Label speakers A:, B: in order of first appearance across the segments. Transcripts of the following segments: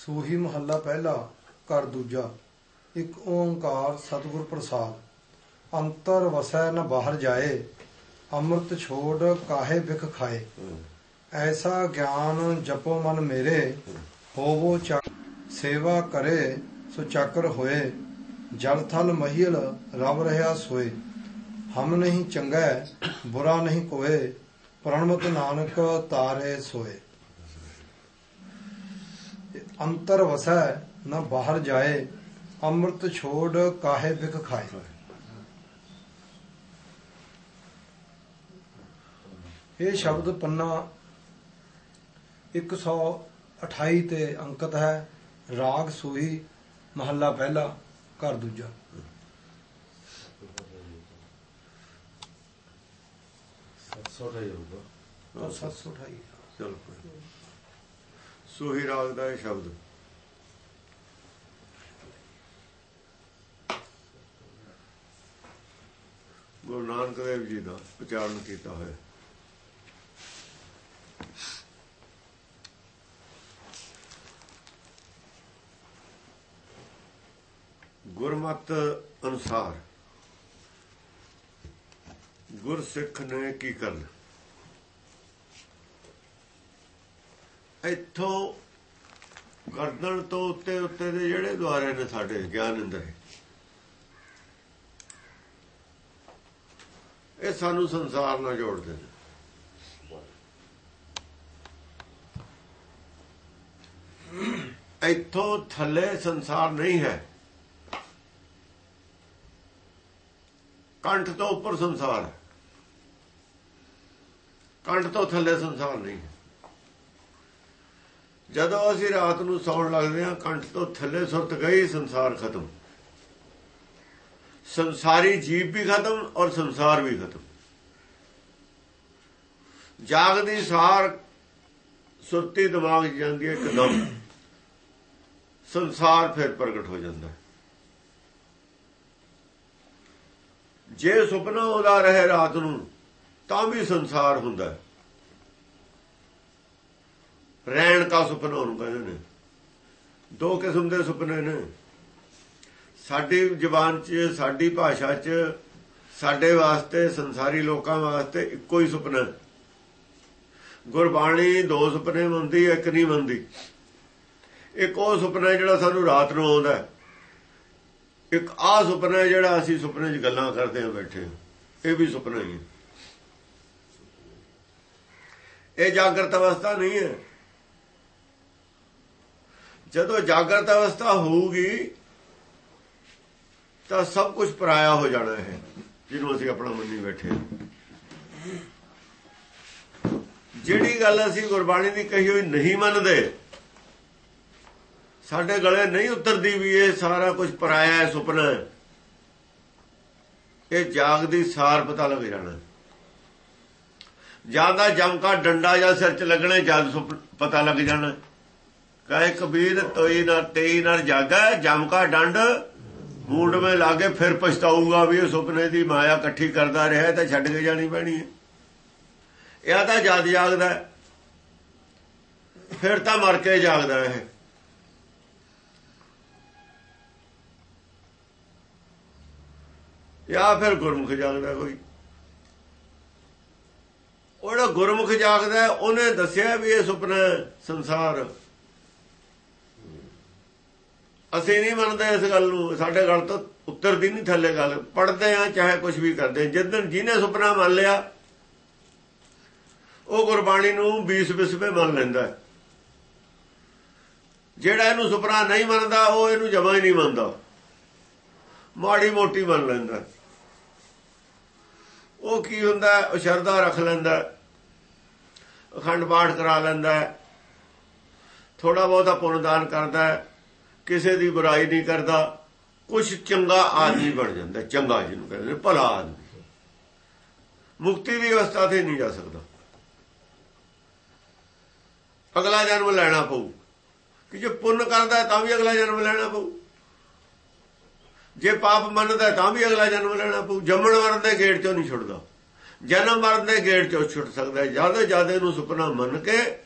A: ਸੋਹੀ ਮਹੱਲਾ ਪਹਿਲਾ ਕਰ ਦੂਜਾ। ਇੱਕ ਓੰਕਾਰ ਸਤਿਗੁਰ ਪ੍ਰਸਾਦ। ਅੰਤਰ ਵਸੈ ਨ ਬਾਹਰ ਜਾਏ, ਅੰਮ੍ਰਿਤ ਛੋੜ ਕਾਹੇ ਬਿਖ ਖਾਏ। ਐਸਾ ਗਿਆਨ ਜਪੋ ਮਨ ਮੇਰੇ, ਹੋਵੋ ਚੱਕ ਸੇਵਾ ਕਰੇ ਸੋ ਚੱਕਰ ਹੋਏ। ਜਲ ਥਲ ਮਹੀਲ ਰਵ ਰਹਾ ਸੋਏ। ਹਮ ਨਹੀਂ ਚੰਗਾ, ਬੁਰਾ ਨਹੀਂ ਕੋਏ। ਪ੍ਰਣਮਤ ਨਾਨਕ ਤਾਰੇ ਸੋਏ। ਅੰਤਰ ਵਸੈ ਨ ਬਾਹਰ ਜਾਏ ਅੰਮ੍ਰਿਤ ਛੋੜ ਕਾਹੇ ਬਿਖ ਖਾਏ। ਇਹ ਸ਼ਬਦ ਪੰਨਾ 128 ਤੇ ਅੰਕਿਤ ਹੈ ਰਾਗ ਸੂਈ ਮਹੱਲਾ ਪਹਿਲਾ ਘਰ ਦੂਜਾ।
B: ਸੋਟਾ ਹੀ ਹੋਊਗਾ।
A: ਤਾਂ 728
B: ਚਲ। ਸੋਹੀ ਰਾਗ ਦਾ ਇਹ ਸ਼ਬਦ। ਗੁਰੂ ਨਾਨਕ ਦੇਵ ਜੀ ਦਾ ਉਚਾਰਨ ਕੀਤਾ ਹੋਇਆ। ਗੁਰਮਤ ਅਨੁਸਾਰ ਗੁਰਸਿੱਖ ਨੇ ਕੀ ਕਰਨਾ? ਇੱਥੋਂ ਗਰਦਨ ਤੋਂ ਉੱਤੇ ਉੱਤੇ ਦੇ ਜਿਹੜੇ ਦੁਆਰੇ ਨੇ ਸਾਡੇ ਗਿਆਨ ਅੰਦਰ ਇਹ ਸਾਨੂੰ ਸੰਸਾਰ ਨਾਲ ਜੋੜਦੇ ਨੇ। ਇੱਥੋਂ ਥੱਲੇ ਸੰਸਾਰ ਨਹੀਂ ਹੈ। ਕੰਠ ਤੋਂ ਉੱਪਰ ਸੰਸਾਰ ਕੰਠ ਤੋਂ ਥੱਲੇ ਸੰਸਾਰ ਨਹੀਂ ਹੈ। ਜਦੋਂ ਅਸੀਂ ਰਾਤ ਨੂੰ ਸੌਣ ਲੱਗਦੇ ਹਾਂ, ਕੰਠ ਤੋਂ ਥੱਲੇ ਸੁਰਤ ਗਈ ਸੰਸਾਰ ਖਤਮ। ਸੰਸਾਰੀ ਜੀਵ ਵੀ ਖਤਮ ਔਰ ਸੰਸਾਰ ਵੀ ਖਤਮ। ਜਾਗਦੀ ਸਾਰ ਸੁਰਤੀ ਦਿਮਾਗ 'ਚ ਜਾਂਦੀ ਹੈ, ਇੱਕਦਮ ਸੰਸਾਰ ਫਿਰ ਪ੍ਰਗਟ ਹੋ ਜਾਂਦਾ ਜੇ ਸੁਪਨਾ ਉਹਦਾ ਰਹੇ ਰਾਤ ਨੂੰ, ਤਾਂ ਵੀ ਸੰਸਾਰ ਹੁੰਦਾ ਹੈ। ਰਹਿਣ ਦਾ ਸੁਪਨਾ ਉਹਨੂੰ ਕਹਿੰਦੇ ਨੇ। ਦੋ ਕਿਸਮ ਦੇ ਸੁਪਨੇ ਨੇ। ਸਾਡੀ ਜਬਾਨ 'ਚ, ਸਾਡੀ ਭਾਸ਼ਾ 'ਚ, ਸਾਡੇ ਵਾਸਤੇ, ਸੰਸਾਰੀ ਲੋਕਾਂ ਵਾਸਤੇ ਇੱਕੋ ਹੀ ਸੁਪਨਾ ਗੁਰਬਾਣੀ ਦੋ ਸੁਪਨੇ ਮੰਨਦੀ, ਇੱਕ ਨਹੀਂ ਮੰਨਦੀ। ਇੱਕ ਉਹ ਸੁਪਨਾ ਜਿਹੜਾ ਸਾਨੂੰ ਰਾਤ ਨੂੰ ਆਉਂਦਾ ਇੱਕ ਆ ਸੁਪਨਾ ਜਿਹੜਾ ਅਸੀਂ ਸੁਪਨੇ 'ਚ ਗੱਲਾਂ ਕਰਦੇ ਹਾਂ, ਬੈਠੇ ਇਹ ਵੀ ਸੁਪਨਾ ਹੀ ਹੈ। ਇਹ ਜਾਗਰਤ ਅਵਸਥਾ ਨਹੀਂ ਹੈ। ਜਦੋਂ ਜਾਗਰਤ ਅਵਸਥਾ ਹੋਊਗੀ, ਤਾਂ ਸਭ ਕੁਝ ਪਰਾਇਆ ਹੋ ਜਾਣਾ ਹੈ, ਜਿਹਨੂੰ ਅਸੀਂ ਆਪਣਾ ਮੰਨੀ ਬੈਠੇ ਜਿਹੜੀ ਗੱਲ ਅਸੀਂ ਗੁਰਬਾਣੀ ਦੀ ਕਹੀ ਹੋਈ ਨਹੀਂ ਮੰਨਦੇ, ਸਾਡੇ ਗਲੇ ਨਹੀਂ ਉਤਰਦੀ ਵੀ ਇਹ ਸਾਰਾ ਕੁਝ ਪਰਾਇਆ ਹੈ, ਸੁਪਨਾ ਇਹ ਜਾਗ ਦੀ ਸਾਰ ਪਤਾ ਲੱਗ ਜਾਣਾ। ਜ਼ਿਆਦਾ ਜਮਕਾ ਡੰਡਾ ਜਾਂ ਸਿਰ 'ਚ ਲੱਗਣੇ ਜਦ ਪਤਾ ਲੱਗ ਜਾਣਾ। ਕਹੇ ਕਬੀਰ, ਤੋਈ ਨਾ, ਤੇਈ ਨਾ ਜਾਗਾ ਜਮਕਾ ਡੰਡ। ਮੂੰਡ ਮੇ ਲਾਗੇ ਫਿਰ ਪਛਤਾਊਗਾ ਵੀ ਇਹ ਸੁਪਨੇ ਦੀ ਮਾਇਆ ਇਕੱਠੀ ਕਰਦਾ ਰਿਹਾ ਤਾਂ ਛੱਡ ਕੇ ਜਾਣੀ ਪੈਣੀ ਹੈ। ਇਹ ਤਾਂ ਜਦ ਜਾਗਦਾ ਫਿਰ ਤਾਂ ਮਰ ਕੇ ਜਾਗਦਾ ਇਹ ਜਾਂ ਫਿਰ ਗੁਰਮੁਖ ਜਾਗਦਾ ਕੋਈ। ਉਹਦਾ ਗੁਰਮੁਖ ਜਾਗਦਾ ਉਹਨੇ ਦੱਸਿਆ ਵੀ ਇਹ ਸੁਪਨਾ ਸੰਸਾਰ ਅਸੀਂ ਨਹੀਂ ਮੰਨਦੇ ਇਸ ਗੱਲ ਨੂੰ। ਸਾਡੇ ਗੱਲ ਤੋਂ ਉੱਤਰਦੀ ਨਹੀਂ ਥੱਲੇ ਗੱਲ। ਪੜਦੇ ਆ ਚਾਹੇ ਕੁਝ ਵੀ ਕਰਦੇ। ਜਿੱਦਣ ਜਿਹਨੇ ਸੁਪਨਾ ਮੰਨ ਲਿਆ, ਉਹ ਗੁਰਬਾਣੀ ਨੂੰ 20 ਵਿਸਵੇ ਮੰਨ ਲੈਂਦਾ ਜਿਹੜਾ ਇਹਨੂੰ ਸੁਪਨਾ ਨਹੀਂ ਮੰਨਦਾ, ਉਹ ਇਹਨੂੰ ਜਮਾ ਹੀ ਨਹੀਂ ਮੰਨਦਾ। ਮਾੜੀ ਮੋਟੀ ਮੰਨ ਲੈਂਦਾ ਉਹ ਕੀ ਹੁੰਦਾ ਉਹ ਸ਼ਰਧਾ ਰੱਖ ਲੈਂਦਾ ਅਖੰਡ ਪਾਠ ਕਰਾ ਲੈਂਦਾ ਥੋੜਾ ਬਹੁਤਾ ਪੁੰਨਦਾਨ ਕਰਦਾ ਕਿਸੇ ਦੀ ਬੁਰਾਈ ਨਹੀਂ ਕਰਦਾ ਕੁਝ ਚੰਗਾ ਆਦਮੀ ਬਣ ਜਾਂਦਾ, ਚੰਗਾ ਜਿਹਨੂੰ ਕਹਿੰਦੇ ਭਲਾ ਆਦਮੀ। ਮੁਕਤੀ ਦੀ ਅਵਸਥਾ ਤੇ ਨਹੀਂ ਜਾ ਸਕਦਾ। ਅਗਲਾ ਜਨਮ ਲੈਣਾ ਪਊ। ਕਿ ਜੇ ਪੁੰਨ ਕਰਦਾ ਤਾਂ ਵੀ ਅਗਲਾ ਜਨਮ ਲੈਣਾ ਪਊ। ਜੇ ਪਾਪ ਮੰਨਦਾ ਤਾਂ ਵੀ ਅਗਲਾ ਜਨਮ ਲੈਣਾ ਪਊ। ਜੰਮਣ ਮਰਨ ਦੇ ਗੇੜ ਚੋਂ ਨਹੀਂ ਛੁੱਟਦਾ। ਜਨਮ ਮਰਨ ਦੇ ਗੇੜ ਚੋਂ ਛੁੱਟ ਸਕਦਾ ਜ਼ਿਆਦਾ ਜ਼ਿਆਦਾ ਨੂੰ ਸੁਪਨਾ ਮੰਨ ਕੇ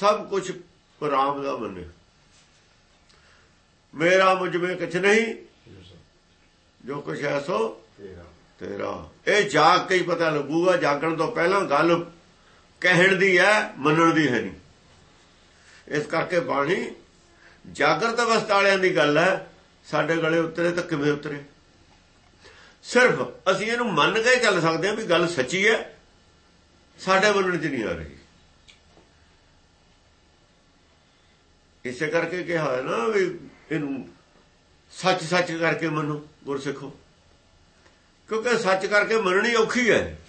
B: ਸਭ ਕੁਝ ਰਾਮ ਦਾ ਮੰਨੇ। ਮੇਰਾ ਮੁਝ ਵਿੱਚ ਕੁਛ ਨਹੀਂ ਜੋ ਕੁਛ ਹੈ ਸੋ ਤੇਰਾ। ਇਹ ਜਾਗ ਕੇ ਹੀ ਪਤਾ ਲੱਗੂਗਾ ਜਾਗਣ ਤੋਂ ਪਹਿਲਾਂ ਗੱਲ ਕਹਿਣ ਦੀ ਹੈ ਮੰਨਣ ਦੀ ਹੈ ਨਹੀਂ। ਇਸ ਕਰਕੇ ਬਾਣੀ ਜਾਗਰਤ ਅਵਸਥਾ ਵਾਲਿਆਂ ਦੀ ਗੱਲ ਹੈ ਸਾਡੇ ਗਲੇ ਉਤਰੇ ਤਾਂ ਕਿਵੇਂ ਉਤਰੇ? ਸਿਰਫ ਅਸੀਂ ਇਹਨੂੰ ਮੰਨ ਕੇ ਚੱਲ ਸਕਦੇ ਹਾਂ ਵੀ ਗੱਲ ਸੱਚੀ ਹੈ ਸਾਡੇ ਮੰਨਣ 'ਚ ਨਹੀਂ ਆ ਰਹੀ। ਇਸੇ ਕਰਕੇ ਕਿਹਾ ਹੈ ਨਾ ਵੀ ਇਹਨੂੰ ਸੱਚ ਸੱਚ ਕਰਕੇ ਮੰਨੋ, ਗੁਰਸਿੱਖੋ। ਕਿਉਂਕਿ ਸੱਚ ਕਰਕੇ ਮੰਨਣੀ ਔਖੀ ਹੈ।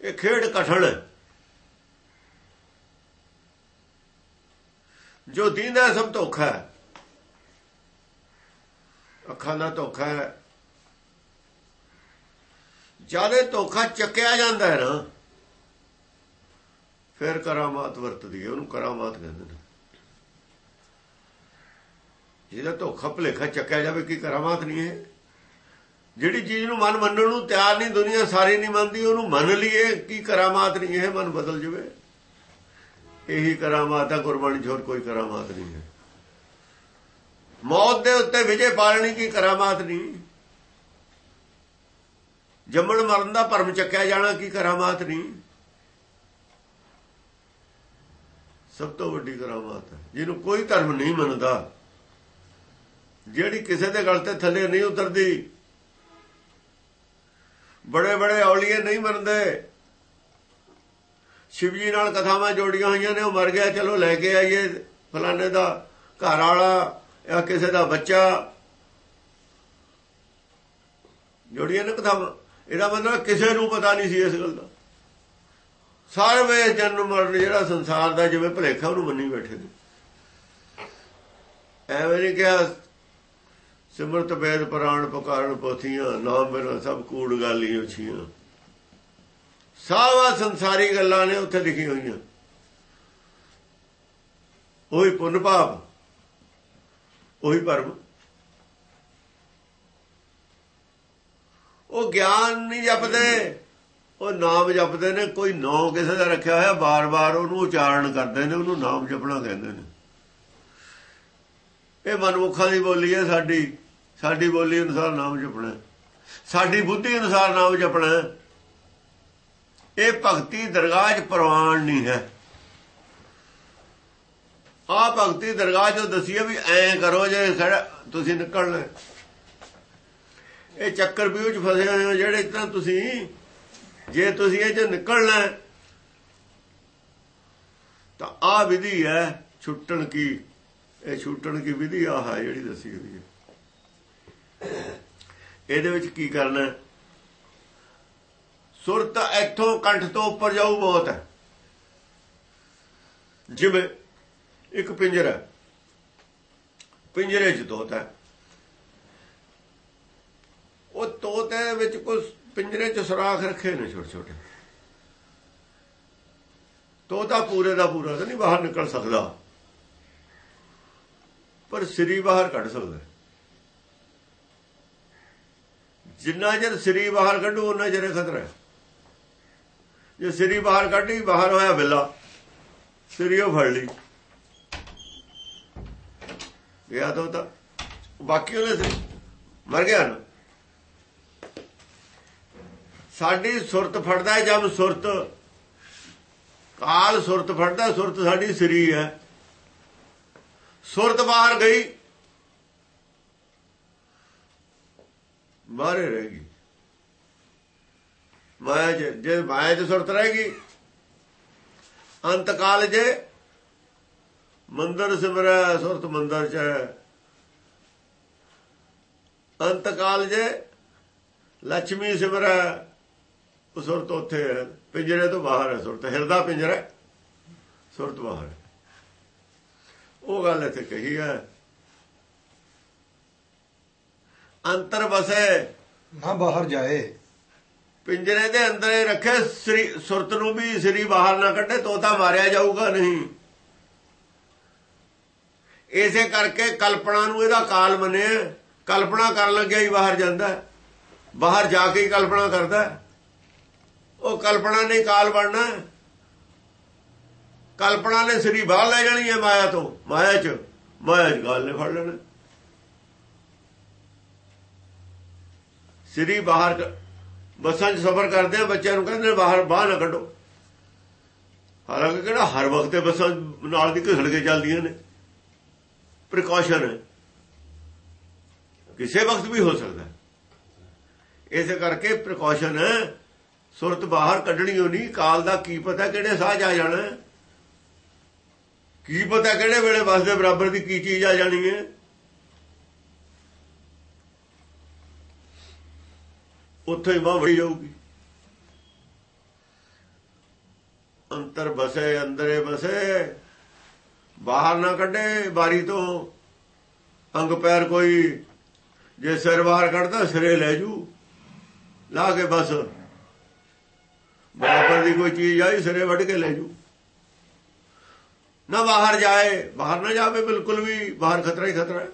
B: ਇਹ ਖੇਡ ਕਠਣ ਹੈ। ਜੋ ਦੀਂਦਾ ਸਭ ਧੋਖਾ ਹੈ। ਅੱਖਾਂ ਦਾ ਧੋਖਾ ਹੈ। ਜ਼ਿਆਦਾ ਧੋਖਾ ਚੱਕਿਆ ਜਾਂਦਾ ਹੈ ਨਾ। ਫਿਰ ਕਰਾਮਾਤ ਵਰਤਦੀ ਹੈ, ਉਹਨੂੰ ਕਰਾਮਾਤ ਕਹਿੰਦੇ ਨੇ। ਜਿਹਦਾ ਧੋਖਾ ਭਲੇਖਾ ਚੱਕਿਆ ਜਾਵੇ, ਕਿ ਕਰਾਮਾਤ ਨਹੀਂ ਹੈ? ਜਿਹੜੀ ਚੀਜ਼ ਨੂੰ ਮਨ ਮੰਨਣ ਨੂੰ ਤਿਆਰ ਨਹੀਂ, ਦੁਨੀਆ ਸਾਰੀ ਨਹੀਂ ਮੰਨਦੀ, ਉਹਨੂੰ ਮੰਨ ਲਈਏ, ਕਿ ਕਰਾਮਾਤ ਨਹੀਂ ਹੈ? ਮਨ ਬਦਲ ਜਵੇ। ਇਹੀ ਕਰਾਮਾਤ ਆ ਗੁਰਬਾਣੀ ਛੋੜ ਕੋਈ ਕਰਾਮਾਤ ਨਹੀਂ ਹੈ। ਮੌਤ ਦੇ ਉੱਤੇ ਵਿਜੇ ਪਾਲਣੀ ਕੀ ਕਰਾਮਾਤ ਨਹੀਂ? ਜੰਮਣ ਮਰਨ ਦਾ ਭਰਮ ਚੱਕਿਆ ਜਾਣਾ ਕੀ ਕਰਾਮਾਤ ਨਹੀਂ? ਸਭ ਤੋਂ ਵੱਡੀ ਕਰਾਮਾਤ ਹੈ। ਜਿਹਨੂੰ ਕੋਈ ਧਰਮ ਨਹੀਂ ਮੰਨਦਾ, ਜਿਹੜੀ ਕਿਸੇ ਦੇ ਗਲ ਤੇ ਥੱਲੇ ਨਹੀਂ ਉਤਰਦੀ, ਬੜੇ ਬੜੇ ਔਲੀਏ ਨਹੀਂ ਮੰਨਦੇ। ਸ਼ਿਵ ਜੀ ਨਾਲ ਕਥਾਵਾਂ ਜੋੜੀਆਂ ਹੋਈਆਂ ਨੇ, ਉਹ ਮਰ ਗਿਆ, ਚਲੋ ਲੈ ਕੇ ਆਈਏ ਫਲਾਣੇ ਦਾ ਘਰ ਵਾਲਾ ਜਾਂ ਕਿਸੇ ਦਾ ਬੱਚਾ। ਜੋੜੀਆਂ ਨੇ ਕਥਾਵਾਂ। ਇਹਦਾ ਮਤਲਬ ਕਿਸੇ ਨੂੰ ਪਤਾ ਨਹੀਂ ਸੀ ਇਸ ਗੱਲ ਦਾ। ਸਾਰੇ ਵੇ ਜਨਮ ਮਰਨ ਜਿਹੜਾ ਸੰਸਾਰ ਦਾ ਜਿਵੇਂ ਭਲੇਖਾ ਉਹਨੂੰ ਮੰਨੀ ਬੈਠੇ ਨੇ। ਐਵੇਂ ਨਹੀਂ ਕਿਹਾ, ਸਿਮਰਤ ਵੇਦ ਪੁਰਾਣ ਪੁਕਾਰਨ ਪੋਥੀਆਂ, ਨਾਮ ਬਿਨਾ ਸਭ ਕੂੜ ਗਾਲੀ ਉਛੀਆਂ ਸਾਵਾ ਸੰਸਾਰੀ ਗੱਲਾਂ ਨੇ ਉੱਥੇ ਲਿਖੀ ਹੋਈਆਂ। ਉਹੀ ਪੁੰਨ ਭਾਵ, ਉਹੀ ਪਰਮ ਉਹ ਗਿਆਨ ਨਹੀਂ ਜਪਦੇ। ਉਹ ਨਾਮ ਜਪਦੇ ਨੇ, ਕੋਈ ਨਾਮ ਕਿਸੇ ਦਾ ਰੱਖਿਆ ਹੋਇਆ, ਬਾਰ-ਬਾਰ ਉਹਨੂੰ ਉਚਾਰਨ ਕਰਦੇ ਨੇ, ਉਹਨੂੰ ਨਾਮ ਜਪਣਾ ਕਹਿੰਦੇ ਨੇ। ਇਹ ਮਨਮੁੱਖਾਂ ਦੀ ਬੋਲੀ ਹੈ, ਸਾਡੀ ਸਾਡੀ ਬੋਲੀ ਅਨੁਸਾਰ ਨਾਮ ਜਪਣਾ ਸਾਡੀ ਬੁੱਧੀ ਅਨੁਸਾਰ ਨਾਮ ਜਪਣਾ ਇਹ ਭਗਤੀ ਦਰਗਾਹ 'ਚ ਪ੍ਰਵਾਨ ਨਹੀਂ ਹੈ। ਆ ਭਗਤੀ ਦਰਗਾਹ 'ਚੋਂ ਦਸੀਏ ਵੀ ਐਂ ਕਰੋ ਜੇ ਤੁਸੀਂ ਨਿਕਲਣਾ ਇਹ ਚੱਕਰ ਵੀ ਚ ਫਸੇ ਹੋਏ ਹੋ, ਜਿਹੜੇ ਤਾਂ ਤੁਸੀਂ ਜੇ ਤੁਸੀਂ ਇਹ ਚ ਨਿਕਲਣਾ ਤਾਂ ਆ ਵਿਧੀ ਹੈ ਛੁੱਟਣ ਕੀ। ਇਹ ਛੁੱਟਣ ਕੀ ਵਿਧੀ ਆ ਹੈ ਜਿਹੜੀ ਦੱਸੀ ਗਈ ਹੈ। ਇਹਦੇ ਵਿੱਚ ਕੀ ਕਰਨਾ ਸੁਰਤ ਇੱਥੋਂ ਕੰਠ ਤੋਂ ਉੱਪਰ ਜਾਊ ਬਹੁਤ ਹੈ। ਜਿਵੇਂ ਇੱਕ ਪਿੰਜਰਾ ਪਿੰਜਰੇ 'ਚ ਤੋਤਾ ਉਹ ਤੋਤੇ ਦੇ ਵਿੱਚ ਕੁਝ ਪਿੰਜਰੇ 'ਚ ਸੁਰਾਖ ਰੱਖੇ ਨੇ ਛੋਟੇ ਛੋਟੇ। ਤੋਤਾ ਪੂਰੇ ਦਾ ਪੂਰਾ ਤਾਂ ਨਹੀਂ ਬਾਹਰ ਨਿਕਲ ਸਕਦਾ। ਪਰ ਸਰੀ ਬਾਹਰ ਕੱਢ ਸਕਦਾ। ਜਿੰਨਾ ਜਰ ਸਰੀ ਬਾਹਰ ਕੱਢੂ ਉਹਨਾਂ ਜਰੇ ਖਤਰਾ ਹੈ। ਜੇ ਸਰੀ ਬਾਹਰ ਕੱਢੀ, ਬਾਹਰ ਹੋਇਆ ਬਿੱਲਾ। ਸਰੀ ਉਹ ਫੜ ਲਈ। ਗਿਆ ਤਾਂ ਬਾਕੀ ਉਹਨੇ ਮਰ ਗਿਆ ਨਾ। ਸਾਡੀ ਸੁਰਤ ਫੜਦਾ ਹੈ ਜਦ ਸੁਰਤ। ਕਾਲ ਸੁਰਤ ਫੜਦਾ, ਸੁਰਤ ਸਾਡੀ ਸਰੀ ਹੈ। ਸੁਰਤ ਬਾਹਰ ਗਈ। ਬਾਹਰ ਰਹਿ ਗਈ। ਮਾਇਆ ਜੇ ਜੇ ਮਾਇਆ ਚ ਸੁਰਤ ਰਹੇਗੀ ਅੰਤ ਕਾਲ ਜੇ ਮੰਦਰ ਸਿਮਰੈ, ਸੁਰਤ ਮੰਦਰ ਚ ਅੰਤ ਕਾਲ ਜੇ ਲక్ష్ਮੀ ਸਿਮਰੈ ਉਹ ਸੁਰਤ ਉੱਥੇ ਹੈ ਪਿੰਜਰੇ ਤੋਂ ਬਾਹਰ ਹੈ ਸੁਰਤ ਹਿਰਦਾ ਪਿੰਜਰਾ ਸੁਰਤ ਬਾਹਰ ਉਹ ਗੱਲ ਇੱਥੇ ਕਹੀ ਹੈ। ਅੰਤਰ ਵਸੇ।
A: ਨਾ ਬਾਹਰ ਜਾਏ।
B: ਪਿੰਜਰੇ ਦੇ ਅੰਦਰ ਹੀ ਰੱਖੇ ਸ੍ਰੀ ਸੁਰਤ ਨੂੰ ਵੀ ਸ੍ਰੀ ਬਾਹਰ ਨਾ ਕੱਢੇ ਤੋਤਾ ਮਾਰਿਆ ਜਾਊਗਾ ਨਹੀਂ। ਇਸੇ ਕਰਕੇ ਕਲਪਨਾ ਨੂੰ ਇਹਦਾ ਕਾਲ ਮੰਨਿਆ। ਕਲਪਨਾ ਕਰਨ ਲੱਗਿਆ ਹੀ ਬਾਹਰ ਜਾਂਦਾ। ਬਾਹਰ ਜਾ ਕੇ ਹੀ ਕਲਪਨਾ ਕਰਦਾ। ਉਹ ਕਲਪਨਾ ਨੇ ਕਾਲ ਬਣਨਾ। ਕਲਪਨਾ ਨੇ ਸਰੀ ਬਾਹਰ ਲੈ ਜਾਣੀ ਹੈ ਮਾਇਆ ਤੋਂ। ਮਾਇਆ 'ਚ ਮਾਇਆ 'ਚ ਗੱਲ ਨੇ ਫੜ ਲੈਣਾ। ਸਰੀ ਬਾਹਰ ਬੱਸਾਂ 'ਚ ਸਫ਼ਰ ਕਰਦੇ ਆ, ਬੱਚਿਆਂ ਨੂੰ ਕਹਿੰਦੇ ਬਾਹਰ ਬਾਹਰ ਨਾ ਕੱਢੋ। ਹਾਲਾਂਕਿ ਕਿਹੜਾ ਹਰ ਵਕਤ ਤੇ ਬੱਸਾਂ ਨਾਲ ਦੀ ਘਸੜ ਕੇ ਚੱਲਦੀਆਂ ਨੇ। ਪ੍ਰੀਕਾਸ਼ਨ ਕਿਸੇ ਵਕਤ ਵੀ ਹੋ ਸਕਦਾ। ਇਸੇ ਕਰਕੇ ਪ੍ਰੀਕਾਸ਼ਨ ਸੁਰਤ ਬਾਹਰ ਕੱਢਣੀ ਹੋਣੀ ਕਾਲ ਦਾ ਕੀ ਪਤਾ ਕਿਹੜੇ ਸਾਹ ਆ ਜਾਣਾ? ਕੀ ਪਤਾ ਕਿਹੜੇ ਵੇਲੇ ਬਸ ਦੇ ਬਰਾਬਰ ਦੀ ਕੀ ਚੀਜ਼ ਆ ਜਾਣੀ ਹੈ? ਉੱਥੇ ਹੀ ਬਾਹ ਵੜੀ ਜਾਊਗੀ। ਅੰਤਰ ਬਸੇ, ਅੰਦਰੇ ਬਸੇ। ਬਾਹਰ ਨਾ ਕੱਢੇ ਬਾਰੀ ਤੋਂ। ਅੰਗ ਪੈਰ ਕੋਈ ਜੇ ਸਿਰ ਬਾਹਰ ਕੱਢਦਾ, ਸਿਰੇ ਲੈ ਜੂ। ਲਾ ਕੇ ਬਸ। ਬਰਾਬਰ ਦੀ ਕੋਈ ਚੀਜ਼ ਆਈ ਸਿਰੇ ਵੱਢ ਕੇ ਲੈ ਜੂ ਨਾ ਬਾਹਰ ਜਾਏ ਬਾਹਰ ਨਾ ਜਾਵੇ ਬਿਲਕੁਲ ਵੀ ਬਾਹਰ ਖਤਰਾ ਹੀ ਖਤਰਾ ਹੈ।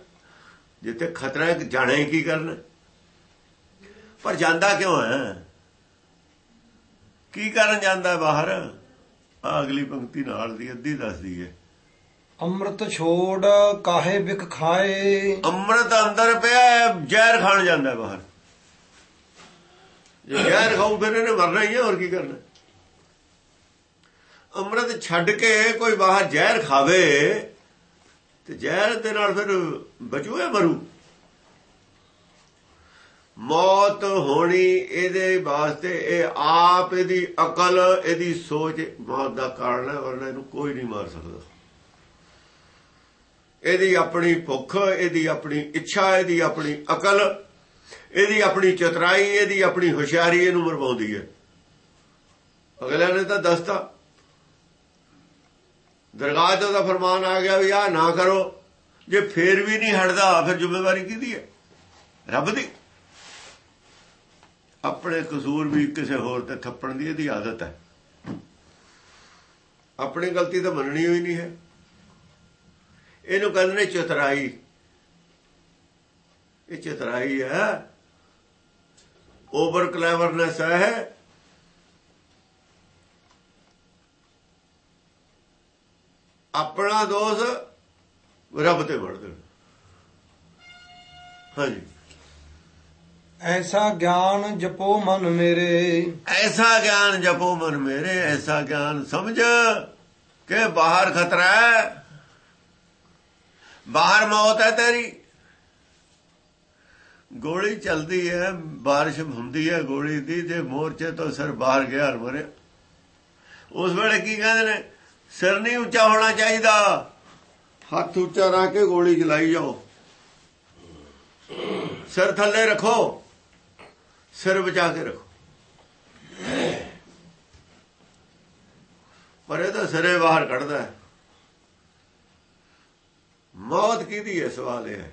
B: ਜਿੱਥੇ ਖਤਰਾ ਹੈ ਜਾਣੇ ਕੀ ਕਰਨਾ? ਪਰ ਜਾਂਦਾ ਕਿਉਂ ਹੈ? ਕੀ ਕਰਨ ਜਾਂਦਾ ਬਾਹਰ? ਆ ਅਗਲੀ ਪੰਕਤੀ ਨਾਲ ਦੀ ਅੱਧੀ ਦੱਸਦੀ ਹੈ।
A: ਅੰਮ੍ਰਿਤ ਛੋੜ ਕਾਹੇ ਵਿਖ ਖਾਏ?
B: ਅੰਮ੍ਰਿਤ ਅੰਦਰ ਪਿਆ ਜ਼ਹਿਰ ਖਾਣ ਜਾਂਦਾ ਬਾਹਰ। ਜੇ ਜ਼ਹਿਰ ਖਾਊ ਫਿਰ ਇਹਨੇ ਮਰਨਾ ਹੀ ਹੈ ਹੋਰ ਕੀ ਕਰਨਾ? ਅੰਮ੍ਰਿਤ ਛੱਡ ਕੇ ਕੋਈ ਬਾਹਰ ਜ਼ਹਿਰ ਖਾਵੇ ਤੇ ਜ਼ਹਿਰ ਦੇ ਨਾਲ ਫਿਰ ਬਚੂਏ ਮਰੂ। ਮੌਤ ਹੋਣੀ ਇਹਦੇ ਵਾਸਤੇ, ਇਹ ਆਪ ਇਹਦੀ ਅਕਲ, ਇਹਦੀ ਸੋਚ ਮੌਤ ਦਾ ਕਾਰਨ ਹੈ, ਵਰਨਾ ਇਹਨੂੰ ਕੋਈ ਨਹੀਂ ਮਾਰ ਸਕਦਾ। ਇਹਦੀ ਆਪਣੀ ਭੁੱਖ, ਇਹਦੀ ਆਪਣੀ ਇੱਛਾ, ਇਹਦੀ ਆਪਣੀ ਅਕਲ ਇਹਦੀ ਆਪਣੀ ਚਤਰਾਈ, ਇਹਦੀ ਆਪਣੀ ਹੁਸ਼ਿਆਰੀ ਇਹਨੂੰ ਮਰਵਾਉਂਦੀ ਹੈ। ਅਗਲੇ ਨੇ ਤਾਂ ਦੱਸਤਾ। ਦਰਗਾਹ ਤੋਂ ਦਾ ਫਰਮਾਨ ਆ ਗਿਆ ਵੀ ਆ ਨਾ ਕਰੋ। ਜੇ ਫੇਰ ਵੀ ਨਹੀਂ ਹਟਦਾ, ਫਿਰ ਜ਼ਿੰਮੇਵਾਰੀ ਕਿਹਦੀ ਹੈ? ਰੱਬ ਦੀ। ਆਪਣੇ ਕਸੂਰ ਵੀ ਕਿਸੇ ਹੋਰ ਤੇ ਥੱਪਣ ਦੀ ਇਹਦੀ ਆਦਤ ਹੈ। ਆਪਣੀ ਗਲਤੀ ਤਾਂ ਮੰਨਣੀ ਹੋਈ ਨਹੀਂ ਹੈ। ਇਹਨੂੰ ਕਹਿੰਦੇ ਨੇ ਚਤਰਾਈ। ਇਹ ਚਤਰਾਈ ਹੈ ਓਵਰ ਕਲੇਵਰਨੈਸ ਹੈ ਆਪਣਾ ਦੋਸ਼ ਰੱਬ ਤੇ ਵੜ ਦੇਣਾ। ਹਾਂਜੀ।
A: ਐਸਾ ਗਿਆਨ ਜਪੋ ਮਨ ਮੇਰੇ।
B: ਐਸਾ ਗਿਆਨ ਜਪੋ ਮਨ ਮੇਰੇ ਐਸਾ ਗਿਆਨ ਸਮਝ ਕਿ ਬਾਹਰ ਖਤਰਾ ਹੈ। ਬਾਹਰ ਮੌਤ ਹੈ ਤੇਰੀ। ਗੋਲੀ ਚਲਦੀ ਹੈ بارش ਹੁੰਦੀ ਹੈ ਗੋਲੀ ਦੀ ਤੇ ਮੋਰਚੇ ਤੋਂ ਸਿਰ ਬਾਹਰ ਗਿਆ ਹਰ ਮਰੇ ਉਸ ਵੇਲੇ ਕੀ ਕਹਿੰਦੇ ਨੇ ਸਿਰ ਨਹੀਂ ਉੱਚਾ ਹੋਣਾ ਚਾਹੀਦਾ ਹੱਥ ਉੱਚਾ ਰੱਖ ਕੇ ਗੋਲੀ ਚਲਾਈ ਜਾਓ ਸਿਰ ਥੱਲੇ ਰੱਖੋ ਸਿਰ ਬਚਾ ਕੇ ਰੱਖੋ ਪਰ ਇਹ ਤਾਂ ਸਿਰੇ ਬਾਹਰ ਕੱਢਦਾ ਹੈ ਮੌਤ ਕਿਹਦੀ ਹੈ ਸਵਾਲ ਇਹ ਹੈ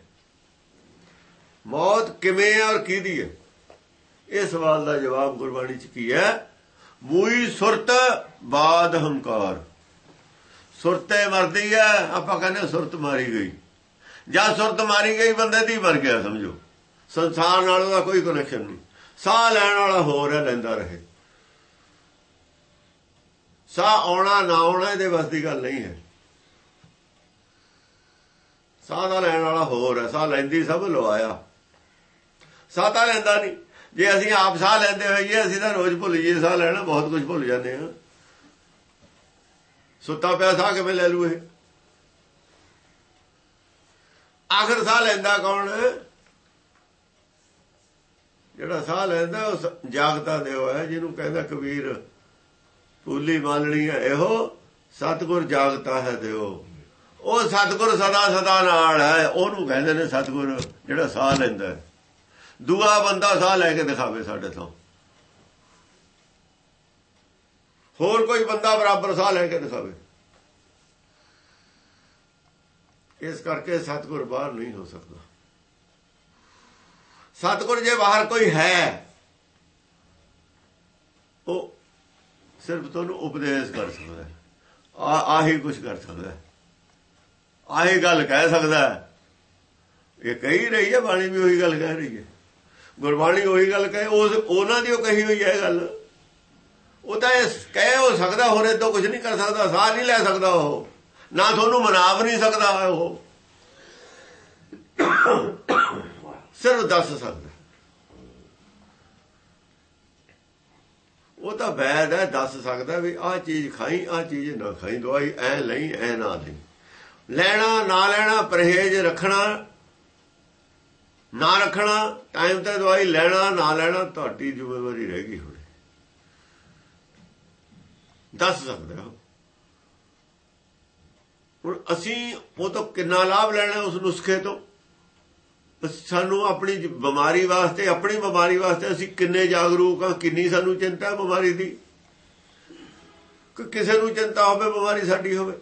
B: ਮੌਤ ਕਿਵੇਂ ਹੈ ਔਰ ਕਿਹਦੀ ਹੈ? ਇਹ ਸਵਾਲ ਦਾ ਜਵਾਬ ਗੁਰਬਾਣੀ ਚ ਕੀ ਹੈ? ਮੂਈ ਸੁਰਤ ਬਾਦ ਹੰਕਾਰ। ਸੁਰਤੇ ਮਰਦੀ ਹੈ, ਆਪਾਂ ਕਹਿੰਦੇ ਸੁਰਤ ਮਾਰੀ ਗਈ। ਜਾਂ ਸੁਰਤ ਮਾਰੀ ਗਈ, ਬੰਦੇ ਦੀ ਮਰ ਗਿਆ, ਸਮਝੋ। ਸੰਸਾਰ ਨਾਲ ਉਹਦਾ ਕੋਈ ਕਨੈਕਸ਼ਨ ਨਹੀਂ। ਸਾਹ ਲੈਣ ਵਾਲਾ ਹੋਰ ਹੈ, ਲੈਂਦਾ ਰਹੇ। ਸਾਹ ਆਉਣਾ, ਨਾ ਆਉਣਾ ਇਹਦੇ ਵੱਸ ਦੀ ਗੱਲ ਨਹੀਂ ਹੈ। ਸਾਹ ਦਾ ਲੈਣ ਵਾਲਾ ਹੋਰ ਹੈ, ਸਾਹ ਲੈਂਦੀ ਸਭ, ਲਵਾਇਆ। ਸਾਹ ਤਾਂ ਲੈਂਦਾ ਨਹੀਂ। ਜੇ ਅਸੀਂ ਆਪ ਸਾਹ ਲੈਂਦੇ ਹੋਈਏ, ਅਸੀਂ ਤਾਂ ਰੋਜ਼ ਭੁੱਲ ਜਾਈਏ ਸਾਹ ਲੈਣਾ ਬਹੁਤ ਕੁਝ ਭੁੱਲ ਜਾਂਦੇ ਹਾਂ। ਸੁੱਤਾ ਪਿਆ ਸਾਹ ਕਿਵੇਂ ਲੈ ਲੂ ਇਹ? ਆਖਰ ਸਾਹ ਲੈਂਦਾ ਕੌਣ? ਜਿਹੜਾ ਸਾਹ ਲੈਂਦਾ, ਉਹ ਜਾਗਦਾ ਦਿਓ ਹੈ, ਜਿਹਨੂੰ ਕਹਿੰਦਾ ਕਬੀਰ ਪੂਲੀ ਮਾਲਣੀ ਹੈ। ਇਹੋ ਸਤਗੁਰ ਜਾਗਤਾ ਹੈ ਦਿਓ। ਉਹ ਸਤਗੁਰ ਸਦਾ ਸਦਾ ਨਾਲ ਹੈ। ਉਹਨੂੰ ਕਹਿੰਦੇ ਨੇ ਸਤਗੁਰ, ਜਿਹੜਾ ਸਾਹ ਲੈਂਦਾ ਦੂਆ ਬੰਦਾ ਸਾਹ ਲੈ ਕੇ ਦਿਖਾਵੇ ਸਾਡੇ ਤੋਂ। ਹੋਰ ਕੋਈ ਬੰਦਾ ਬਰਾਬਰ ਸਾਹ ਲੈ ਕੇ ਦਿਖਾਵੇ। ਇਸ ਕਰਕੇ ਸਤਗੁਰ ਬਾਹਰ ਨਹੀਂ ਹੋ ਸਕਦਾ। ਸਤਗੁਰ ਜੇ ਬਾਹਰ ਕੋਈ ਹੈ, ਉਹ ਸਿਰਫ ਤੁਹਾਨੂੰ ਉਪਦੇਸ਼ ਕਰ ਸਕਦਾ ਆ, ਆਹੀ ਕੁਝ ਕਰ ਸਕਦਾ ਆਹੀ ਗੱਲ ਕਹਿ ਸਕਦਾ ਇਹ ਕਹੀ ਰਹੀ ਹੈ, ਬਾਣੀ ਵੀ ਉਹੀ ਗੱਲ ਕਹਿ ਰਹੀ ਹੈ। ਗੁਰਬਾਣੀ ਉਹੀ ਗੱਲ ਕਹੇ, ਉਸ ਉਹਨਾਂ ਦੀ ਉਹ ਕਹੀ ਹੋਈ ਹੈ ਗੱਲ। ਉਹ ਤਾਂ ਇਹ ਕਹਿ ਹੋ ਸਕਦਾ ਹੋਰ ਇਦੋਂ ਕੁਝ ਨਹੀਂ ਕਰ ਸਕਦਾ, ਸਾਹ ਨਹੀਂ ਲੈ ਸਕਦਾ ਉਹ। ਨਾ ਤੁਹਾਨੂੰ ਮਨਾਵ ਨਹੀਂ ਸਕਦਾ ਉਹ। ਸਿਰਫ ਦੱਸ ਸਕਦਾ। ਉਹ ਤਾਂ ਵੈਦ ਹੈ, ਦੱਸ ਸਕਦਾ ਵੀ ਆਹ ਚੀਜ਼ ਖਾਈ, ਆਹ ਚੀਜ਼ ਨਾ ਖਾਈ, ਦਵਾਈ ਐ ਲਈ, ਐ ਨਾ ਲਈ। ਲੈਣਾ, ਨਾ ਲੈਣਾ, ਪਰਹੇਜ ਰੱਖਣਾ ਨਾ ਰੱਖਣਾ ਟਾਈਮ ਤੇ ਦਵਾਈ ਲੈਣਾ, ਨਾ ਲੈਣਾ, ਤੁਹਾਡੀ ਜ਼ਿੰਮੇਵਾਰੀ ਰਹਿ ਗਈ ਹੁਣ। ਦੱਸ ਸਕਦੇ ਹੋ। ਹੁਣ ਅਸੀਂ ਉਹ ਤੋਂ ਕਿੰਨਾ ਲਾਭ ਲੈਣਾ ਉਸ ਨੁਸਖੇ ਤੋਂ? ਸਾਨੂੰ ਆਪਣੀ ਬਿਮਾਰੀ ਵਾਸਤੇ, ਆਪਣੀ ਬਿਮਾਰੀ ਵਾਸਤੇ ਅਸੀਂ ਕਿੰਨੇ ਜਾਗਰੂਕ ਹਾਂ, ਕਿੰਨੀ ਸਾਨੂੰ ਚਿੰਤਾ ਬਿਮਾਰੀ ਦੀ? ਕਿ ਕਿਸੇ ਨੂੰ ਚਿੰਤਾ ਹੋਵੇ, ਬਿਮਾਰੀ ਸਾਡੀ ਹੋਵੇ।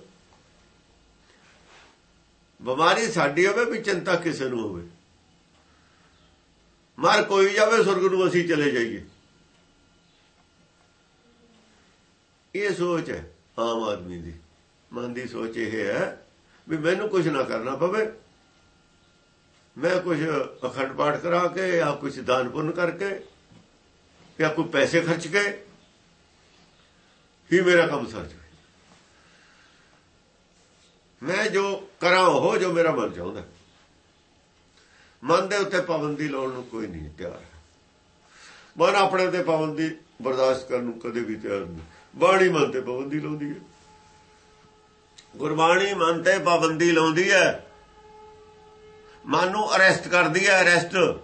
B: ਬਿਮਾਰੀ ਸਾਡੀ ਹੋਵੇ ਵੀ ਚਿੰਤਾ ਕਿਸੇ ਨੂੰ ਹੋਵੇ। ਮਰ ਕੋਈ ਜਾਵੇ, ਸੁਰਗ ਨੂੰ ਅਸੀਂ ਚਲੇ ਜਾਈਏ। ਇਹ ਸੋਚ ਹੈ ਆਮ ਆਦਮੀ ਦੀ। ਮਨ ਦੀ ਸੋਚ ਇਹ ਹੈ ਵੀ ਮੈਨੂੰ ਕੁਝ ਨਾ ਕਰਨਾ ਪਵੇ। ਮੈਂ ਕੁਝ ਅਖੰਡ ਪਾਠ ਕਰਾ ਕੇ ਜਾਂ ਕੁਝ ਦਾਨ ਪੁੰਨ ਕਰਕੇ ਜਾਂ ਕੋਈ ਪੈਸੇ ਖਰਚ ਕੇ ਹੀ ਮੇਰਾ ਕੰਮ ਸਰ ਜਾਵੇ। ਮੈਂ ਜੋ ਕਰਾਂ ਉਹ ਜੋ ਮੇਰਾ ਮਨ ਚਾਹੁੰਦਾ। ਮਨ ਦੇ ਉੱਤੇ ਪਾਬੰਦੀ ਲਾਉਣ ਨੂੰ ਕੋਈ ਨਹੀਂ ਤਿਆਰ। ਮਨ ਆਪਣੇ ਤੇ ਪਾਬੰਦੀ ਬਰਦਾਸ਼ਤ ਕਰਨ ਨੂੰ ਕਦੇ ਵੀ ਤਿਆਰ ਨਹੀਂ। ਬਾਣੀ ਮਨ ਤੇ ਪਾਬੰਦੀ ਲਾਉਂਦੀ ਹੈ। ਗੁਰਬਾਣੀ ਮਨ ਤੇ ਪਾਬੰਦੀ ਲਾਉਂਦੀ ਹੈ। ਮਨ ਨੂੰ ਅਰੈਸਟ ਕਰਦੀ ਹੈ, ਅਰੈਸਟ।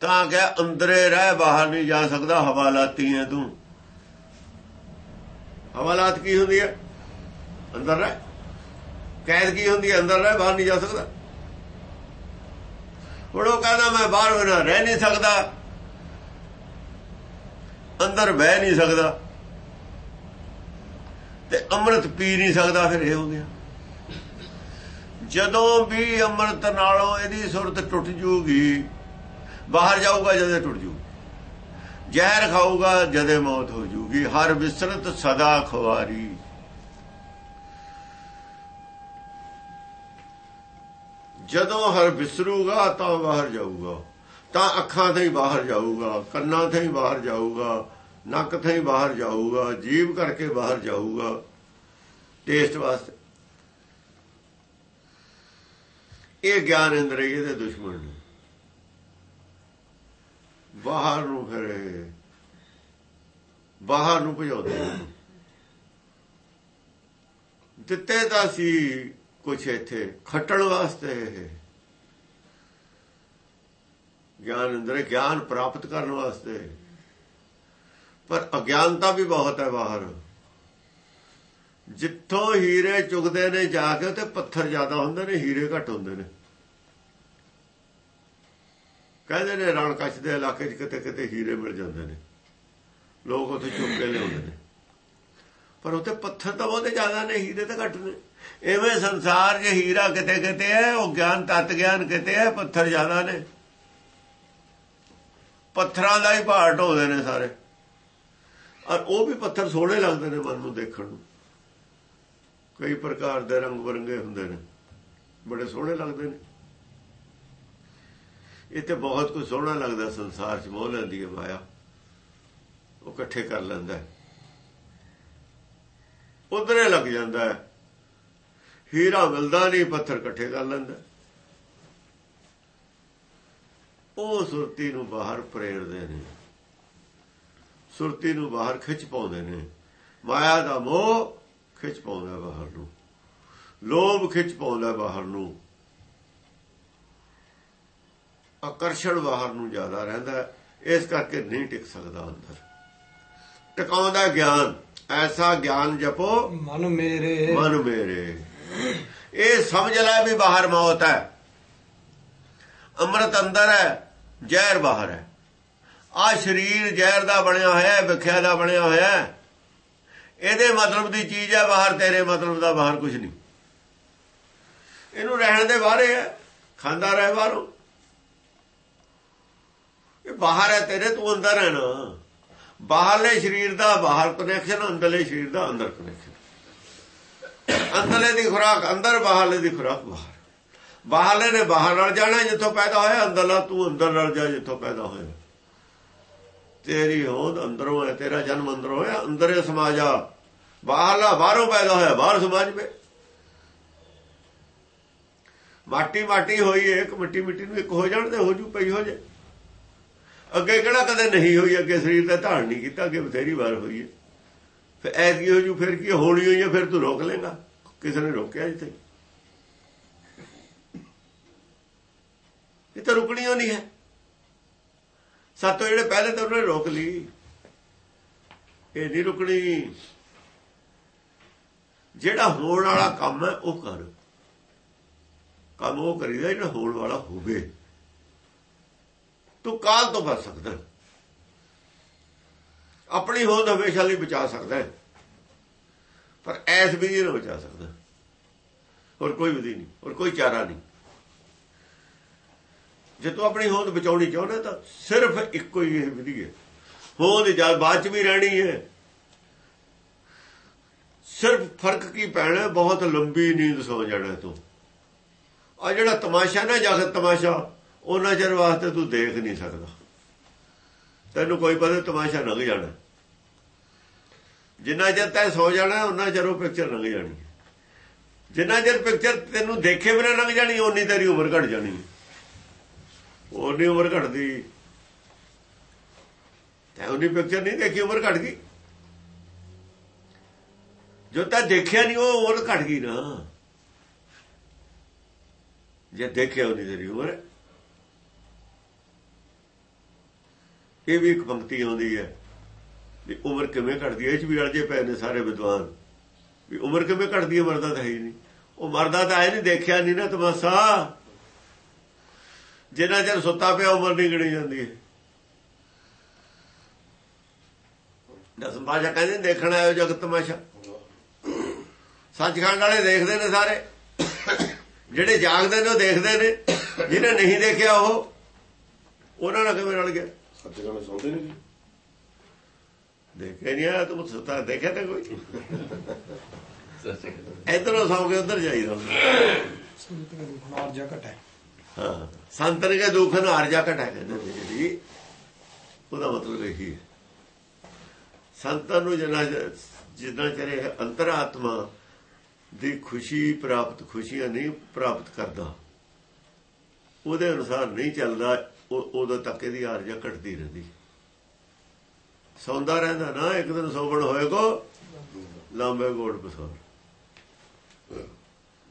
B: ਤਾਂ ਕਿ ਅੰਦਰੇ ਰਹਿ, ਬਾਹਰ ਨਹੀਂ ਜਾ ਸਕਦਾ। ਹਵਾਲਾਤੀ ਹੈ ਤੂੰ। ਹਵਾਲਾਤ ਕੀ ਹੁੰਦੀ ਹੈ? ਅੰਦਰ ਰਹਿ। ਕੈਦ ਕੀ ਹੁੰਦੀ ਹੈ? ਅੰਦਰ ਰਹਿ, ਬਾਹਰ ਨਹੀਂ ਜਾ ਸਕਦਾ। ਹੁਣ ਉਹ ਕਹਿੰਦਾ ਮੈਂ ਬਾਹਰ ਬਿਨਾ ਰਹਿ ਨਹੀਂ ਸਕਦਾ। ਅੰਦਰ ਬਹਿ ਨਹੀਂ ਸਕਦਾ। ਤੇ ਅੰਮ੍ਰਿਤ ਪੀ ਨਹੀਂ ਸਕਦਾ, ਫਿਰ ਇਹ ਹੋ ਗਿਆ। ਜਦੋਂ ਵੀ ਅੰਮ੍ਰਿਤ ਨਾਲੋਂ ਇਹਦੀ ਸੁਰਤ ਟੁੱਟ ਜੂਗੀ, ਬਾਹਰ ਜਾਊਗਾ ਜਦੇ ਟੁੱਟ ਜੂ ਜ਼ਹਿਰ ਖਾਊਗਾ ਜਦੇ ਮੌਤ ਹੋ ਜੂਗੀ। ਹਰ ਵਿਸਰਤ ਸਦਾ ਖਵਾਰੀ। ਜਦੋਂ ਹਰ ਵਿਸਰੂਗਾ, ਤਾਂ ਬਾਹਰ ਜਾਊਗਾ। ਤਾਂ ਅੱਖਾਂ ਤੇ ਹੀ ਬਾਹਰ ਜਾਊਗਾ, ਕੰਨਾਂ ਤੇ ਹੀ ਬਾਹਰ ਜਾਊਗਾ, ਨੱਕ ਤੇ ਹੀ ਬਾਹਰ ਜਾਊਗਾ, ਜੀਭ ਕਰਕੇ ਬਾਹਰ ਜਾਊਗਾ। ਟੇਸਟ ਵਾਸਤੇ। ਇਹ ਗਿਆਨ ਇੰਦਰੀਏ ਦੇ ਦੁਸ਼ਮਣ ਨੇ। ਬਾਹਰ ਨੂੰ ਫਿਰ ਬਾਹਰ ਨੂੰ ਭਜਾਉਂਦੇ ਦਿੱਤੇ ਤਾਂ ਸੀ ਕੁਛ ਇੱਥੇ ਖੱਟਣ ਵਾਸਤੇ ਗਿਆਨ ਅੰਦਰ ਗਿਆਨ ਪ੍ਰਾਪਤ ਕਰਨ ਵਾਸਤੇ। ਪਰ ਅਗਿਆਨਤਾ ਵੀ ਬਹੁਤ ਹੈ ਬਾਹਰ। ਜਿੱਥੋਂ ਹੀਰੇ ਚੁਗਦੇ ਨੇ ਜਾ ਕੇ ਤੇ ਪੱਥਰ ਜ਼ਿਆਦਾ ਹੁੰਦੇ ਨੇ, ਹੀਰੇ ਘੱਟ ਹੁੰਦੇ ਨੇ। ਕਹਿੰਦੇ ਨੇ ਰਣਕਛ ਦੇ ਇਲਾਕੇ 'ਚ ਕਿਤੇ ਕਿਤੇ ਹੀਰੇ ਮਿਲ ਜਾਂਦੇ ਨੇ। ਲੋਕ ਉੱਥੇ ਚੁੱਕ ਕੇ ਲਿਆਉਂਦੇ ਨੇ। ਪਰ ਉੱਥੇ ਪੱਥਰ ਤਾਂ ਬਹੁਤੇ ਜ਼ਿਆਦਾ ਨੇ, ਹੀਰੇ ਤਾਂ ਘੱਟ ਨੇ। ਐਵੇਂ ਸੰਸਾਰ 'ਚ ਹੀਰਾ ਕਿਤੇ ਕਿਤੇ ਹੈ ਉਹ ਗਿਆਨ ਤਤ ਗਿਆਨ ਕਿਤੇ ਹੈ ਪੱਥਰ ਜ਼ਿਆਦਾ ਨੇ। ਪੱਥਰਾਂ ਦਾ ਹੀ ਭਾਰ ਢੋਦੇ ਨੇ ਸਾਰੇ। ਔਰ ਉਹ ਵੀ ਪੱਥਰ ਸੋਹਣੇ ਲੱਗਦੇ ਨੇ ਮਨ ਨੂੰ ਦੇਖਣ ਨੂੰ। ਕਈ ਪ੍ਰਕਾਰ ਦੇ ਰੰਗ ਬਰੰਗੇ ਹੁੰਦੇ ਨੇ। ਬੜੇ ਸੋਹਣੇ ਲੱਗਦੇ ਨੇ। ਇਹ ਤੇ ਬਹੁਤ ਕੁਝ ਸੋਹਣਾ ਲੱਗਦਾ ਸੰਸਾਰ 'ਚ ਮੋਹ ਲੈਂਦੀ ਹੈ ਮਾਇਆ। ਉਹ ਇਕੱਠੇ ਕਰ ਲੈਂਦਾ। ਉਧਰੇ ਲੱਗ ਜਾਂਦਾ ਹੈ। ਹੀਰਾ ਮਿਲਦਾ ਨਹੀਂ ਪੱਥਰ ਇਕੱਠੇ ਕਰ ਲੈਂਦਾ। ਉਹ ਸੁਰਤੀ ਨੂੰ ਬਾਹਰ ਪ੍ਰੇਰਦੇ ਨੇ। ਸੁਰਤੀ ਨੂੰ ਬਾਹਰ ਖਿੱਚ ਪਾਉਂਦੇ ਨੇ। ਮਾਇਆ ਦਾ ਮੋਹ ਖਿੱਚ ਪਾਉਂਦਾ ਬਾਹਰ ਨੂੰ। ਲੋਭ ਖਿੱਚ ਪਾਉਂਦਾ ਬਾਹਰ ਨੂੰ। ਆਕਰਸ਼ਣ ਬਾਹਰ ਨੂੰ ਜ਼ਿਆਦਾ ਰਹਿੰਦਾ ਇਸ ਕਰਕੇ ਨਹੀਂ ਟਿਕ ਸਕਦਾ ਅੰਦਰ। ਟਿਕਾਉਂਦਾ ਗਿਆਨ। ਐਸਾ ਗਿਆਨ ਜਪੋ।
A: ਮਨ ਮੇਰੇ।
B: ਮਨ ਮੇਰੇ। ਇਹ ਸਮਝ ਲੈ ਵੀ ਬਾਹਰ ਮੌਤ ਹੈ। ਅੰਮ੍ਰਿਤ ਅੰਦਰ ਹੈ, ਜ਼ਹਿਰ ਬਾਹਰ ਹੈ। ਆ ਸਰੀਰ ਜ਼ਹਿਰ ਦਾ ਬਣਿਆ ਹੋਇਆ ਹੈ, ਵਿਖਿਆ ਦਾ ਬਣਿਆ ਹੋਇਆ ਹੈ। ਇਹਦੇ ਮਤਲਬ ਦੀ ਚੀਜ਼ ਹੈ, ਬਾਹਰ ਤੇਰੇ ਮਤਲਬ ਦਾ ਬਾਹਰ ਕੁਝ ਨਹੀਂ। ਇਹਨੂੰ ਰਹਿਣ ਦੇ ਬਾਹਰੇ ਹੈ, ਖਾਂਦਾ ਰਹਿ ਬਾਹਰੋਂ। ਇਹ ਬਾਹਰ ਹੈ ਤੇਰੇ, ਤੂੰ ਅੰਦਰ ਹੈ ਨਾ ਬਾਹਰਲੇ ਸਰੀਰ ਦਾ ਬਾਹਰ ਕਨੈਕਸ਼ਨ ਅੰਦਰਲੇ ਸਰੀਰ ਦਾ ਅੰਦਰ ਕਨੈਕਸ਼ਨ ਅੰਦਰਲੇ ਦੀ ਖੁਰਾਕ, ਅੰਦਰ ਬਾਹਰਲੇ ਦੀ ਖੁਰਾਕ, ਬਾਹਰ। ਬਾਹਰਲੇ ਨੇ ਬਾਹਰ ਨਾਲ ਜਾਣਾ ਜਿੱਥੋਂ ਪੈਦਾ ਹੋਇਆ, ਅੰਦਰਲਾ ਤੂੰ ਅੰਦਰ ਨਾਲ ਜਾ ਜਿੱਥੋਂ ਪੈਦਾ ਹੋਇਆ। ਤੇਰੀ ਹੋਂਦ ਅੰਦਰੋਂ ਹੈ, ਤੇਰਾ ਜਨਮ ਅੰਦਰੋਂ ਹੈ ਅੰਦਰੇ ਸਮਾਜਾ ਬਾਹਰਲਾ ਬਾਹਰੋਂ ਪੈਦਾ ਹੋਇਆ, ਬਾਹਰ ਸਮਾਜ ਵਿੱਚ। ਮਾਟੀ ਮਾਟੀ ਹੋਈ ਇੱਕ ਮਿੱਟੀ ਮਿੱਟੀ ਨੂੰ ਇੱਕ ਹੋ ਜਾਣ ਤੇ ਹੋ ਜੂ, ਪਈ ਹੋ ਜੇ। ਅੱਗੇ ਕਿਹੜਾ ਕਦੇ ਨਹੀਂ ਹੋਈ, ਅੱਗੇ ਸਰੀਰ ਦਾ ਧਾਰਨ ਨਹੀਂ ਕੀਤਾ, ਅੱਗੇ ਬਥੇਰੀ ਵਾਰ ਹੋਈ ਹੈ ਫਿਰ ਐਸੀ ਹੋ ਜੂ ਫਿਰ ਕੀ ਹੋਣੀ ਹੋਈ ਹੈ ਫਿਰ ਤੂੰ ਰੋਕ ਲੇਗਾ। ਕਿਸੇ ਨੇ ਰੋਕਿਆ ਇੱਥੇ। ਇਹ ਤਾਂ ਰੁਕਣੀ ਹੋ ਨਹੀਂ ਹੈ। ਸਾਤੋਂ ਜਿਹੜੇ ਪਹਿਲੇ ਤਾਂ ਉਹਨੇ ਰੋਕ ਲਈ। ਇਹ ਨਹੀਂ ਰੁਕਣੀ। ਜਿਹੜਾ ਹੋਣ ਵਾਲਾ ਕੰਮ ਹੈ, ਉਹ ਕਰ। ਕੰਮ ਉਹ ਕਰੀਦਾ ਜਿਹੜਾ ਹੋਣ ਵਾਲਾ ਹੋਵੇ। ਤੂੰ ਕਾਲ ਤੋਂ ਬਚ ਸਕਦਾ? ਆਪਣੀ ਹੋਂਦ ਹਮੇਸ਼ਾ ਲਈ ਬਚਾ ਸਕਦਾ ਪਰ ਐਸ ਵਿਧੀ ਨਾਲ ਬਚਾ ਸਕਦਾ। ਹੋਰ ਕੋਈ ਵਿਧੀ ਨਹੀਂ, ਹੋਰ ਕੋਈ ਚਾਰਾ ਨਹੀਂ। ਜੇ ਤੂੰ ਆਪਣੀ ਹੋਂਦ ਬਚਾਉਣੀ ਚਾਹੁੰਦਾ ਤਾਂ ਸਿਰਫ ਇੱਕੋ ਹੀ ਇਹ ਵਿਧੀ ਹੈ। ਹੋਂਦ ਜਦ ਬਾਅਦ ਚ ਵੀ ਰਹਿਣੀ ਹੈ। ਸਿਰਫ ਫ਼ਰਕ ਕੀ ਪੈਣਾ? ਬਹੁਤ ਲੰਬੀ ਨੀਂਦ ਸੌ ਜਾਣਾ ਤੂੰ। ਆ ਜਿਹੜਾ ਤਮਾਸ਼ਾ ਨਾ ਜਗਤ ਤਮਾਸ਼ਾ, ਉਹਨਾਂ ਚਿਰ ਵਾਸਤੇ ਤੂੰ ਦੇਖ ਨਹੀਂ ਸਕਦਾ। ਤੈਨੂੰ ਕੋਈ ਪਤਾ ਤਮਾਸ਼ਾ ਲੰਘ ਜਾਣਾ। ਜਿੰਨਾ ਚਿਰ ਤੈ ਸੌ ਜਾਣਾ ਉਹਨਾਂ ਚਿਰ ਉਹ ਪਿਕਚਰ ਲੰਘ ਜਾਣੀ ਜਿੰਨਾ ਚਿਰ ਪਿਕਚਰ ਤੈਨੂੰ ਦੇਖੇ ਬਿਨਾਂ ਲੰਘ ਜਾਣੀ, ਓਨੀ ਤੇਰੀ ਉਮਰ ਘਟ ਜਾਣੀ ਓਨੀ ਉਮਰ ਘਟਦੀ। ਤੈ ਉਹਨੀ ਪਿਕਚਰ ਨਹੀਂ ਦੇਖੀ, ਉਮਰ ਘਟ ਗਈ। ਜੋ ਤਾਂ ਦੇਖਿਆ ਨਹੀਂ, ਉਹ ਉਮਰ ਘਟ ਗਈ ਨਾ। ਜੇ ਦੇਖਿਆ ਉਹਨੀ ਤੇਰੀ ਉਮਰ ਇਹ ਵੀ ਇੱਕ ਪੰਕਤੀ ਆਉਂਦੀ ਹੈ ਵੀ ਉਮਰ ਕਿਵੇਂ ਘਟਦੀ ਹੈ। ਇਹ ਚ ਵੀ ਅੜਜੇ ਪਏ ਨੇ ਸਾਰੇ ਵਿਦਵਾਨ। ਵੀ ਉਮਰ ਕਿਵੇਂ ਘਟਦੀ ਹੈ, ਮਰਦਾ ਤਾਂ ਹੈ ਹੀ ਨਹੀਂ। ਉਹ ਮਰਦਾ ਤਾਂ ਹੈ ਨਹੀਂ ਦੇਖਿਆ ਨਹੀਂ ਨਾ ਤਮਾਸਾ। ਜਿੰਨਾ ਚਿਰ ਸੁੱਤਾ ਪਿਆ ਉਮਰ ਨਹੀਂ ਗਣੀ ਜਾਂਦੀ। ਹੈ ਦਸਮ ਬਾਜਾ ਕਹਿੰਦੇ ਦੇਖਣ ਆਇਓ ਜਗਤ ਤਮਾਸ਼ਾ। ਸੱਚਖੰਡ ਵਾਲੇ ਦੇਖਦੇ ਨੇ ਸਾਰੇ। ਜਿਹੜੇ ਜਾਗਦੇ ਨੇ ਉਹ ਦੇਖਦੇ ਨੇ। ਜਿਹਨੇ ਨਹੀਂ ਦੇਖਿਆ ਉਹ, ਉਹਨਾਂ ਨਾਲ ਕਿਵੇਂ ਰਲ ਗਿਆ?
C: ਸੱਚ ਗੱਲ ਸੁਣਦੇ ਨਹੀਂ
B: ਦੇਖਿਆ ਨਹੀਂ ਆ ਤੂੰ ਸੁੱਤਾ ਦੇਖਿਆ ਤਾਂ ਕੋਈ ਇਧਰੋਂ ਸੌ ਕੇ ਉਧਰ ਜਾਈਦਾ
A: ਸੰਤ ਦੇ ਦੁੱਖ ਨਾਲ ਜਾ ਘਟੈ
B: ਹਾਂ ਸੰਤਨ ਕੇ ਦੁੱਖ ਨੂੰ ਅਰਜਾ ਘਟਾ ਕਹਿੰਦੇ ਜਿਹੜੀ ਉਹਦਾ ਮਤਲਬ ਇਹ ਹੈ ਸੰਤਾਂ ਨੂੰ ਜਿੰਨਾ ਜਿੰਨਾ ਚਿਰ ਅੰਤਰਾਤਮਾ ਦੀ ਖੁਸ਼ੀ ਪ੍ਰਾਪਤ ਖੁਸ਼ੀਆਂ ਨਹੀਂ ਪ੍ਰਾਪਤ ਕਰਦਾ ਉਹਦੇ ਅਨੁਸਾਰ ਨਹੀਂ ਚੱਲਦਾ ਉਦੋਂ ਤੱਕ ਇਹਦੀ ਆਰਜਾ ਘਟਦੀ ਰਹਿੰਦੀ। ਸੌਂਦਾ ਰਹਿੰਦਾ ਨਾ, ਇੱਕ ਦਿਨ ਸੋਵਣ ਹੋਏਗਾ ਲਾਂਬੇ ਗੋੜ ਬਸੋਰ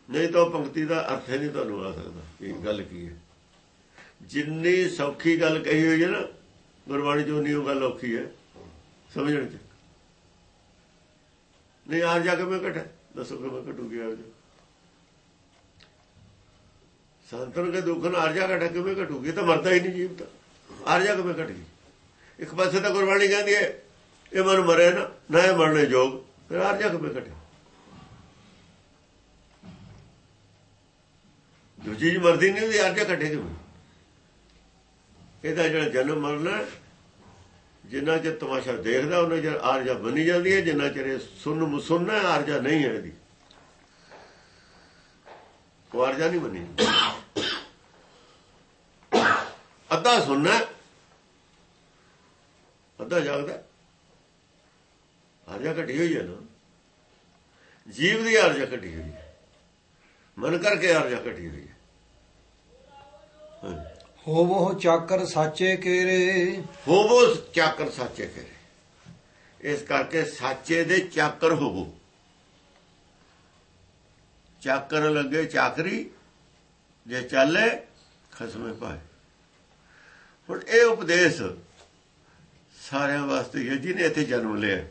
B: ਨਹੀਂ ਤਾਂ ਪੰਕਤੀ ਦਾ ਅਰਥ ਹੀ ਨਹੀਂ ਤੁਹਾਨੂੰ ਆ ਸਕਦਾ ਇਹ ਗੱਲ ਕੀ ਹੈ। ਜਿੰਨੀ ਸੌਖੀ ਗੱਲ ਕਹੀ ਹੋਈ ਹੈ ਨਾ, ਗੁਰਬਾਣੀ ਚੋਂ ਨਹੀਂ ਉਹ ਗੱਲ ਔਖੀ ਹੈ। ਸਮਝਣ ਚ। ਨਹੀਂ ਆ ਜਾ ਕੇ ਮੈਂ ਦੱਸੋ ਕਿਵੇਂ ਘਟੂਗੀ ਆ ਜਾ ਸੰਤਨ ਕੇ ਦੁੱਖ ਨਾਲ ਆਰਜਾ ਘਟਾ ਕਿਵੇਂ ਘਟੂਗੀ? ਤਾਂ ਮਰਦਾ ਹੀ ਨਹੀਂ ਜੀਵ ਤਾਂ। ਆਰਜਾ ਕਿਵੇਂ ਘਟ ਗਈ? ਇੱਕ ਪਾਸੇ ਤਾਂ ਗੁਰਬਾਣੀ ਕਹਿੰਦੀ ਹੈ, ਇਹ ਮਨ ਮਰੇ ਨਾ ਨਾ ਇਹ ਮਰਨੇ ਜੋਗ ਫਿਰ ਆਰਜਾ ਕਿਵੇਂ ਘਟੇ? ਜੋ ਚੀਜ਼ ਮਰਦੀ ਨਹੀਂ ਉਹਦੀ ਆਰਜਾ ਘਟੇ ਕਿਵੇਂ? ਇਹਦਾ ਜਿਹੜਾ ਜਨਮ ਮਰਨਾ ਜਿੰਨਾ ਚਿਰ ਤਮਾਸ਼ਾ ਦੇਖਦਾ, ਉਹਨਾਂ ਚਿਰ ਆਰਜਾ ਬਣੀ ਜਾਂਦੀ ਹੈ, ਜਿੰਨਾ ਚਿਰ ਸੁਣ ਮੁਸੁੰਨਾ ਆਰਜਾ ਨਹੀਂ ਹੈ ਇਹਦੀ। ਉਹ ਆਰਜਾ ਨਹੀਂ ਬਣੀ। ਅੱਧਾ ਸੁਣਨਾ ਅੱਧਾ ਜਾਗਦਾ ਆਰਜਾ ਘਟੀ ਹੋਈ ਹੈ ਨਾ। ਜੀਵ ਦੀ ਆਰਜਾ ਘਟੀ ਹੋਈ ਹੈ। ਮਨ ਕਰਕੇ ਆਰਜਾ ਘਟੀ ਹੋਈ ਹੈ।
A: ਹੋਵੋ ਚਾਕਰ ਸਾਚੇ ਕੇਰੇ।
B: ਹੋਵੋ ਚਾਕਰ ਸਾਚੇ ਕਰੇ। ਇਸ ਕਰਕੇ ਸਾਚੇ ਦੇ ਚਾਕਰ ਹੋਵੋ। ਚਾਕਰ ਲੱਗੇ ਚਾਕਰੀ, ਜੇ ਚੱਲੇ, ਖਸਮੇ ਪਾਏ। ਹੁਣ ਇਹ ਉਪਦੇਸ਼ ਸਾਰਿਆਂ ਵਾਸਤੇ ਹੈ ਜਿਹਨੇ ਇੱਥੇ ਜਨਮ ਲਿਆ।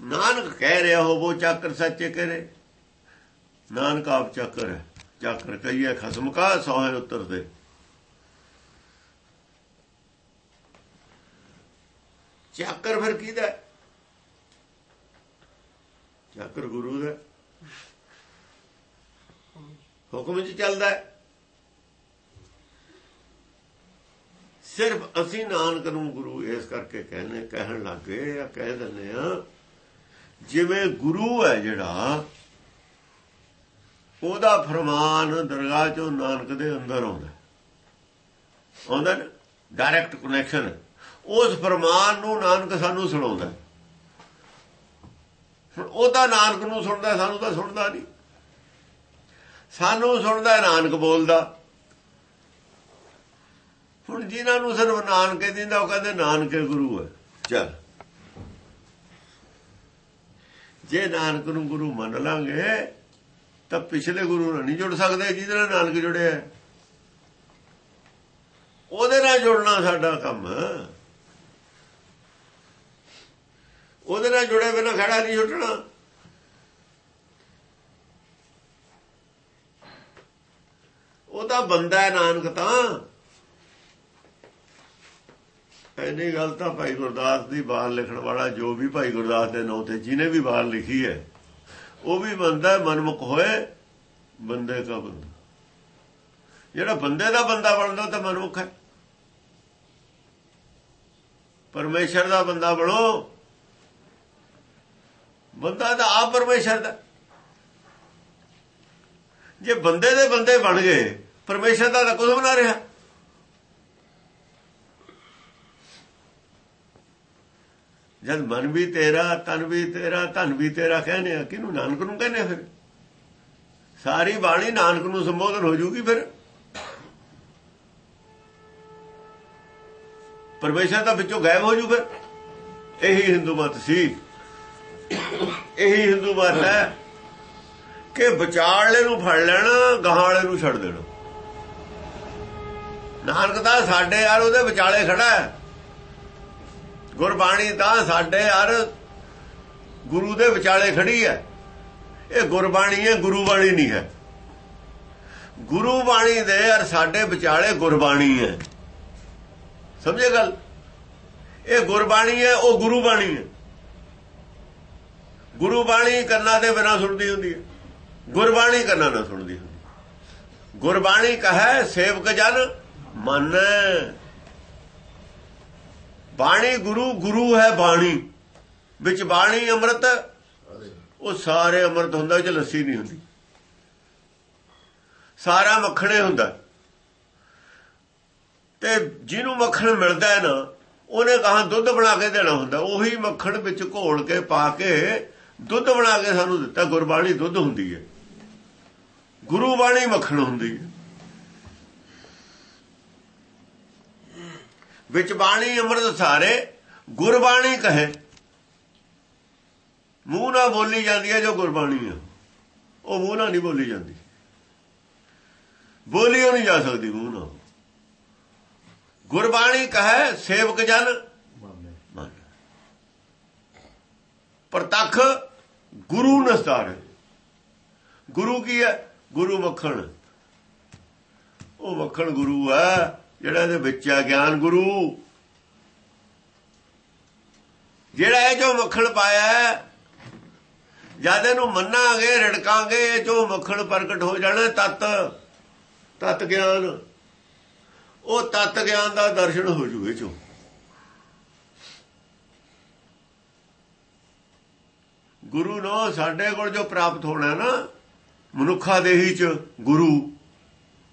B: ਨਾਨਕ ਕਹਿ ਰਿਹਾ ਹੋਵੋ ਚਾਕਰ ਸੱਚੇ ਕਰੇ ਨਾਨਕ ਆਪ ਚਾਕਰ ਹੈ। ਚਾਕਰ ਕਹੀਏ, ਖਸਮ ਕਾ ਸੋਹੇ ਉੱਤਰ ਦੇ ਚਾਕਰ ਫਿਰ ਕਿਹਦਾ ਚਾਕਰ ਗੁਰੂ ਦਾ ਹੁਕਮ ਚ ਚੱਲਦਾ ਸਿਰਫ ਅਸੀਂ ਨਾਨਕ ਨੂੰ ਗੁਰੂ ਇਸ ਕਰਕੇ ਕਹਿੰਦੇ, ਕਹਿਣ ਲੱਗੇ ਜਾਂ ਕਹਿ ਦਿੰਦੇ ਆ, ਜਿਵੇਂ ਗੁਰੂ ਹੈ ਜਿਹੜਾ, ਉਹਦਾ ਫਰਮਾਨ ਦਰਗਾਹ ਚੋਂ ਨਾਨਕ ਦੇ ਅੰਦਰ ਆਉਂਦਾ। ਆਉਂਦਾ ਡਾਇਰੈਕਟ ਕਨੈਕਸ਼ਨ ਉਸ ਫਰਮਾਨ ਨੂੰ ਨਾਨਕ ਸਾਨੂੰ ਸੁਣਾਉਂਦਾ। ਉਹ ਤਾਂ ਨਾਨਕ ਨੂੰ ਸੁਣਦਾ, ਸਾਨੂੰ ਤਾਂ ਸੁਣਦਾ ਨਹੀਂ। ਸਾਨੂੰ ਸੁਣਦਾ ਨਾਨਕ ਬੋਲਦਾ। ਹੁਣ ਜਿਨ੍ਹਾਂ ਨੂੰ ਸਿਰਫ ਨਾਨਕੇ ਦਿੰਦਾ, ਉਹ ਕਹਿੰਦੇ ਨਾਨਕੇ ਗੁਰੂ ਹੈ। ਚਲ। ਜੇ ਨਾਨਕ ਨੂੰ ਗੁਰੂ ਮੰਨ ਲਾਂਗੇ, ਤਾਂ ਪਿਛਲੇ ਗੁਰੂ ਨਾਲ ਨਹੀਂ ਜੁੜ ਸਕਦੇ, ਜਿਹਦੇ ਨਾਲ ਨਾਨਕ ਜੁੜਿਆ ਉਹਦੇ ਨਾਲ ਜੁੜਨਾ ਸਾਡਾ ਕੰਮ। ਉਹਦੇ ਨਾਲ ਜੁੜੇ ਬਿਨਾ ਖੜਾ ਨਹੀਂ ਛੁੱਟਣਾ ਉਹ ਤਾਂ ਬੰਦਾ ਹੈ ਨਾਨਕ ਤਾਂ। ਐਨੀ ਗੱਲ ਤਾਂ ਭਾਈ ਗੁਰਦਾਸ ਦੀ ਬਾਲ ਲਿਖਣ ਵਾਲਾ ਜੋ ਵੀ ਭਾਈ ਗੁਰਦਾਸ ਦੇ ਨਾਂ ਤੇ ਜਿਹਨੇ ਵੀ ਬਾਲ ਲਿਖੀ ਹੈ, ਉਹ ਵੀ ਬੰਦਾ ਮਨਮੁਖ ਹੋਏ ਬੰਦੇ ਦਾ ਬੰਦਾ। ਜਿਹੜਾ ਬੰਦੇ ਦਾ ਬੰਦਾ ਬਣਦਾ ਤਾਂ ਮਨਮੁਖ ਹੈ। ਪਰਮੇਸ਼ਰ ਦਾ ਬੰਦਾ ਬਣੋ। ਬੰਦਾ ਤਾਂ ਆਪ ਪਰਮੇਸ਼ਰ ਦਾ। ਜੇ ਬੰਦੇ ਦੇ ਬੰਦੇ ਬਣ ਗਏ ਪਰਮੇਸ਼ਰ ਦਾ ਤਾਂ ਕੁਝ ਬਣਾ ਰਿਹਾ? ਜਦ ਮਨ ਵੀ ਤੇਰਾ, ਤਨ ਵੀ ਤੇਰਾ, ਧਨ ਵੀ ਤੇਰਾ ਕਹਿੰਦੇ ਆ, ਕਿਹਨੂੰ ਨਾਨਕ ਨੂੰ ਕਹਿੰਦੇ ਫਿਰ? ਸਾਰੀ ਬਾਣੀ ਨਾਨਕ ਨੂੰ ਸੰਬੋਧਨ ਹੋ ਜੂਗੀ ਫਿਰ। ਪਰਮੇਸ਼ਰ ਤਾਂ ਵਿੱਚੋਂ ਗਾਇਬ ਹੋ ਜੂ ਫਿਰ। ਇਹੀ ਹਿੰਦੂ ਮਤ ਸੀ। ਇਹੀ ਹਿੰਦੂ ਮਤ ਹੈ ਕਿ ਵਿਚਾਰਲੇ ਨੂੰ ਫੜ ਲੈਣਾ, ਗਾਹਾਂ ਵਾਲੇ ਨੂੰ ਛੱਡ ਦੇਣਾ। ਨਾਨਕ ਦਾ ਸਾਡੇ ਯਾਰ ਉਹਦੇ ਵਿਚਾਲੇ ਖੜਾ ਹੈ। ਗੁਰਬਾਣੀ ਤਾਂ ਸਾਡੇ ਯਾਰ ਗੁਰੂ ਦੇ ਵਿਚਾਲੇ ਖੜੀ ਹੈ। ਇਹ ਗੁਰਬਾਣੀ ਹੈ, ਗੁਰੂ ਬਾਣੀ ਨਹੀਂ ਹੈ। ਗੁਰੂ ਬਾਣੀ ਦੇ ਯਾਰ ਸਾਡੇ ਵਿਚਾਲੇ ਗੁਰਬਾਣੀ ਹੈ। ਸਮਝੇ ਗੱਲ? ਇਹ ਗੁਰਬਾਣੀ ਹੈ, ਉਹ ਗੁਰੂ ਬਾਣੀ ਹੈ। ਗੁਰੂ ਬਾਣੀ ਕੰਨਾਂ ਦੇ ਬਿਨਾ ਸੁਣਦੀ ਹੁੰਦੀ ਹੈ। ਗੁਰਬਾਣੀ ਕੰਨਾਂ ਨਾਲ ਸੁਣਦੀ ਹੁੰਦੀ ਗੁਰਬਾਣੀ ਕਹੈ ਸੇਵਕ ਜਨ ਮਨ। ਬਾਣੀ ਗੁਰੂ ਗੁਰੂ ਹੈ ਬਾਣੀ। ਵਿੱਚ ਬਾਣੀ, ਅੰਮ੍ਰਿਤ, ਉਹ ਸਾਰੇ ਅੰਮ੍ਰਿਤ ਹੁੰਦਾ ਜੇ ਲੱਸੀ ਨਹੀਂ ਹੁੰਦੀ। ਸਾਰਾ ਮੱਖਣੇ ਹੁੰਦਾ। ਤੇ ਜਿਹਨੂੰ ਮੱਖਣ ਮਿਲਦਾ ਹੈ ਨਾ, ਉਹਨੇ ਕਹਾ ਦੁੱਧ ਬਣਾ ਕੇ ਦੇਣਾ ਹੁੰਦਾ। ਉਹੀ ਮੱਖਣ ਵਿੱਚ ਘੋਲ ਕੇ ਪਾ ਕੇ ਦੁੱਧ ਬਣਾ ਕੇ ਸਾਨੂੰ ਦਿੱਤਾ। ਗੁਰਬਾਣੀ ਦੁੱਧ ਹੁੰਦੀ ਹੈ। ਗੁਰੂ ਬਾਣੀ ਮੱਖਣ ਹੁੰਦੀ ਹੈ। ਵਿੱਚ ਬਾਣੀ ਅੰਮ੍ਰਿਤ ਸਾਰੇ ਗੁਰਬਾਣੀ ਕਹੇ। ਮੂੰਹ ਨਾਲ ਬੋਲੀ ਜਾਂਦੀ ਹੈ ਜੋ ਗੁਰਬਾਣੀ ਹੈ। ਉਹ ਮੂੰਹ ਨਾਲ ਨਹੀਂ ਬੋਲੀ ਜਾਂਦੀ। ਬੋਲੀ ਉਹ ਨਹੀਂ ਜਾ ਸਕਦੀ ਮੂੰਹ ਨਾਲ। ਗੁਰਬਾਣੀ ਕਹੇ ਸੇਵਕ ਜਨ ਪ੍ਰਤੱਖ ਗੁਰੂ ਨਸਤਾਰ। ਗੁਰੂ ਕੀ ਹੈ? ਗੁਰੂ ਮੱਖਣ ਉਹ ਮੱਖਣ ਗੁਰੂ ਹੈ। ਜਿਹੜਾ ਇਹਦੇ ਵਿੱਚ ਆ ਗਿਆਨ ਗੁਰੂ। ਜਿਹੜਾ ਇਹ ਜੋ ਮੱਖਣ ਪਾਇਆ ਜਦ ਇਹਨੂੰ ਮੰਨਾਂਗੇ, ਰੜਕਾਂਗੇ, ਇਹ ਜੋ ਮੱਖਣ ਪ੍ਰਗਟ ਹੋ ਜਾਣਾ ਤਤ ਤਤ ਗਿਆਨ। ਉਹ ਤਤ ਗਿਆਨ ਦਾ ਦਰਸ਼ਨ ਹੋ ਜੂਵੇ ਚੋ। ਗੁਰੂ ਨੂੰ ਸਾਡੇ ਕੋਲ ਜੋ ਪ੍ਰਾਪਤ ਹੋਣਾ ਨਾ ਮਨੁੱਖਾ ਦੇਹੀ ਚ ਗੁਰੂ,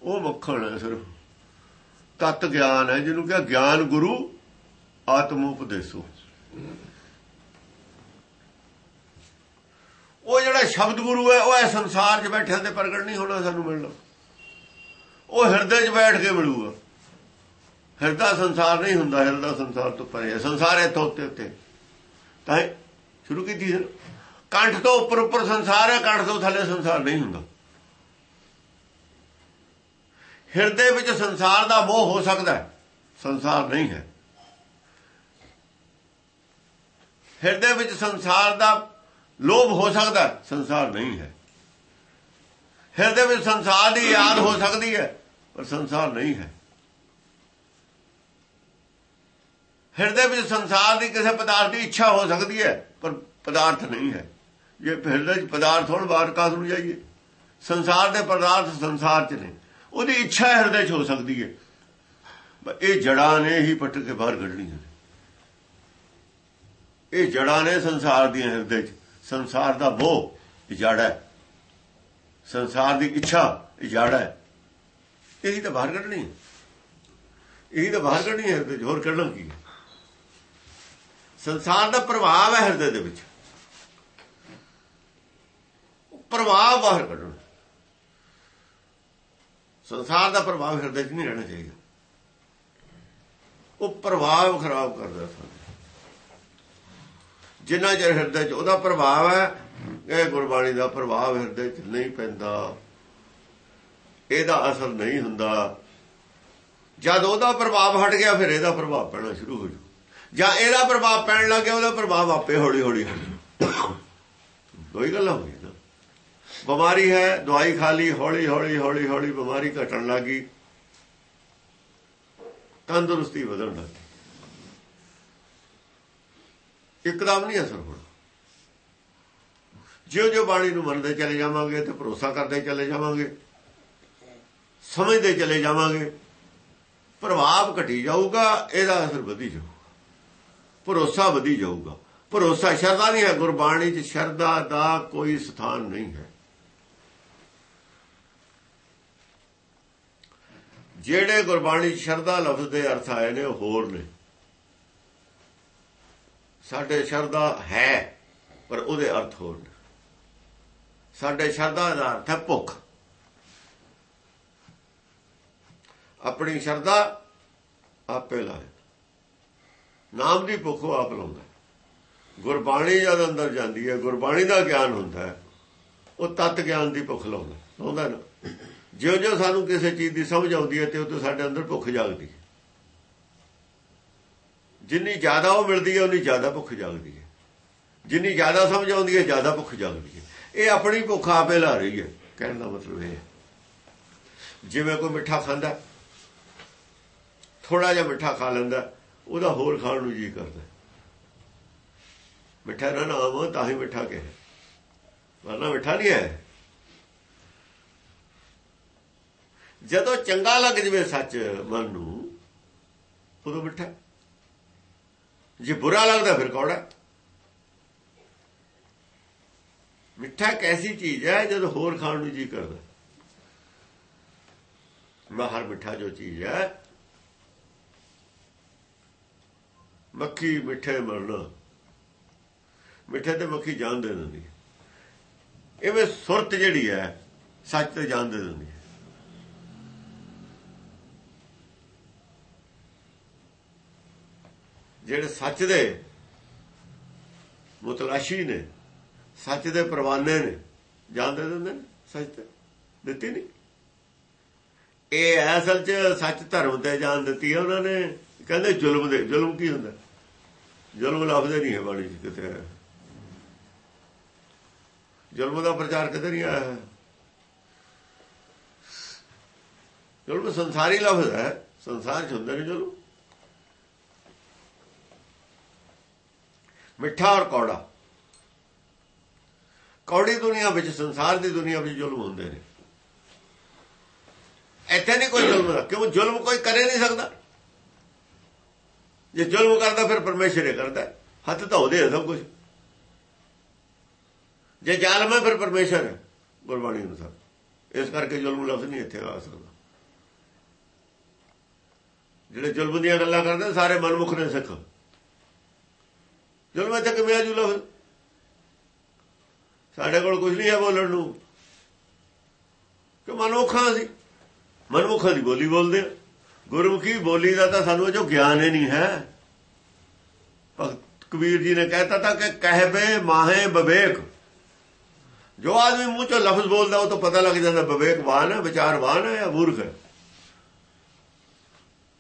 B: ਉਹ ਮੱਖਣ ਹੈ ਸਿਰਫ। ਤਤ ਗਿਆਨ ਹੈ, ਜਿਹਨੂੰ ਕਿਹਾ ਗਿਆਨ ਗੁਰੂ ਆਤਮ ਉਪਦੇਸੋ ਉਹ ਜਿਹੜਾ ਸ਼ਬਦ ਗੁਰੂ ਹੈ, ਉਹ ਇਹ ਸੰਸਾਰ 'ਚ ਬੈਠਿਆਂ ਤੇ ਪ੍ਰਗਟ ਨਹੀਂ ਹੋਣਾ ਸਾਨੂੰ ਮਿਲਣਾ। ਉਹ ਹਿਰਦੇ 'ਚ ਬੈਠ ਕੇ ਮਿਲੂਗਾ। ਹਿਰਦਾ ਸੰਸਾਰ ਨਹੀਂ ਹੁੰਦਾ, ਹਿਰਦਾ ਸੰਸਾਰ ਤੋਂ ਪਰੇ ਹੈ। ਸੰਸਾਰ ਇੱਥੋਂ ਉੱਤੇ ਉੱਤੇ। ਤਾਂ ਸ਼ੁਰੂ ਕੀਤੀ ਸੀ ਕੰਠ ਤੋਂ ਉੱਪਰ ਉੱਪਰ ਸੰਸਾਰ ਹੈ, ਕੰਠ ਤੋਂ ਥੱਲੇ ਸੰਸਾਰ ਨਹੀਂ ਹੁੰਦਾ। ਹਿਰਦੇ ਵਿੱਚ ਸੰਸਾਰ ਦਾ ਮੋਹ ਹੋ ਸਕਦਾ ਹੈ। ਸੰਸਾਰ ਨਹੀਂ ਹੈ। ਹਿਰਦੇ ਵਿੱਚ ਸੰਸਾਰ ਦਾ ਲੋਭ ਹੋ ਸਕਦਾ ਸੰਸਾਰ ਨਹੀਂ ਹੈ। ਹਿਰਦੇ ਵਿੱਚ ਸੰਸਾਰ ਦੀ ਯਾਦ ਹੋ ਸਕਦੀ ਹੈ, ਪਰ ਸੰਸਾਰ ਨਹੀਂ ਹੈ। ਹਿਰਦੇ ਵਿੱਚ ਸੰਸਾਰ ਦੀ ਕਿਸੇ ਪਦਾਰਥ ਦੀ ਇੱਛਾ ਹੋ ਸਕਦੀ ਹੈ, ਪਰ ਪਦਾਰਥ ਨਹੀਂ ਹੈ। ਜੇ ਹਿਰਦੇ ਵਿੱਚ ਪਦਾਰਥ ਹੋਣ, ਬਾਹਰ ਕਾਸ ਨੂੰ ਜਾਈਏ ਸੰਸਾਰ ਦੇ ਪਦਾਰਥ ਸੰਸਾਰ 'ਚ ਨੇ। ਉਹਦੀ ਇੱਛਾ ਹਿਰਦੇ 'ਚ ਹੋ ਸਕਦੀ ਹੈ। ਇਹ ਜੜਾਂ ਨੇ ਹੀ ਪੱਟ ਕੇ ਬਾਹਰ ਕੱਢਣੀਆਂ ਇਹ ਜੜਾਂ ਨੇ ਸੰਸਾਰ ਦੀਆਂ ਹਿਰਦੇ 'ਚ। ਸੰਸਾਰ ਦਾ ਮੋਹ ਜੜ ਹੈ। ਸੰਸਾਰ ਦੀ ਇੱਛਾ ਜੜ ਹੈ। ਇਹੀ ਤਾਂ ਬਾਹਰ ਕੱਢਣੀ ਇਹੀ ਤਾਂ ਬਾਹਰ ਕੱਢਣੀ ਹੈ ਹਿਰਦੇ 'ਚ। ਹੋਰ ਕੱਢਣਾ ਕੀ ਸੰਸਾਰ ਦਾ ਪ੍ਰਭਾਵ ਹੈ ਹਿਰਦੇ ਦੇ ਵਿੱਚ। ਪ੍ਰਭਾਵ ਬਾਹਰ ਕੱਢਣਾ। ਸੰਸਾਰ ਦਾ ਪ੍ਰਭਾਵ ਹਿਰਦੇ 'ਚ ਨਹੀਂ ਰਹਿਣਾ ਚਾਹੀਦਾ। ਉਹ ਪ੍ਰਭਾਵ ਖਰਾਬ ਕਰਦਾ ਸਾਨੂੰ। ਜਿੰਨਾ ਚਿਰ ਹਿਰਦੇ 'ਚ ਉਹਦਾ ਪ੍ਰਭਾਵ ਹੈ, ਇਹ ਗੁਰਬਾਣੀ ਦਾ ਪ੍ਰਭਾਵ ਹਿਰਦੇ 'ਚ ਨਹੀਂ ਪੈਂਦਾ। ਇਹਦਾ ਅਸਰ ਨਹੀਂ ਹੁੰਦਾ। ਜਦ ਉਹਦਾ ਪ੍ਰਭਾਵ ਹਟ ਗਿਆ, ਫਿਰ ਇਹਦਾ ਪ੍ਰਭਾਵ ਪੈਣਾ ਸ਼ੁਰੂ ਹੋ ਜੂ ਜਾਂ ਇਹਦਾ ਪ੍ਰਭਾਵ ਪੈਣ ਲੱਗ ਗਿਆ, ਉਹਦਾ ਪ੍ਰਭਾਵ ਆਪੇ ਹੌਲੀ ਹੌਲੀ ਹਟ ਕੋਈ ਗੱਲ ਹੋ ਗਈ ਬਿਮਾਰੀ ਹੈ, ਦਵਾਈ ਖਾ ਲਈ, ਹੌਲੀ ਹੌਲੀ ਹੌਲੀ ਹੌਲੀ ਬਿਮਾਰੀ ਘਟਣ ਲੱਗੀ ਤੰਦਰੁਸਤੀ ਵਧਣ ਲੱਗੀ ਇੱਕਦਮ ਨਹੀਂ ਅਸਰ ਹੋਣਾ। ਜਿਉਂ ਜਿਉਂ ਬਾਣੀ ਨੂੰ ਮੰਨਦੇ ਚਲੇ ਜਾਵਾਂਗੇ ਤੇ ਭਰੋਸਾ ਕਰਦੇ ਚਲੇ ਜਾਵਾਂਗੇ, ਸਮਝਦੇ ਚਲੇ ਜਾਵਾਂਗੇ, ਪ੍ਰਭਾਵ ਘਟੀ ਜਾਊਗਾ, ਇਹਦਾ ਅਸਰ ਵਧੀ ਜਾਊਗਾ। ਭਰੋਸਾ ਵਧੀ ਜਾਊਗਾ। ਭਰੋਸਾ ਸ਼ਰਧਾ ਨਹੀਂ ਹੈ, ਗੁਰਬਾਣੀ 'ਚ ਸ਼ਰਧਾ ਦਾ ਕੋਈ ਸਥਾਨ ਨਹੀਂ ਹੈ। ਜਿਹੜੇ ਗੁਰਬਾਣੀ ਸ਼ਰਧਾ ਲਫ਼ਜ਼ ਦੇ ਅਰਥ ਆਏ ਨੇ, ਉਹ ਹੋਰ ਨੇ। ਸਾਡੇ ਸ਼ਰਧਾ ਹੈ, ਪਰ ਉਹਦੇ ਅਰਥ ਹੋਰ ਨੇ। ਸਾਡੇ ਸ਼ਰਧਾ ਦਾ ਅਰਥ ਹੈ ਭੁੱਖ। ਆਪਣੀ ਸ਼ਰਧਾ ਆਪੇ ਲਾਏ। ਨਾਮ ਦੀ ਭੁੱਖ ਆਪ ਲਾਉਂਦਾ। ਗੁਰਬਾਣੀ ਜਦ ਅੰਦਰ ਜਾਂਦੀ ਹੈ, ਗੁਰਬਾਣੀ ਦਾ ਗਿਆਨ ਹੁੰਦਾ ਹੈ, ਉਹ ਤਤ ਗਿਆਨ ਦੀ ਭੁੱਖ ਲਾਉਂਦਾ। ਲਾਉਂਦਾ ਨਾ। ਜਿਉਂ ਜਿਉਂ ਸਾਨੂੰ ਕਿਸੇ ਚੀਜ਼ ਦੀ ਸਮਝ ਆਉਂਦੀ ਹੈ ਤੇ ਉਹ ਤੋਂ ਸਾਡੇ ਅੰਦਰ ਭੁੱਖ ਜਾਗਦੀ ਹੈ। ਜਿੰਨੀ ਜ਼ਿਆਦਾ ਉਹ ਮਿਲਦੀ ਹੈ, ਉਨੀ ਜ਼ਿਆਦਾ ਭੁੱਖ ਜਾਗਦੀ ਹੈ। ਜਿੰਨੀ ਜ਼ਿਆਦਾ ਸਮਝ ਆਉਂਦੀ ਹੈ, ਜ਼ਿਆਦਾ ਭੁੱਖ ਜਾਗਦੀ ਹੈ। ਇਹ ਆਪਣੀ ਭੁੱਖ ਆਪੇ ਲਾ ਰਹੀ ਹੈ। ਕਹਿਣ ਦਾ ਮਤਲਬ ਇਹ ਹੈ। ਜਿਵੇਂ ਕੋਈ ਮਿੱਠਾ ਖਾਂਦਾ ਥੋੜਾ ਜਿਹਾ ਮਿੱਠਾ ਖਾ ਲੈਂਦਾ, ਉਹਦਾ ਹੋਰ ਖਾਣ ਨੂੰ ਜੀ ਕਰਦਾ। ਮਿੱਠਾ ਨਾ ਨਾਮ ਤਾਂ ਹੀ ਮਿੱਠਾ ਕਹੇ। ਵਰਨਾ ਮਿੱਠਾ ਨਹੀਂ ਹੈ। ਜਦੋਂ ਚੰਗਾ ਲੱਗ ਜਵੇ ਸੱਚ ਮਨ ਨੂੰ, ਉਦੋਂ ਮਿੱਠਾ ਜੇ ਬੁਰਾ ਲੱਗਦਾ ਫਿਰ ਕੌੜਾ ਮਿੱਠਾ ਇੱਕ ਐਸੀ ਚੀਜ਼ ਹੈ ਜਦੋਂ ਹੋਰ ਖਾਣ ਨੂੰ ਜੀ ਕਰਦਾ ਬਾਹਰ ਮਿੱਠਾ ਜੋ ਚੀਜ਼ ਹੈ, ਮੱਖੀ ਮਿੱਠੇ ਮਰਨਾ। ਮਿੱਠੇ ਤੇ ਮੱਖੀ ਜਾਨ ਦੇ ਦਿੰਦੀ ਐਵੇਂ ਸੁਰਤ ਜਿਹੜੀ ਹੈ, ਸੱਚ ਤੇ ਜਾਨ ਦੇ ਦਿੰਦੀ ਜਿਹੜੇ ਸੱਚ ਦੇ ਮੁਤਲਾਸ਼ੀ ਨੇ, ਸੱਚ ਦੇ ਪਰਵਾਨੇ ਨੇ, ਜਾਣਦੇ ਦਿੰਦੇ ਨੇ, ਸੱਚ ਤੇ ਦਿੱਤੀ ਨਹੀਂ। ਇਹ ਅਸਲ 'ਚ ਸੱਚ ਧਰਮ ਤੇ ਜਾਣ ਦਿੱਤੀ ਹੈ ਉਹਨਾਂ ਨੇ। ਕਹਿੰਦੇ ਜ਼ੁਲਮ ਦੇ, ਜ਼ੁਲਮ ਕੀ ਹੁੰਦਾ? ਜ਼ੁਲਮ ਲਫ਼ਜ਼ ਨਹੀਂ ਹੈ ਬਾਣੀ 'ਚ ਕਿਤੇ। ਆਇਆ ਜ਼ੁਲਮ ਦਾ ਪ੍ਰਚਾਰ ਕਿਤੇ ਨਹੀਂ ਆਇਆ ਹੈ। ਜ਼ੁਲਮ ਸੰਸਾਰੀ ਲਫ਼ਜ਼ ਹੈ। ਸੰਸਾਰ 'ਚ ਹੁੰਦਾ ਨਹੀਂ ਜ਼ੁਲਮ। ਮਿੱਠਾ ਔਰ ਕੌੜਾ। ਕੌੜੀ ਦੁਨੀਆ ਵਿੱਚ, ਸੰਸਾਰ ਦੀ ਦੁਨੀਆ ਵਿੱਚ ਜ਼ੁਲਮ ਹੁੰਦੇ ਨੇ। ਇੱਥੇ ਨਹੀਂ ਕੋਈ ਜ਼ੁਲਮ ਦਾ ਕਿਉਂ ਜ਼ੁਲਮ ਕੋਈ ਕਰੇ ਨਹੀਂ ਸਕਦਾ। ਜੇ ਜ਼ੁਲਮ ਕਰਦਾ, ਫਿਰ ਪਰਮੇਸ਼ਰ ਹੀ ਕਰਦਾ। ਹੱਥ ਤਾਂ ਉਹਦੇ ਸਭ ਕੁਝ। ਜੇ ਜ਼ਾਲਮ ਹੈ, ਫਿਰ ਪਰਮੇਸ਼ਰ ਹੈ। ਗੁਰਬਾਣੀ ਅਨੁਸਾਰ। ਇਸ ਕਰਕੇ ਜ਼ੁਲਮ ਲਫ਼ਜ਼ ਨਹੀਂ ਇੱਥੇ ਆ ਸਕਦਾ। ਜਿਹੜੇ ਜ਼ੁਲਮ ਦੀਆਂ ਗੱਲਾਂ ਕਰਦੇ ਸਾਰੇ ਮਨਮੁਖ ਨੇ ਸਿੱਖ। ਜ਼ੁਲਮ ਇੱਥੇ ਕਿਵੇਂ ਆਜੂ ਲਫ਼ਜ਼ ਸਾਡੇ ਕੋਲ ਕੁਝ ਨਹੀਂ ਹੈ ਬੋਲਣ ਨੂੰ। ਕਿ ਮਨੁੱਖਾਂ ਸੀ ਮਨੁੱਖਾਂ ਦੀ ਬੋਲੀ ਬੋਲਦੇ ਗੁਰਮੁਖੀ ਬੋਲੀ ਦਾ ਤਾਂ ਸਾਨੂੰ ਜੋ ਗਿਆਨ ਹੀ ਨਹੀਂ ਹੈ। ਭਗਤ ਕਬੀਰ ਜੀ ਨੇ ਕਹਿਤਾ ਤਾਂ ਕਿ ਕਹਿਬੇ ਮਾਹੇ ਬਵੇਕ। ਜੋ ਆਦਮੀ ਮੂੰਹ ਚੋਂ ਲਫ਼ਜ਼ ਬੋਲਦਾ ਉਹ ਤਾਂ ਪਤਾ ਲੱਗ ਜਾਂਦਾ ਵਿਵੇਕਵਾਨ ਹੈ, ਵਿਚਾਰਵਾਨ ਹੈ ਜਾਂ ਮੂਰਖ ਹੈ।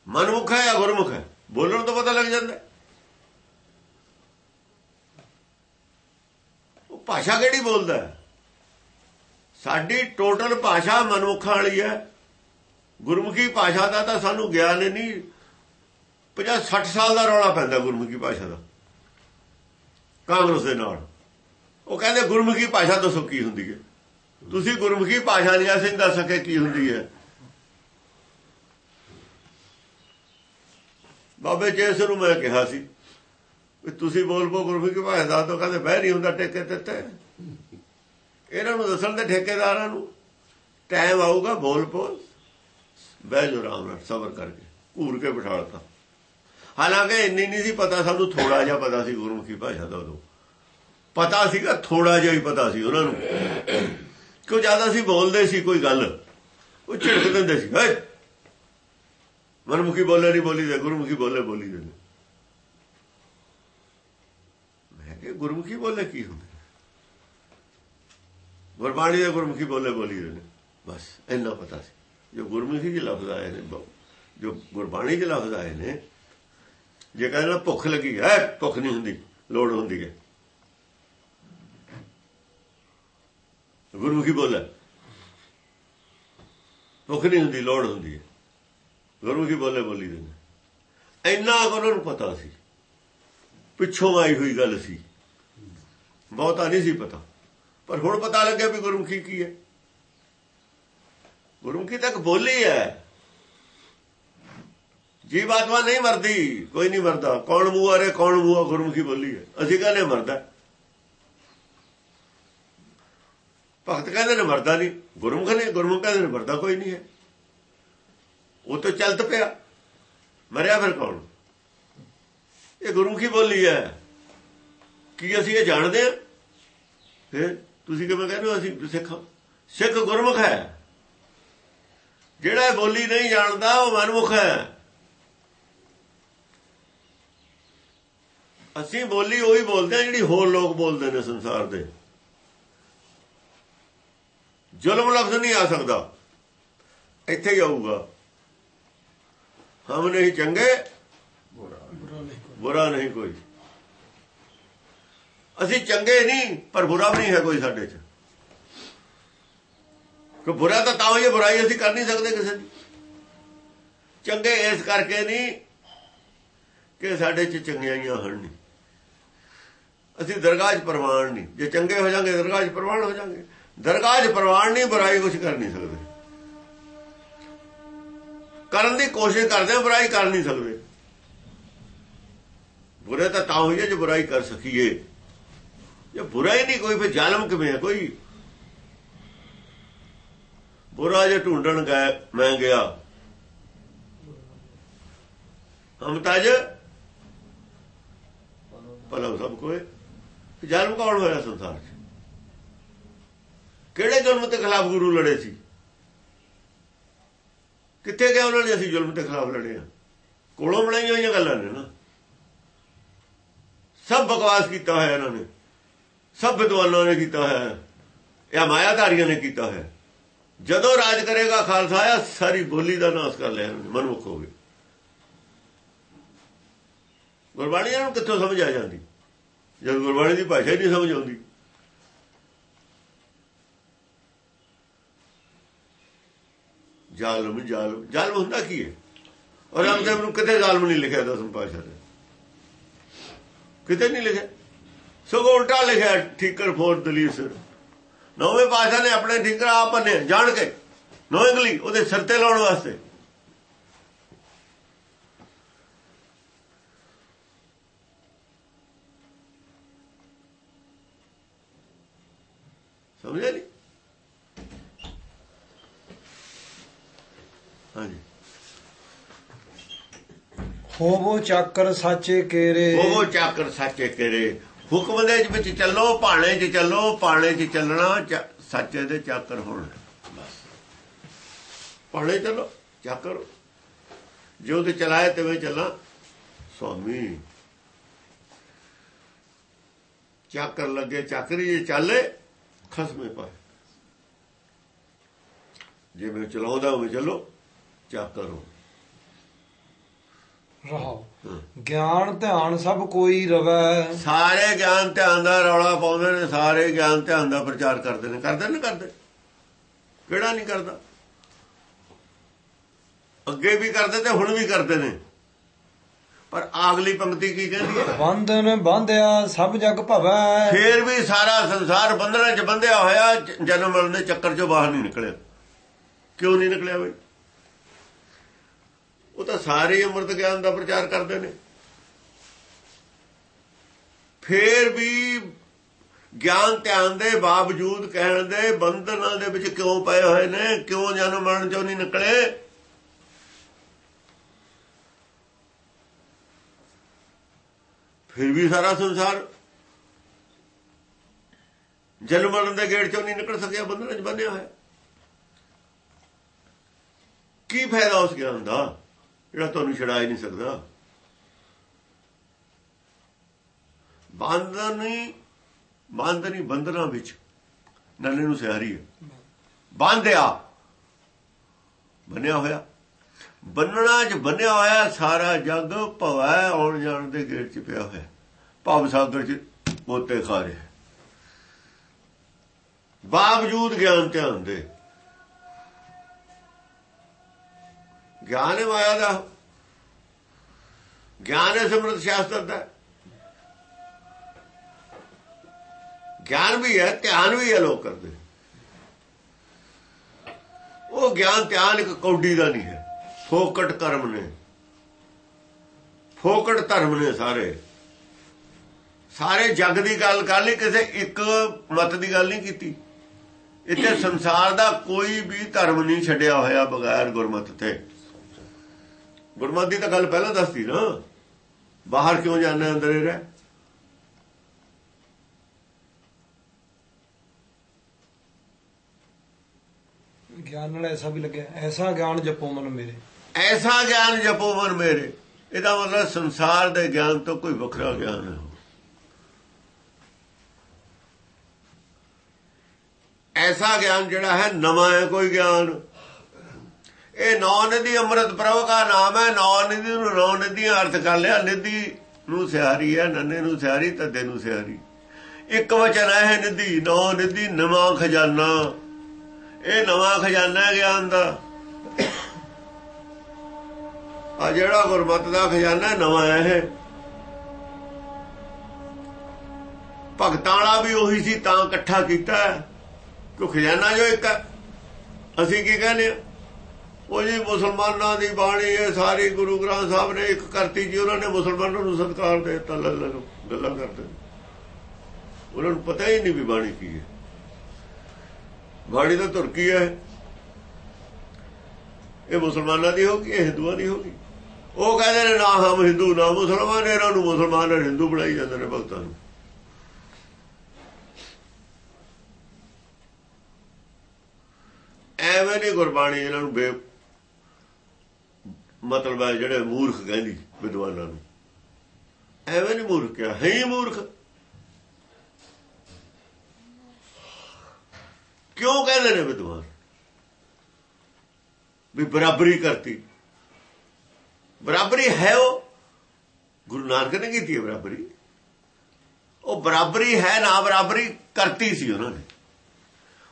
B: ਮਨਮੁਖ ਹੈ ਜਾਂ ਗੁਰਮੁਖ ਹੈ? ਬੋਲਣ ਤੋਂ ਪਤਾ ਲੱਗ ਜਾਂਦਾ। ਉਹ ਭਾਸ਼ਾ ਕਿਹੜੀ ਬੋਲਦਾ ਸਾਡੀ ਟੋਟਲ ਭਾਸ਼ਾ ਮਨੁੱਖਾਂ ਵਾਲੀ ਹੈ। ਗੁਰਮੁਖੀ ਭਾਸ਼ਾ ਦਾ ਤਾਂ ਸਾਨੂੰ ਗਿਆਨ ਨਹੀਂ। 50 60 ਸਾਲ ਦਾ ਰੌਲਾ ਪੈਂਦਾ ਗੁਰਮੁਖੀ ਭਾਸ਼ਾ ਦਾ। ਕਾਂਗਰਸ ਦੇ ਨਾਲ। ਉਹ ਕਹਿੰਦੇ ਗੁਰਮੁਖੀ ਭਾਸ਼ਾ ਦੱਸੋ ਕੀ ਹੁੰਦੀ ਹੈ। ਤੁਸੀਂ ਗੁਰਮੁਖੀ ਭਾਸ਼ਾ ਨਹੀਂ ਅਸੀਂ ਦੱਸ ਸਕੇ ਕੀ ਹੁੰਦੀ ਹੈ। ਬਾਬੇ ਜੇਸ ਨੂੰ ਮੈਂ ਕਿਹਾ ਸੀ ਵੀ ਤੁਸੀਂ ਬੋਲ ਪੋ ਗੁਰਮੁਖੀ ਭਾਸ਼ਾ ਦਾ ਤਾਂ ਕਹਿੰਦੇ ਬਹਿ ਨਹੀਂ ਹੁੰਦਾ ਟੇਕੇ ਤੇ ਇਹਨਾਂ ਨੂੰ ਦੱਸਣ ਦੇ ਠੇਕੇਦਾਰਾਂ ਨੂੰ ਟਾਈਮ ਆਊਗਾ ਬੋਲ ਪੋ। ਬਹਿ ਜੋ ਆਰਾਮ ਨਾਲ, ਸਬਰ ਕਰਕੇ, ਘੂਰ ਕੇ ਬਿਠਾਲਤਾ ਹਾਲਾਂਕਿ ਇੰਨੀ ਨਹੀਂ ਸੀ ਪਤਾ, ਸਾਨੂੰ ਥੋੜਾ ਜਿਹਾ ਪਤਾ ਸੀ ਗੁਰਮੁਖੀ ਭਾਸ਼ਾ ਦਾ ਉਦੋਂ। ਪਤਾ ਸੀਗਾ ਥੋੜਾ ਜਿਹਾ ਹੀ ਪਤਾ ਸੀ ਉਹਨਾਂ ਨੂੰ। ਕਿਉਂ ਜ਼ਿਆਦਾ ਸੀ ਬੋਲਦੇ ਸੀ ਕੋਈ ਗੱਲ? ਉਹ ਝਿੜਕ ਦਿੰਦੇ ਸੀ ਹੇ ਮਨਮੁਖੀ ਬੋਲੇ ਨਹੀਂ ਬੋਲੀ ਦੇ ਗੁਰਮੁਖੀ ਬੋਲੇ ਬੋਲੀ ਦੇ ਮੈਂ ਗੁਰਮੁਖੀ ਬੋਲੇ ਕੀ ਹੁੰਦੇ? ਗੁਰਬਾਣੀ ਦੇ ਗੁਰਮੁਖੀ ਬੋਲੇ ਬੋਲੀ ਦੇ ਬਸ, ਇੰਨਾ ਪਤਾ ਸੀ। ਜੋ ਗੁਰਮੁਖੀ ਦੇ ਲਫ਼ਜ਼ ਆਏ ਨੇ ਜੋ ਗੁਰਬਾਣੀ ਦੇ ਲਫ਼ਜ਼ ਆਏ ਨੇ, ਜੇ ਕਹਿੰਦਾ ਭੁੱਖ ਲੱਗੀ ਹੈ ਭੁੱਖ ਨਹੀਂ ਹੁੰਦੀ, ਲੋੜ ਹੁੰਦੀ ਹੈ। ਗੁਰਮੁਖੀ ਬੋਲੇ। ਭੁੱਖ ਨਹੀਂ ਹੁੰਦੀ, ਲੋੜ ਹੁੰਦੀ ਹੈ। ਗੁਰਮੁਖੀ ਬੋਲੇ ਬੋਲੀ ਦੇ ਨੇ ਇੰਨਾ ਉਹਨਾਂ ਨੂੰ ਪਤਾ ਸੀ। ਪਿੱਛੋਂ ਆਈ ਹੋਈ ਗੱਲ ਸੀ। ਬਹੁਤਾ ਨਹੀਂ ਸੀ ਪਤਾ। ਪਰ ਹੁਣ ਪਤਾ ਲੱਗਿਆ ਵੀ ਗੁਰਮੁਖੀ ਕੀ ਹੈ। ਗੁਰਮੁਖੀ ਤੱਕ ਬੋਲੀ ਹੈ। ਜੀਵਾਤਮਾ ਨਹੀਂ ਮਰਦੀ, ਕੋਈ ਨਹੀਂ ਮਰਦਾ। ਕੌਣ ਮੂਆ ਰੇ, ਕੌਣ ਮੂਆ ਗੁਰਮੁਖੀ ਬੋਲੀ ਹੈ। ਅਸੀਂ ਕਹਿੰਦੇ ਮਰਦਾ। ਭਗਤ ਕਹਿੰਦੇ ਨੇ ਮਰਦਾ ਨਹੀਂ। ਗੁਰਮੁਖ ਨੇ, ਗੁਰਮੁਖ ਕਹਿੰਦੇ ਨੇ ਮਰਦਾ ਕੋਈ ਨਹੀਂ ਹੈ। ਉਹ ਤਾਂ ਚਲਤ ਪਿਆ। ਮਰਿਆ ਫਿਰ ਕੌਣ? ਇਹ ਗੁਰਮੁਖੀ ਬੋਲੀ ਹੈ। ਕੀ ਅਸੀਂ ਇਹ ਜਾਣਦੇ ਹਾਂ? ਫਿਰ ਤੁਸੀਂ ਕਿਵੇਂ ਕਹਿੰਦੇ ਹੋ ਅਸੀਂ ਸਿੱਖ ਸਿੱਖ ਗੁਰਮੁਖ ਹੈ। ਜਿਹੜਾ ਬੋਲੀ ਨਹੀਂ ਜਾਣਦਾ ਉਹ ਮਨਮੁਖ ਹੈ। ਅਸੀਂ ਬੋਲੀ ਉਹੀ ਬੋਲਦੇ ਆ ਜਿਹੜੀ ਹੋਰ ਲੋਕ ਬੋਲਦੇ ਨੇ ਸੰਸਾਰ ਦੇ। ਜ਼ੁਲਮ ਲਫ਼ਜ਼ ਨਹੀਂ ਆ ਸਕਦਾ। ਇੱਥੇ ਹੀ ਆਊਗਾ। ਹਮ ਨਹੀਂ ਚੰਗੇ ਬੁਰਾ ਨਹੀਂ ਕੋਈ। ਅਸੀਂ ਚੰਗੇ ਨਹੀਂ, ਪਰ ਬੁਰਾ ਵੀ ਨਹੀਂ ਹੈ ਕੋਈ ਸਾਡੇ 'ਚ। ਕਿ ਬੁਰਾ ਤਾਂ ਤਾਂ ਹੀ ਬੁਰਾਈ ਅਸੀਂ ਕਰ ਨਹੀਂ ਸਕਦੇ ਕਿਸੇ ਦੀ। ਚੰਗੇ ਇਸ ਕਰਕੇ ਨਹੀਂ ਕਿ ਸਾਡੇ 'ਚ ਚੰਗਿਆਈਆਂ ਹਨ ਨਹੀਂ। ਅਸੀਂ ਦਰਗਾਹ 'ਚ ਪ੍ਰਵਾਨ ਨਹੀਂ। ਜੇ ਚੰਗੇ ਹੋ ਜਾਾਂਗੇ ਦਰਗਾਹ 'ਚ ਪ੍ਰਵਾਨ ਹੋ ਜਾਾਂਗੇ ਦਰਗਾਹ 'ਚ ਪ੍ਰਵਾਨ ਨਹੀਂ, ਬੁਰਾਈ ਕੁਝ ਕਰ ਨਹੀਂ ਸਕਦੇ। ਕਰਨ ਦੀ ਕੋਸ਼ਿਸ਼ ਕਰਦੇ ਬੁਰਾਈ ਕਰ ਨਹੀਂ ਸਕਦੇ। ਬੁਰੇ ਤਾਂ ਤਾਂ ਹੋਈਏ, ਜੇ ਬੁਰਾਈ ਕਰ ਸਕੀਏ। ਜੇ ਬੁਰਾ ਹੀ ਨਹੀਂ, ਕੋਈ ਫਿਰ ਜ਼ਾਲਮ ਕਿਵੇਂ ਹੈ ਕੋਈ ਬੁਰਾ ਜੇ ਢੂੰਡਣ ਗਏ, ਮੈਂ ਗਿਆ। ਹਮ ਤਾਜ ਪਲਵ ਸਭ ਕੋਏ। ਜ਼ਾਲਮ ਕੌਣ ਹੋਇਆ ਸੰਸਾਰ 'ਚ? ਕਿਹੜੇ ਜ਼ੁਲਮ ਦੇ ਖਿਲਾਫ ਗੁਰੂ ਲੜੇ ਸੀ? ਕਿੱਥੇ ਗਿਆ ਉਹਨਾਂ ਨੇ ਅਸੀਂ ਜ਼ੁਲਮ ਦੇ ਖਿਲਾਫ ਲੜੇ ਆ ਕੋਲੋਂ ਬਣਾਈਆਂ ਹੋਈਆਂ ਗੱਲਾਂ ਨੇ ਨਾ। ਸਭ ਬਕਵਾਸ ਕੀਤਾ ਹੋਇਆ ਇਹਨਾਂ ਨੇ। ਸਭ ਵਿਦਵਾਨਾਂ ਨੇ ਕੀਤਾ ਹੋਇਆ ਇਹ ਮਾਇਆਧਾਰੀਆਂ ਨੇ ਕੀਤਾ ਹੈ। ਜਦੋਂ ਰਾਜ ਕਰੇਗਾ ਖਾਲਸਾ ਆ ਸਾਰੀ ਬੋਲੀ ਦਾ ਨਾਸ ਕਰ ਲਿਆ ਮਨਮੁਖ ਹੋ ਗਏ। ਗੁਰਬਾਣੀ ਨੂੰ ਕਿੱਥੋਂ ਸਮਝ ਆ ਜਾਂਦੀ? ਜਦ ਗੁਰਬਾਣੀ ਦੀ ਭਾਸ਼ਾ ਹੀ ਨਹੀਂ ਸਮਝ ਆਉਂਦੀ। ਜ਼ਾਲਮ ਜ਼ਾਲਮ ਜ਼ਾਲਮ ਹੁੰਦਾ ਕੀ ਹੈ? ਔਰ ਰਾਮਦੇਵ ਨੂੰ ਕਿਤੇ ਜ਼ਾਲਮ ਨਹੀਂ ਲਿਖਿਆ ਦਸਮ ਪਾਸ਼ਾ ਨੇ। ਕਿਤੇ ਨਹੀਂ ਲਿਖਿਆ। ਸਗੋਂ ਉਲਟਾ ਲਿਖਿਆ ਠੀਕਰ ਫੋਰ ਦਲੀਰ ਸਰ। ਨੌਵੇਂ ਪਾਸ਼ਾ ਨੇ ਆਪਣੇ ਠੀਕਰ ਆਪ ਨੇ ਜਾਣ ਕੇ। ਨੋਇੰਗਲੀ ਉਹਦੇ ਸਿਰ ਤੇ ਲਾਉਣ ਵਾਸਤੇ। ਸਮਝਿਆ ਨਹੀਂ ਹਾਂਜੀ।
A: ਹੋਵੋ ਚੱਕਰ ਸਾਚੇ ਕੇਰੇ।
B: ਉਹ ਚੱਕਰ ਸੱਚੇ ਕਰੇ। ਹੁਕਮ ਦੇ ਵਿੱਚ ਚੱਲੋ, ਭਾਣੇ 'ਚ ਚੱਲੋ, ਭਾਣੇ 'ਚ ਚੱਲਣਾ ਸੱਚੇ ਦੇ ਚਾਕਰ ਹੋਣ। ਬਸ। ਭਾਣੇ ਚੱਲੋ, ਚਾਕਰ। ਜੋ ਤੇ ਚਲਾਏ ਤਵੇਂ ਚੱਲਾਂ। ਸੁਆਮੀ ਚਾਕਰ ਲੱਗੇ, ਚਾਕਰੀ ਜੇ ਚੱਲੇ, ਖਸਮੇ ਪਾਏ। ਜੇ ਮੈਂ ਚਲਾਉਂਦਾ ਉਹ ਚੱਲੋ, ਚਾਕਰ ਹੋ
A: ਰਹਾਓ। ਗਿਆਨ ਧਿਆਨ ਸਭ ਕੋਈ ਰਵੈ।
B: ਸਾਰੇ ਗਿਆਨ ਧਿਆਨ ਦਾ ਰੌਲਾ ਪਾਉਂਦੇ ਨੇ ਸਾਰੇ ਗਿਆਨ ਧਿਆਨ ਦਾ ਪ੍ਰਚਾਰ ਕਰਦੇ ਨੇ। ਕਰਦੇ ਨੇ ਕਰਦੇ? ਕਿਹੜਾ ਨਹੀਂ ਕਰਦਾ? ਅੱਗੇ ਵੀ ਕਰਦੇ ਤੇ ਹੁਣ ਵੀ ਕਰਦੇ ਨੇ। ਪਰ ਆਗਲੀ ਪੰਕਤੀ ਕੀ ਕਹਿੰਦੀ ਹੈ?
A: ਬੰਧਨ ਬਾਂਧਿਆ ਸਭ ਜਗ ਭਵੈ।
B: ਫੇਰ ਵੀ ਸਾਰਾ ਸੰਸਾਰ ਬੰਧਨਾਂ 'ਚ ਬੰਧਿਆ ਹੋਇਆ ਜਨਮ ਮਰਨ ਦੇ ਚੱਕਰ 'ਚੋਂ ਬਾਹਰ ਨਹੀਂ ਨਿਕਲਿਆ। ਕਿਉਂ ਨਹੀਂ ਨਿਕਲਿਆ ਬਈ? ਉਹ ਤਾਂ ਸਾਰੇ ਅੰਮ੍ਰਿਤ ਗਿਆਨ ਦਾ ਪ੍ਰਚਾਰ ਕਰਦੇ ਨੇ। ਫੇਰ ਵੀ ਗਿਆਨ ਧਿਆਨ ਦੇ ਬਾਵਜੂਦ ਕਹਿਣ ਦੇ ਬੰਧਨਾਂ ਦੇ ਵਿੱਚ ਕਿਉਂ ਪਏ ਹੋਏ ਨੇ? ਕਿਉਂ ਜਨਮ ਮਰਨ ਚੋਂ ਨਹੀਂ ਨਿਕਲੇ? ਫਿਰ ਵੀ ਸਾਰਾ ਸੰਸਾਰ ਜਨਮ ਮਰਨ ਦੇ ਗੇੜ ਚੋਂ ਨਹੀਂ ਨਿਕਲ ਸਕਿਆ, ਬੰਧਨਾਂ 'ਚ ਬੰਨਿਆ ਹੋਇਆ। ਕੀ ਫਾਇਦਾ ਉਸ ਗਿਆਨ ਦਾ? ਜਿਹੜਾ ਤੁਹਾਨੂੰ ਛਡਾ ਹੀ ਨਹੀਂ ਸਕਦਾ। ਬੰਧਨ ਨਹੀਂ ਬੰਧ ਬੰਧਨਾਂ ਵਿੱਚ ਨੰਨੇ ਨੂੰ ਸਿਆਰੀ ਹੈ। ਬੰਧਿਆ ਬੰਨਿਆ ਹੋਇਆ। ਬੰਨਣਾ 'ਚ ਬੰਨਿਆ ਹੋਇਆ, ਸਾਰਾ ਜੱਗ ਭਵੈ ਆਉਣ ਜਾਣ ਦੇ ਗੇੜ 'ਚ ਪਿਆ ਹੋਇਆ। ਭਵ ਸਾਗਰ 'ਚ ਮੋਤੇ ਖਾ ਰਿਹਾ। ਬਾਵਜੂਦ ਗਿਆਨ ਧਿਆਨ ਦੇ। ਗਿਆਨ ਮਾਇਆ ਦਾ। ਗਿਆਨ ਹੈ ਸਿਮਰਤ ਸ਼ਾਸਤਰ ਦਾ ਗਿਆਨ ਵੀ ਹੈ, ਧਿਆਨ ਵੀ ਹੈ ਲੋਕ ਕਰਦੇ ਉਹ ਗਿਆਨ ਧਿਆਨ ਇੱਕ ਕੌਡੀ ਦਾ ਨਹੀਂ ਹੈ। ਫੋਕਟ ਕਰਮ ਨੇ। ਫੋਕਟ ਧਰਮ ਨੇ ਸਾਰੇ। ਸਾਰੇ ਜੱਗ ਦੀ ਗੱਲ ਕਰ ਲਈ, ਕਿਸੇ ਇੱਕ ਮਤ ਦੀ ਗੱਲ ਨਹੀਂ ਕੀਤੀ। ਇੱਥੇ ਸੰਸਾਰ ਦਾ ਕੋਈ ਵੀ ਧਰਮ ਨਹੀਂ ਛੱਡਿਆ ਹੋਇਆ ਬਗੈਰ ਗੁਰਮਤ ਤੇ। ਗੁਰਮਤ ਦੀ ਤਾਂ ਗੱਲ ਪਹਿਲਾਂ ਦੱਸਦੀ ਨਾ। ਬਾਹਰ ਕਿਉਂ ਜਾਣਾ ਅੰਦਰ ਹੀ ਰਹਿ?
A: ਗਿਆਨ ਨਾਲ ਐਸਾ ਵੀ ਲੱਗਿਆ ਐਸਾ ਗਿਆਨ ਜਪੋ ਮਨ ਮੇਰੇ।
B: ਐਸਾ ਗਿਆਨ ਜਪੋ ਮਨ ਮੇਰੇ। ਇਹਦਾ ਮਤਲਬ ਸੰਸਾਰ ਦੇ ਗਿਆਨ ਤੋਂ ਕੋਈ ਵੱਖਰਾ ਗਿਆਨ ਹੈ। ਐਸਾ ਗਿਆਨ ਜਿਹੜਾ ਹੈ ਨਵਾਂ ਹੈ ਕੋਈ ਗਿਆਨ। ਇਹ ਨੌ ਨਦੀ ਅੰਮ੍ਰਿਤ ਪ੍ਰਭ ਦਾ ਨਾਮ ਹੈ, ਨੌ ਨਦੀ ਨੂੰ ਨੌ ਨਦੀਆਂ ਅਰਥ ਕਰ ਲਿਆ, ਨਿਧੀ ਨੂੰ ਸਿਆਰੀ ਹੈ, ਨੰਨੇ ਨੂੰ ਸਿਆਰੀ ਤੱਦੇ ਨੂੰ ਸਿਆਰੀ ਇੱਕ ਵਚਨ ਹੈ ਨਦੀ ਨੌ ਨਿਧੀ, ਨਵਾਂ ਖਜ਼ਾਨਾ। ਇਹ ਨਵਾਂ ਖਜ਼ਾਨਾ ਗਿਆਨ ਦਾ। ਆ ਜਿਹੜਾ ਗੁਰਮਤ ਦਾ ਖਜ਼ਾਨਾ ਨਵਾਂ ਹੈ ਇਹ। ਭਗਤਾਂ ਵਾਲਾ ਵੀ ਉਹੀ ਸੀ, ਤਾਂ ਇਕੱਠਾ ਕੀਤਾ ਕਿ ਖਜ਼ਾਨਾ ਜੋ ਇੱਕ ਅਸੀਂ ਕੀ ਕਹਿੰਦੇ ਆ ਉਹ ਜੀ ਮੁਸਲਮਾਨਾਂ ਦੀ ਬਾਣੀ ਇਹ ਸਾਰੀ ਗੁਰੂ ਗ੍ਰੰਥ ਸਾਹਿਬ ਨੇ ਇੱਕ ਕਰਤੀ ਜੀ, ਉਹਨਾਂ ਨੇ ਮੁਸਲਮਾਨਾਂ ਨੂੰ ਸਤਕਾਰ ਦੇ ਦਿੱਤਾ, ਲੱਲਾ ਨੂੰ ਗੱਲਾਂ ਕਰਦੇ। ਉਹਨਾਂ ਨੂੰ ਪਤਾ ਹੀ ਨਹੀਂ ਵੀ ਬਾਣੀ ਕੀ ਹੈ। ਬਾਣੀ ਤਾਂ ਤੁਰਕੀ ਹੈ? ਇਹ ਮੁਸਲਮਾਨਾਂ ਦੀ ਹੋਗੀ ਇਹ ਹਿੰਦੂਆਂ ਦੀ ਹੋਗੀ ਉਹ ਕਹਿੰਦੇ ਨੇ, ਨਾ ਹਮ ਹਿੰਦੂ, ਨਾ ਮੁਸਲਮਾਨ, ਇਹਨਾਂ ਨੂੰ ਮੁਸਲਮਾਨ ਨੇ ਹਿੰਦੂ ਬਣਾਈ ਜਾਂਦੇ ਨੇ ਭਗਤਾਂ ਨੂੰ। ਐਵੇਂ ਨਹੀਂ ਗੁਰਬਾਣੀ ਇਹਨਾਂ ਨੂੰ ਬੇ ਮਤਲਬ ਹੈ ਜਿਹੜੇ ਮੂਰਖ ਕਹਿੰਦੀ, ਵਿਦਵਾਨਾਂ ਨੂੰ। ਐਵੇਂ ਨਹੀਂ ਮੂਰਖ ਕਿਹਾ, ਹੈ ਹੀ ਮੂਰਖ। ਕਿਉਂ ਕਹਿੰਦੇ ਨੇ ਵਿਦਵਾਨ? ਵੀ ਬਰਾਬਰੀ ਕਰਤੀ। ਬਰਾਬਰੀ ਹੈ ਉਹ? ਗੁਰੂ ਨਾਨਕ ਨੇ ਕੀਤੀ ਹੈ ਬਰਾਬਰੀ। ਉਹ ਬਰਾਬਰੀ ਹੈ, ਨਾ ਬਰਾਬਰੀ ਕਰਤੀ ਸੀ ਉਹਨਾਂ ਨੇ।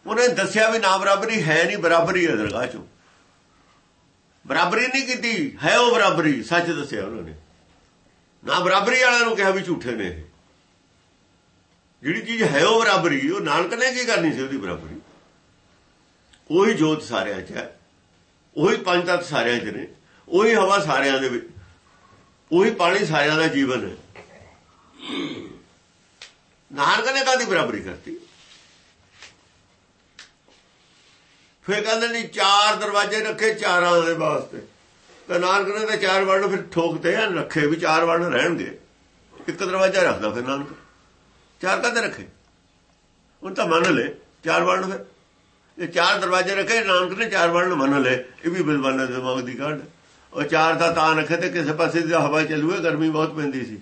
B: ਉਹਨੇ ਦੱਸਿਆ ਵੀ ਨਾ ਬਰਾਬਰੀ ਹੈ ਨਹੀਂ, ਬਰਾਬਰੀ ਹੈ ਦਰਗਾਹ ਚੋਂ। ਬਰਾਬਰੀ ਨਹੀਂ ਕੀਤੀ। ਹੈ ਉਹ ਬਰਾਬਰੀ, ਸੱਚ ਦੱਸਿਆ ਉਹਨਾਂ ਨੇ। ਨਾ ਬਰਾਬਰੀ ਵਾਲਿਆਂ ਨੂੰ ਕਿਹਾ ਵੀ ਝੂਠੇ ਨੇ ਜਿਹੜੀ ਚੀਜ਼ ਹੈ ਉਹ ਬਰਾਬਰੀ, ਉਹ ਨਾਨਕ ਨੇ ਕੀ ਕਰਨੀ ਸੀ ਉਹਦੀ ਬਰਾਬਰੀ? ਉਹੀ ਜੋਤ ਸਾਰਿਆਂ 'ਚ ਹੈ। ਉਹੀ ਪੰਜ ਤੱਤ ਸਾਰਿਆਂ 'ਚ ਨੇ। ਉਹੀ ਹਵਾ ਸਾਰਿਆਂ ਦੇ ਵਿੱਚ ਉਹੀ ਪਾਣੀ ਸਾਰਿਆਂ ਦਾ ਜੀਵਨ ਹੈ। ਨਾਨਕ ਨੇ ਕਾਦੀ ਬਰਾਬਰੀ ਕਰਤੀ? ਫੇਰ ਕਹਿੰਦੇ ਨਹੀਂ, ਚਾਰ ਦਰਵਾਜ਼ੇ ਰੱਖੇ ਚਾਰਾਂ ਦੇ ਵਾਸਤੇ। ਤਾਂ ਨਾਨਕ ਨੇ ਤਾਂ ਚਾਰ ਵਰਣ ਫਿਰ ਠੋਕਦੇ ਆ, ਰੱਖੇ ਵੀ ਚਾਰ ਵਰਣ ਰਹਿਣਗੇ। ਇੱਕ ਦਰਵਾਜ਼ਾ ਰੱਖਦਾ ਫਿਰ ਨਾਨਕ। ਚਾਰ ਕਾਹਦੇ ਰੱਖੇ? ਉਹ ਤਾਂ ਮੰਨ ਲੈ ਚਾਰ ਵਰਣ ਫਿਰ। ਇਹ ਚਾਰ ਦਰਵਾਜ਼ੇ ਰੱਖੇ, ਨਾਨਕ ਨੇ ਚਾਰ ਵਰਣ ਮੰਨ ਲੈ ਇਹ ਵੀ ਬਿਲਵਾਨਾ ਦੇ ਦਿਮਾਗ ਦੀ ਕਾਢ ਉਹ ਚਾਰ ਦਾ ਤਾਂ ਰੱਖੇ ਤੇ ਕਿਸੇ ਪਾਸੇ ਦੀ ਹਵਾ ਚੱਲੂਏ ਗਰਮੀ ਬਹੁਤ ਪੈਂਦੀ ਸੀ।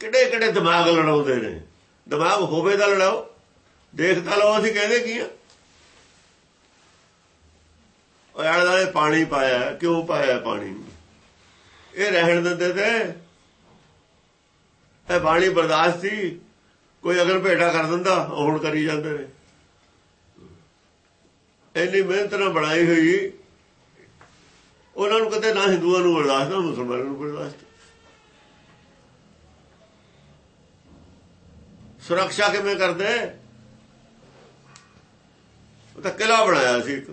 B: ਕਿਹੜੇ ਕਿਹੜੇ ਦਿਮਾਗ ਲੜਾਉਂਦੇ ਨੇ? ਦਿਮਾਗ ਹੋਵੇ ਤਾਂ ਲੜਾਓ ਦੇਖ ਤਾਂ ਲਓ ਅਸੀਂ ਕਹਿੰਦੇ ਕੀ ਆ? ਉਹ ਆਲੇ ਦਾਲੇ ਪਾਣੀ ਪਾਇਆ ਕਿਉਂ ਪਾਇਆ ਪਾਣੀ? ਇਹ ਰਹਿਣ ਦਿੰਦੇ ਤੇ। ਇਹ ਬਾਣੀ ਬਰਦਾਸ਼ਤ ਸੀ। ਕੋਈ ਅਗਰ ਭੇਟਾ ਕਰ ਦਿੰਦਾ ਹੁਣ ਕਰੀ ਜਾਂਦੇ ਨੇ। ਇੰਨੀ ਮਿਹਨਤ ਨਾਲ ਬਣਾਈ ਹੋਈ, ਉਹਨਾਂ ਨੂੰ ਕਦੇ ਨਾ ਹਿੰਦੂਆਂ ਨੂੰ ਬਰਦਾਸ਼ਤ, ਨਾ ਮੁਸਲਮਾਨਾਂ ਨੂੰ ਬਰਦਾਸ਼ਤ। ਸੁਰੱਖਿਆ ਕਿਵੇਂ ਕਰਦੇ? ਉਹ ਤਾਂ ਕਿਲਾ ਬਣਾਇਆ ਸੀ ਇੱਕ।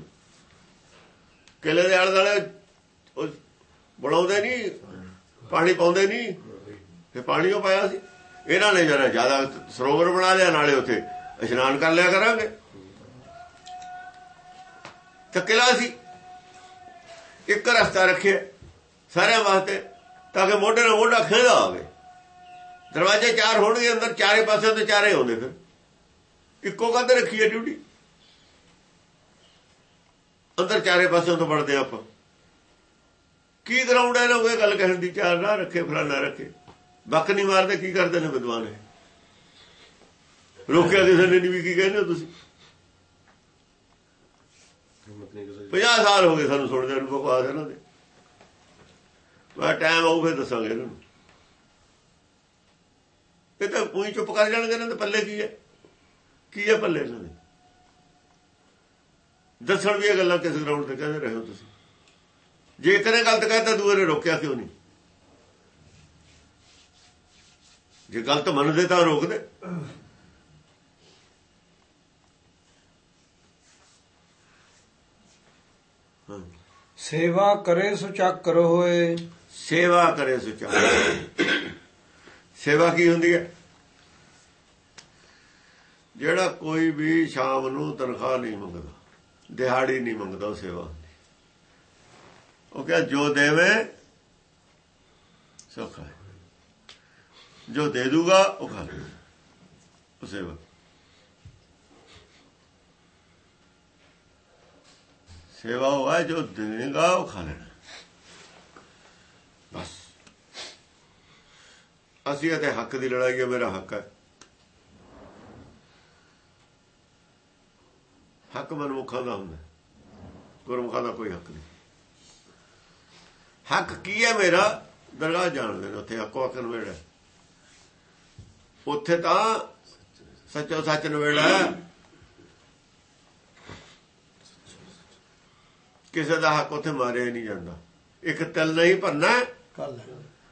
B: ਕਿਲੇ ਦੇ ਆਲੇ ਦਾਲੇ ਉਹ ਬਣਾਉਂਦੇ ਨਹੀਂ ਪਾਣੀ ਪਾਉਂਦੇ ਨਹੀਂ ਤੇ ਪਾਣੀ ਉਹ ਪਾਇਆ ਸੀ। ਇਹਨਾਂ ਨੇ ਜਰਾ ਜ਼ਿਆਦਾ ਸਰੋਵਰ ਬਣਾ ਲਿਆ, ਨਾਲੇ ਉੱਥੇ ਇਸ਼ਨਾਨ ਕਰ ਲਿਆ ਕਰਾਂਗੇ। ਤਾਂ ਕਿਲਾ ਸੀ। ਇੱਕ ਰਸਤਾ ਰੱਖਿਆ ਸਾਰਿਆਂ ਵਾਸਤੇ, ਤਾਂ ਕਿ ਮੋਢੇ ਨਾਲ ਮੋਢਾ ਖੇਦਾ ਆਵੇ ਦਰਵਾਜ਼ੇ ਚਾਰ ਹੋਣਗੇ ਅੰਦਰ, ਚਾਰੇ ਪਾਸੇ ਤੋਂ ਚਾਰੇ ਆਉਂਦੇ ਫਿਰ। ਇੱਕੋ ਕੰਧ ਰੱਖੀ ਹੈ ਡਿਊਟੀ। ਅੰਦਰ ਚਾਰੇ ਪਾਸੇ ਤੋਂ ਵੜਦੇ ਆਪਾਂ। ਕੀ ਗਰਾਊਂਡ ਹੈ ਨਾ ਉਹ ਗੱਲ ਕਹਿਣ ਦੀ? ਚਾਰ ਨਾ ਰੱਖੇ, ਫਲਾਣਾ ਰੱਖੇ। ਬੱਕ ਨਹੀਂ ਮਾਰਦੇ, ਕੀ ਕਰਦੇ ਨੇ ਵਿਦਵਾਨ ਇਹ? ਰੋਕਿਆ ਕਿਸੇ ਨੇ ਨਹੀਂ ਵੀ ਕੀ ਕਹਿੰਦੇ ਹੋ ਤੁਸੀਂ? 50 ਸਾਲ ਹੋ ਗਏ ਸਾਨੂੰ ਸੁਣਦੇ ਨੂੰ, ਬਕਵਾਸ ਇਹਨਾਂ ਦੇ। ਵਾ ਟਾਈਮ ਆਉ ਫਿਰ ਦੱਸਾਂਗੇ ਇਹਨਾਂ ਨੂੰ। ਇਹ ਤਾਂ ਪੂਰੀ ਚੁੱਪ ਕਰ ਜਾਣਗੇ ਇਹਨਾਂ ਦੇ, ਪੱਲੇ ਕੀ ਹੈ? ਕੀ ਹੈ ਪੱਲੇ ਇਹਨਾਂ ਦੇ? ਦੱਸਣ ਵੀ ਇਹ ਗੱਲਾਂ ਕਿਸ ਗਰਾਊਂਡ ਤੇ ਕਹਿੰਦੇ ਰਹੇ ਹੋ ਤੁਸੀਂ? ਜੇ ਕਰੇ ਗਲਤ ਕਹਿੰਦਾ ਦੂਏ ਨੇ ਰੋਕਿਆ ਕਿਉਂ ਨਹੀਂ? ਜੇ ਗਲਤ ਮੰਨਦੇ ਤਾਂ ਰੋਕਦੇ।
A: ਸੇਵਾ ਕਰੇ ਸੁਚਾਕਰ ਹੋਏ।
B: ਸੇਵਾ ਕਰੇ ਸੁਚਾ ਸੇਵਾ ਕੀ ਹੁੰਦੀ ਹੈ? ਜਿਹੜਾ ਕੋਈ ਵੀ ਸ਼ਾਮ ਨੂੰ ਤਨਖਾਹ ਨਹੀਂ ਮੰਗਦਾ। ਦਿਹਾੜੀ ਨਹੀਂ ਮੰਗਦਾ ਉਹ ਸੇਵਾ। ਉਹ ਕਹਿੰਦਾ ਜੋ ਦੇਵੇ, ਸੋ ਖਾਏ। ਜੋ ਦੇ ਦੂਗਾ, ਉਹ ਖਾ ਲੇ ਉਹ ਸੇਵਾ। ਸੇਵਾ ਉਹ ਹੈ, ਜੋ ਦੇਗਾ ਉਹ ਖਾ ਲੈਣਾ। ਬਸ। ਅਸੀਂ ਤੇ ਹੱਕ ਦੀ ਲੜਾਈ ਹੈ, ਮੇਰਾ ਹੱਕ ਹੈ। ਹੱਕ ਮਨਮੁਖਾਂ ਦਾ ਹੁੰਦਾ ਗੁਰਮੁਖਾਂ ਦਾ ਕੋਈ ਹੱਕ ਨਹੀਂ ਹੱਕ ਕੀ ਹੈ ਮੇਰਾ ਦਰਗਾਹ ਜਾਣਦੇ ਨੇ ਉੱਥੇ ਹੱਕੋ ਹੱਕ ਨਵੇੜਾ ਉੱਥੇ ਤਾਂ ਸੱਚੋ ਸੱਚ ਨਵੇੜਾ ਕਿਸੇ ਦਾ ਹੱਕ ਉੱਥੇ ਮਾਰਿਆ ਨਹੀਂ ਜਾਂਦਾ। ਇੱਕ ਤਿਲ ਨਹੀਂ ਭਰਨਾ।
A: ਕਰ ਲੈ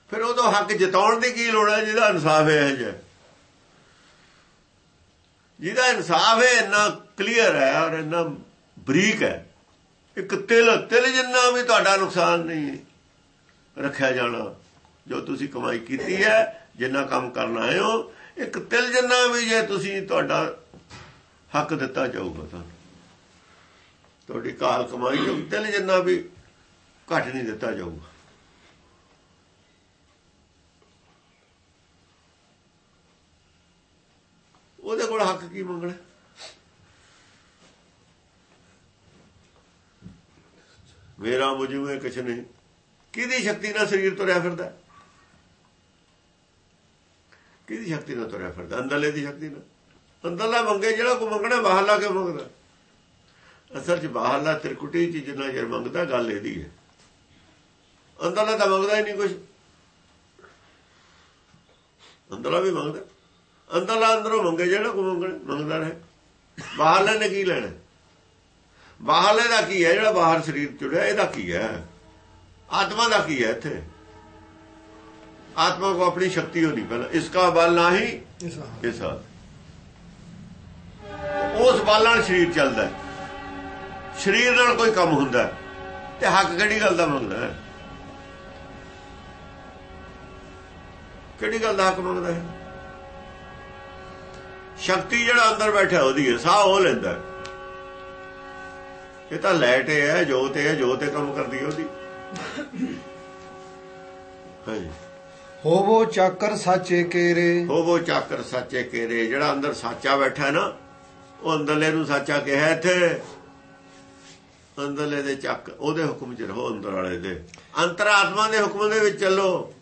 B: ਫਿਰ ਉਦੋਂ ਹੱਕ ਜਿਤਾਉਣ ਦੀ ਕੀ ਲੋੜ ਹੈ ਜਿਹਦਾ ਇਨਸਾਫ ਹੈ ਜੇ ਜਿਹਦਾ ਇਨਸਾਫ ਹੈ, ਇੰਨਾ ਕਲੀਅਰ ਹੈ ਔਰ ਇੰਨਾ ਬਰੀਕ ਹੈ ਇੱਕ ਤਿਲ ਤਿਲ ਜਿੰਨਾ ਵੀ ਤੁਹਾਡਾ ਨੁਕਸਾਨ ਨਹੀਂ ਰੱਖਿਆ ਜਾਣਾ, ਜੋ ਤੁਸੀਂ ਕਮਾਈ ਕੀਤੀ ਹੈ, ਜਿੰਨਾ ਕੰਮ ਕਰਨ ਆਏ ਹੋ, ਇੱਕ ਤਿਲ ਜਿੰਨਾ ਵੀ ਜੇ ਤੁਸੀਂ ਤੁਹਾਡਾ ਹੱਕ ਦਿੱਤਾ ਜਾਊਗਾ ਤੁਹਾਨੂੰ। ਤੁਹਾਡੀ ਕਾਲ ਕਮਾਈ ਜੋ ਤਿਲ ਜਿੰਨਾ ਵੀ ਘੱਟ ਨਹੀਂ ਦਿੱਤਾ ਜਾਊਗਾ। ਉਹਦੇ ਕੋਲ ਹੱਕ ਕੀ ਮੰਗਣਾ? ਮੇਰਾ ਮੁਝਵੇਂ ਕੁਛ ਨਹੀਂ। ਕਿਹਦੀ ਸ਼ਕਤੀ ਨਾਲ ਸਰੀਰ ਤੁਰਿਆ ਫਿਰਦਾ? ਕਿਹਦੀ ਸ਼ਕਤੀ ਨਾਲ ਤੁਰਿਆ ਫਿਰਦਾ? ਅੰਦਰਲੇ ਦੀ ਸ਼ਕਤੀ ਨਾਲ। ਅੰਦਰਲਾ ਮੰਗੇ, ਜਿਹੜਾ ਕੋ ਮੰਗਣਾ, ਬਾਹਰਲਾ ਕੇ ਮੰਗਦਾ? ਅਸਲ 'ਚ ਬਾਹਰਲਾ ਤ੍ਰਿਕੁਟੀ ਚ ਜਿੰਨਾ ਜਰ ਮੰਗਦਾ, ਗੱਲ ਇਹਦੀ ਹੈ। ਅੰਦਰਲਾ ਤਾਂ ਮੰਗਦਾ ਹੀ ਨਹੀਂ ਕੁਝ ਅੰਦਰਲਾ ਵੀ ਮੰਗਦਾ। ਅੰਦਰਲਾ ਅੰਦਰੋਂ ਮੰਗੇ, ਜਿਹੜਾ ਕੋ ਮੰਗਣਾ, ਮੰਗਦਾ ਰਹੇ। ਬਾਹਰਲਾ ਨੇ ਕੀ ਲੈਣਾ? ਬਾਹਰਲੇ ਦਾ ਕੀ ਹੈ? ਜਿਹੜਾ ਬਾਹਰ ਸਰੀਰ ਚੁੜਿਆ ਇਹਦਾ ਕੀ ਹੈ? ਆਤਮਾ ਦਾ ਕੀ ਹੈ ਇੱਥੇ? ਆਤਮਾ ਕੋ ਆਪਣੀ ਸ਼ਕਤੀ ਹੋ ਨਹੀਂ ਪਹਿਲਾਂ ਇਸਕਾ ਬਲ ਨਹੀਂ
A: ਇਸ
B: ਇਸ ਹਾਲ ਉਸ ਬਲ ਨਾਲ ਸਰੀਰ ਚੱਲਦਾ ਹੈ। ਸਰੀਰ ਨਾਲ ਕੋਈ ਕੰਮ ਹੁੰਦਾ ਹੈ, ਤੇ ਹੱਕ ਕਿਹੜੀ ਗੱਲ ਦਾ ਮੰਗਦਾ ਹੈ? ਕਿਹੜੀ ਗੱਲ ਦਾ ਹੱਕ ਮੰਗਦਾ ਹੈ? ਸ਼ਕਤੀ ਜਿਹੜਾ ਅੰਦਰ ਬੈਠਾ ਉਹਦੀ ਹੈ ਸਾਹ ਉਹ ਲੈਂਦਾ ਹੈ। ਇਹ ਤਾਂ ਲਾਈਟ ਹੈ ਜੋਤ ਹੈ ਜੋਤ ਤੇ ਕੰਮ ਕਰਦੀ ਹੈ ਉਹਦੀ। ਹਾਂਜੀ।
A: ਹੋਵੋ ਚਾਕਰ ਸਾਚੇ ਕੇਰੇ।
B: ਹੋਵੋ ਚਾਕਰ ਸੱਚੇ ਕੇਰੇ ਜਿਹੜਾ ਅੰਦਰ ਸਾਚਾ ਬੈਠਾ ਹੈ ਨਾ ਉਹ ਅੰਦਰਲੇ ਨੂੰ ਸਾਚਾ ਕਿਹਾ ਇੱਥੇ। ਅੰਦਰਲੇ ਦੇ ਚੱਕ ਉਹਦੇ ਹੁਕਮ 'ਚ ਰਹੋ ਅੰਦਰ ਵਾਲੇ ਦੇ। ਅੰਤਰਾਤਮਾ ਦੇ ਹੁਕਮ ਦੇ ਵਿੱਚ ਚੱਲੋ।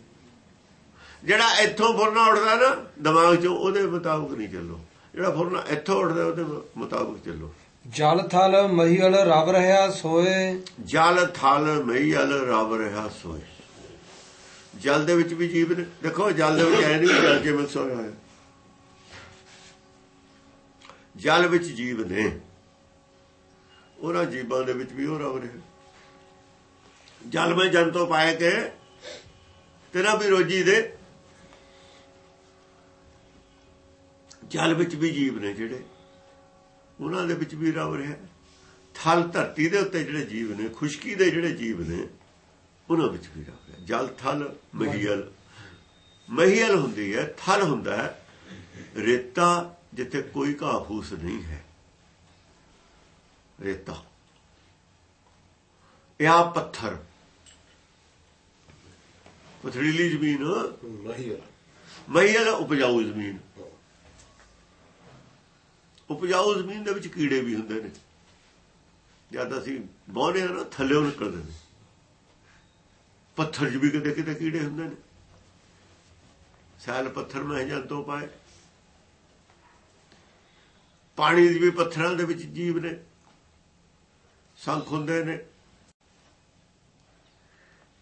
B: ਜਿਹੜਾ ਇੱਥੋਂ ਫੁਰਨਾ ਉੱਠਦਾ ਨਾ ਦਿਮਾਗ 'ਚੋਂ ਉਹਦੇ ਮੁਤਾਬਕ ਨਹੀਂ ਚੱਲੋ। ਜਿਹੜਾ ਫੁਰਨਾ ਇੱਥੋਂ ਉੱਠਦਾ ਉਹਦੇ ਮੁਤਾਬਕ ਚੱਲੋ।
A: ਜਲ ਥਲ ਮਹੀਲ ਰਵ ਰਹਾ ਸੋਏ।
B: ਜਲ ਥਲ ਮਈਲ ਰਵ ਰਿਹਾ ਸੋਏ। ਜਲ ਦੇ ਵਿੱਚ ਵੀ ਜੀਵ ਨੇ ਦੇਖੋ ਜਲ ਦੇ ਵਿੱਚ ਐ ਨਹੀਂ ਜਲ ਕੇ ਮਿਕਸ ਹੋਇਆ। ਜਲ ਵਿੱਚ ਜੀਵ ਨੇ। ਉਹਨਾਂ ਜੀਵਾਂ ਦੇ ਵਿੱਚ ਵੀ ਉਹ ਰਵ ਰਿਹਾ ਜਲ ਮੈਂ ਜਨ ਤੋਂ ਪਾਏ ਕੇ ਤੇਰਾ ਵੀ ਰੋਜੀ ਦੇ। ਜਲ ਵਿੱਚ ਵੀ ਜੀਵ ਨੇ ਜਿਹੜੇ। ਉਹਨਾਂ ਦੇ ਵਿੱਚ ਵੀ ਰਵ ਰਿਹਾ। ਥਲ ਧਰਤੀ ਦੇ ਉੱਤੇ ਜਿਹੜੇ ਜੀਵ ਨੇ ਖੁਸ਼ਕੀ ਦੇ ਜਿਹੜੇ ਜੀਵ ਨੇ ਉਹਨਾਂ ਵਿੱਚ ਵੀ ਰਵ ਰਿਹਾ। ਜਲ ਥਲ ਮਹੀਲ। ਮਹੀਲ ਹੁੰਦੀ ਹੈ ਥਲ ਹੁੰਦਾ ਹੈ। ਰੇਤਾ ਜਿੱਥੇ ਕੋਈ ਘਾਹ ਫੂਸ ਨਹੀਂ ਹੈ। ਰੇਤਾ। ਇਹ ਆ ਪੱਥਰ। ਪਥਰੀਲੀ ਜ਼ਮੀਨ। ਮਈ ਵਾਲਾ ਉਪਜਾਊ ਜ਼ਮੀਨ। ਉਪਜਾਊ ਜ਼ਮੀਨ ਦੇ ਵਿੱਚ ਕੀੜੇ ਵੀ ਹੁੰਦੇ ਨੇ। ਜਦ ਅਸੀਂ ਬੋਨੇ ਨਾ, ਥੱਲੇ ਨਿਕਲਦੇ ਨੇ। ਪੱਥਰ 'ਚ ਵੀ ਕਿਤੇ ਕਿਤੇ ਕੀੜੇ ਹੁੰਦੇ ਨੇ। ਸੈਲ ਪੱਥਰ ਮੈਂ ਜੰਤੋਂ ਪਾਏ। ਪਾਣੀ ਦੀ ਵੀ ਪੱਥਰਾਂ ਦੇ ਵਿੱਚ ਜੀਵ ਨੇ। ਸੰਖ ਹੁੰਦੇ ਨੇ।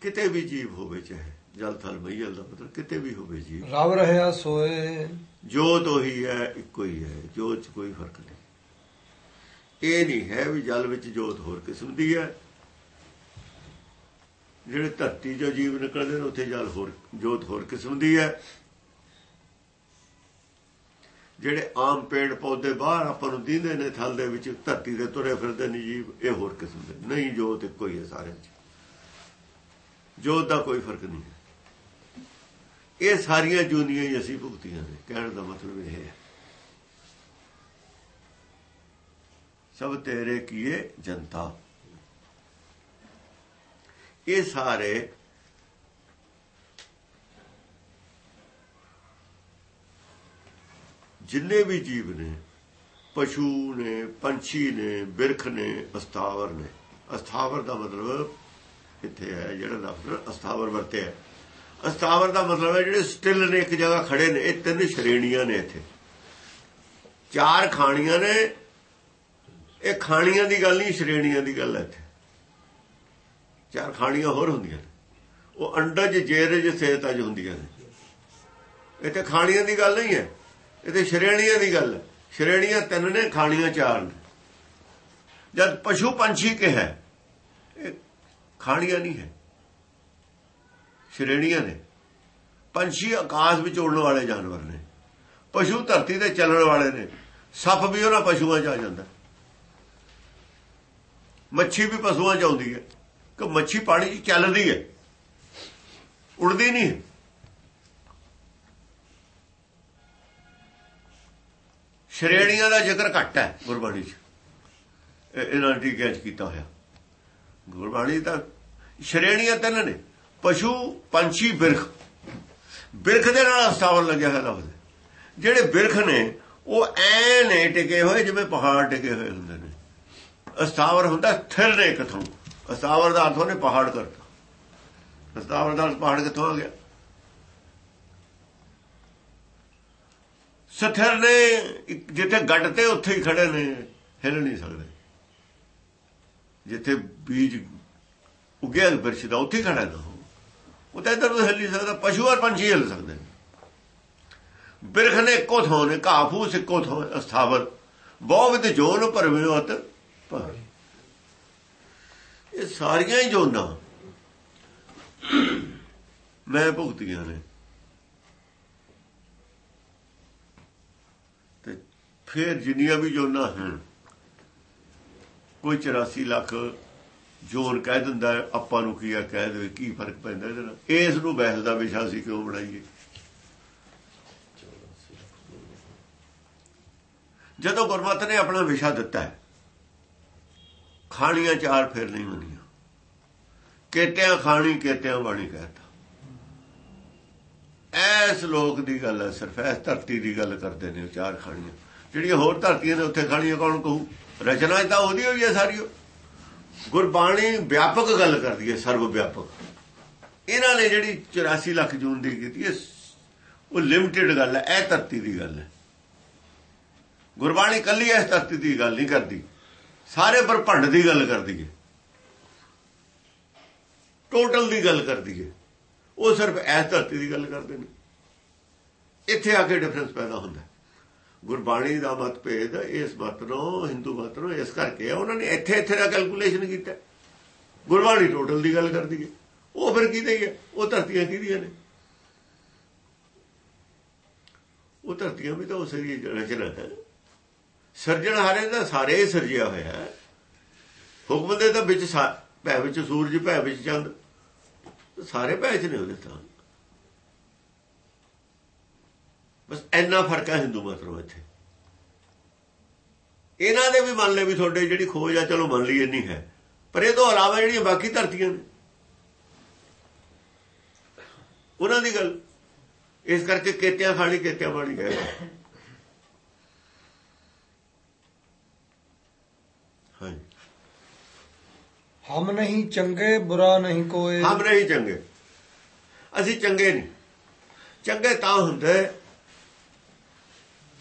B: ਕਿਤੇ ਵੀ ਜੀਵ ਹੋਵੇ, ਚਾਹੇ ਜਲ ਥਲ ਮਈਲ ਦਾ ਮਤਲਬ ਕਿਤੇ ਵੀ ਹੋਵੇ ਜੀਵ।
A: ਰਵ ਰਹਿਆ ਸੋਏ
B: ਜੋਤ ਉਹੀ ਹੈ ਇੱਕੋ ਹੀ ਹੈ ਜੋਤ 'ਚ ਕੋਈ ਫ਼ਰਕ ਨਹੀਂ। ਇਹ ਨਹੀਂ ਹੈ ਵੀ ਜਲ ਵਿੱਚ ਜੋਤ ਹੋਰ ਕਿਸਮ ਦੀ ਹੈ। ਜਿਹੜੇ ਧਰਤੀ 'ਚੋਂ ਜੀਵ ਨਿਕਲਦੇ ਨੇ, ਉੱਥੇ ਜਲ ਹੋਰ, ਜੋਤ ਹੋਰ ਕਿਸਮ ਦੀ ਹੈ। ਜਿਹੜੇ ਆਮ ਪੇੜ ਪੌਦੇ ਬਾਹਰ ਆਪਾਂ ਨੂੰ ਦਿੰਦੇ ਨੇ, ਥਲ ਦੇ ਵਿੱਚ, ਧਰਤੀ ਦੇ ਤੁਰੇ ਫਿਰਦੇ ਨੇ ਜੀਵ, ਇਹ ਹੋਰ ਕਿਸਮ ਦੇ। ਨਹੀਂ ਜੋਤ ਇੱਕੋ ਹੀ ਹੈ ਸਾਰਿਆਂ 'ਚ। ਜੋਤ ਦਾ ਕੋਈ ਫ਼ਰਕ ਨਹੀਂ ਹੈ। ਇਹ ਸਾਰੀਆਂ ਜੂਨੀਆਂ ਹੀ ਅਸੀਂ ਭੁਗਤੀਆਂ ਨੇ। ਕਹਿਣ ਦਾ ਮਤਲਬ ਇਹ ਹੈ। ਸਭ ਤੇਰੇ ਕੀਏ ਜਨਤਾ। ਇਹ ਸਾਰੇ ਜਿੰਨੇ ਵੀ ਜੀਵ ਨੇ, ਪਸ਼ੂ ਨੇ, ਪੰਛੀ ਨੇ, ਬਿਰਖ ਨੇ, ਅਸਥਾਵਰ ਨੇ। ਅਸਥਾਵਰ ਦਾ ਮਤਲਬ ਇੱਥੇ ਹੈ ਜਿਹੜਾ ਲਫ਼ਜ਼ ਅਸਥਾਵਰ ਵਰਤਿਆ ਅਸਥਾਵਰ ਦਾ ਮਤਲਬ ਹੈ ਜਿਹੜੇ ਸਟਿਲ ਨੇ, ਇੱਕ ਜਗ੍ਹਾ ਖੜੇ ਨੇ, ਇਹ ਤਿੰਨ ਸ਼੍ਰੇਣੀਆਂ ਨੇ ਇੱਥੇ। ਚਾਰ ਖਾਣੀਆਂ ਨੇ, ਇਹ ਖਾਣੀਆਂ ਦੀ ਗੱਲ ਨਹੀਂ, ਸ਼੍ਰੇਣੀਆਂ ਦੀ ਗੱਲ ਹੈ ਇੱਥੇ। ਚਾਰ ਖਾਣੀਆਂ ਹੋਰ ਹੁੰਦੀਆਂ ਨੇ। ਉਹ ਅੰਡਜ, ਜੇਰਜ ਸੇਤਜ ਹੁੰਦੀਆਂ ਨੇ। ਇੱਥੇ ਖਾਣੀਆਂ ਦੀ ਗੱਲ ਨਹੀਂ ਹੈ ਇੱਥੇ ਸ਼੍ਰੇਣੀਆਂ ਦੀ ਗੱਲ ਸ਼੍ਰੇਣੀਆਂ ਤਿੰਨ ਨੇ, ਖਾਣੀਆਂ ਚਾਰ ਨੇ। ਜਦ ਪਸ਼ੂ ਪੰਛੀ ਕਿਹਾ, ਇਹ ਖਾਣੀਆਂ ਨਹੀਂ ਹੈ। ਸ਼੍ਰੇਣੀਆਂ ਨੇ। ਪੰਛੀ ਆਕਾਸ਼ ਵਿੱਚ ਉੜਨ ਵਾਲੇ ਜਾਨਵਰ ਨੇ। ਪਸ਼ੂ ਧਰਤੀ ਤੇ ਚੱਲਣ ਵਾਲੇ ਨੇ। ਸੱਪ ਵੀ ਉਹਨਾਂ ਪਸ਼ੂਆਂ 'ਚ ਆ ਜਾਂਦਾ। ਮੱਛੀ ਵੀ ਪਸ਼ੂਆਂ 'ਚ ਆਉਂਦੀ ਹੈ। ਕਿ ਮੱਛੀ ਪਾਣੀ 'ਚ ਚੱਲਦੀ ਹੈ। ਉੜਦੀ ਨਹੀਂ ਸ਼੍ਰੇਣੀਆਂ ਦਾ ਜ਼ਿਕਰ ਘੱਟ ਹੈ ਗੁਰਬਾਣੀ 'ਚ। ਇਹਨਾਂ ਟੀਕਿਆਂ 'ਚ ਕੀਤਾ ਹੋਇਆ। ਗੁਰਬਾਣੀ ਤਾਂ ਸ਼੍ਰੇਣੀਆਂ ਤਿੰਨ ਨੇ। ਪਸ਼ੂ, ਪੰਛੀ, ਬਿਰਖ। ਬਿਰਖ ਦੇ ਨਾਲ ਅਸਤਾਵਰ ਲੱਗਿਆ ਹੋਇਆ ਲਫ਼ਜ਼। ਜਿਹੜੇ ਬਿਰਖ ਨੇ, ਉਹ ਐ ਨੇ ਟਿਕੇ ਹੋਏ ਜਿਵੇਂ ਪਹਾੜ ਟਿਕੇ ਹੋਏ ਹੁੰਦੇ ਨੇ। ਅਸਤਾਵਰ ਹੁੰਦਾ ਥਿਰ ਨੇ ਕਿਥੋਂ? ਅਸਤਾਵਰ ਦਾ ਅਰਥ ਉਹਨੇ ਪਹਾੜ ਕਰਤਾ। ਅਸਤਾਵਰ ਦਾ ਪਹਾੜ ਕਿੱਥੋਂ ਆ ਗਿਆ? ਸਥਿਰ ਨੇ, ਜਿੱਥੇ ਗੱਡ ਤੇ ਉੱਥੇ ਹੀ ਖੜੇ ਨੇ, ਹਿਲ ਨਹੀਂ ਸਕਦੇ। ਜਿੱਥੇ ਬੀਜ ਉਗਿਆ ਬਿਰਛ ਦਾ ਉੱਥੇ ਖੜਾ ਨਾ ਉਹ ਤਾਂ ਇਧਰ ਹਿਲ ਨਹੀਂ ਸਕਦਾ, ਪਸ਼ੂ ਔਰ ਪੰਛੀ ਹਿਲ ਸਕਦੇ ਬਿਰਖ ਨੇ ਇੱਕੋ ਥਾਂ ਨੇ ਘਾਫੂ ਸਿੱਕੋ ਅਸਥਾਵਰ ਬਹੁ ਜੋਨ, ਭਰਵੇਂ ਅਤ ਇਹ ਸਾਰੀਆਂ ਹੀ ਜੋਨਾਂ ਮੈਂ ਭੁਗਤੀਆਂ ਨੇ। ਤੇ ਫਿਰ ਜਿੰਨੀਆਂ ਵੀ ਜੋਨਾਂ ਹਨ, ਕੋਈ 84 ਲੱਖ ਜ਼ੋਰ ਕਹਿ ਦਿੰਦਾ ਆਪਾਂ ਨੂੰ ਕੀ ਆ, ਕਹਿ ਦੇਵੇ, ਕੀ ਫ਼ਰਕ ਪੈਂਦਾ ਇਹਦੇ ਨਾਲ? ਇਸ ਨੂੰ ਬਹਿਸ ਦਾ ਵਿਸ਼ਾ ਸੀ ਕਿਉਂ ਬਣਾਈਏ? ਜਦੋਂ ਗੁਰਮਤ ਨੇ ਆਪਣਾ ਵਿਸ਼ਾ ਦਿੱਤਾ ਹੈ, ਖਾਣੀਆਂ ਚਾਰ ਫੇਰ ਨਹੀਂ ਮੰਨੀਆਂ ਕੇਤਿਆਂ ਖਾਣੀ ਕੇਤਿਆਂ ਬਾਣੀ ਕਹਿਤਾ। ਐਸ ਲੋਕ ਦੀ ਗੱਲ ਹੈ, ਸਿਰਫ ਐਸ ਧਰਤੀ ਦੀ ਗੱਲ ਕਰਦੇ ਨੇ ਚਾਰ ਖਾਣੀਆਂ। ਜਿਹੜੀਆਂ ਹੋਰ ਧਰਤੀਆਂ ਨੇ ਉੱਥੇ ਖਾਣੀਆਂ ਕੌਣ ਕਹੂ? ਰਚਨਾ ਤਾਂ ਉਹਦੀ ਹੋਈ ਹੈ ਸਾਰੀ ਗੁਰਬਾਣੀ ਵਿਆਪਕ ਗੱਲ ਕਰਦੀ ਹੈ ਸਰਵ ਵਿਆਪਕ ਇਹਨਾਂ ਨੇ ਜਿਹੜੀ 84 ਲੱਖ ਜੂਨ ਦੀ ਕੀਤੀ ਹੈ, ਉਹ ਲਿਮਟਿਡ ਗੱਲ ਹੈ, ਇਹ ਧਰਤੀ ਦੀ ਗੱਲ ਹੈ। ਗੁਰਬਾਣੀ ਕੱਲੀ ਇਸ ਧਰਤੀ ਦੀ ਗੱਲ ਨਹੀਂ ਕਰਦੀ, ਸਾਰੇ ਬ੍ਰਹਮੰਡ ਦੀ ਗੱਲ ਕਰਦੀ ਹੈ। ਟੋਟਲ ਦੀ ਗੱਲ ਕਰਦੀ ਹੈ। ਉਹ ਸਿਰਫ ਇਸ ਧਰਤੀ ਦੀ ਗੱਲ ਕਰਦੇ ਨੇ। ਇੱਥੇ ਆ ਕੇ ਡਿਫਰੈਂਸ ਪੈਦਾ ਹੁੰਦਾ ਗੁਰਬਾਣੀ ਦਾ ਮਤਭੇਦ, ਇਸ ਮਤ ਨੂੰ, ਹਿੰਦੂ ਮਤ ਨੂੰ, ਇਸ ਕਰਕੇ ਉਹਨਾਂ ਨੇ ਇੱਥੇ ਇੱਥੇ ਦਾ ਕੈਲਕੂਲੇਸ਼ਨ ਕੀਤਾ। ਗੁਰਬਾਣੀ ਟੋਟਲ ਦੀ ਗੱਲ ਕਰਦੀ ਹੈ ਉਹ ਫਿਰ ਕਿਹਦੇ ਹੈ ਉਹ ਧਰਤੀਆਂ ਕਿਹਦੀਆਂ ਨੇ? ਉਹ ਧਰਤੀਆਂ ਵੀ ਤਾਂ ਉਸੇ ਦੀ ਰਚਨਾ ਹੈ। ਸਰਜਣ ਹਾਰੇ ਦਾ ਸਾਰੇ ਹੀ ਸਰਜਿਆ ਹੋਇਆ ਹੈ। ਹੁਕਮ ਦੇ ਤਾਂ ਵਿੱਚ ਭੈ ਵਿੱਚ ਸੂਰਜ, ਭੈ ਵਿੱਚ ਚੰਦ। ਸਾਰੇ ਭੈ ਚ ਨੇ ਉਹਦੇ ਤਾਂ। ਬਸ ਇੰਨਾ ਫ਼ਰਕ ਹੈ ਹਿੰਦੂ ਮਤ ਨੂੰ ਇੱਥੇ ਇਹਨਾਂ ਦੇ ਵੀ ਮੰਨ ਲੈ ਵੀ ਤੁਹਾਡੇ ਜਿਹੜੀ ਖੋਜ ਆ ਚਲੋ ਮੰਨ ਲਈ ਇੰਨੀ ਹੈ। ਪਰ ਇਹ ਤੋਂ ਇਲਾਵਾ ਜਿਹੜੀਆਂ ਬਾਕੀ ਧਰਤੀਆਂ ਨੇ ਉਹਨਾਂ ਦੀ ਗੱਲ ਇਸ ਕਰਕੇ ਕੇਤਿਆਂ ਖਾਣੀ ਕੇਤਿਆਂ ਬਾਣੀ ਹੈ ਹਾਂਜੀ।
A: ਹਮ ਨਹੀਂ ਚੰਗੇ ਬੁਰਾ ਨਹੀਂ ਕੋਏ।
B: ਹਮ ਨਹੀਂ ਚੰਗੇ। ਅਸੀਂ ਚੰਗੇ ਨਹੀਂ। ਚੰਗੇ ਤਾਂ ਹੁੰਦੇ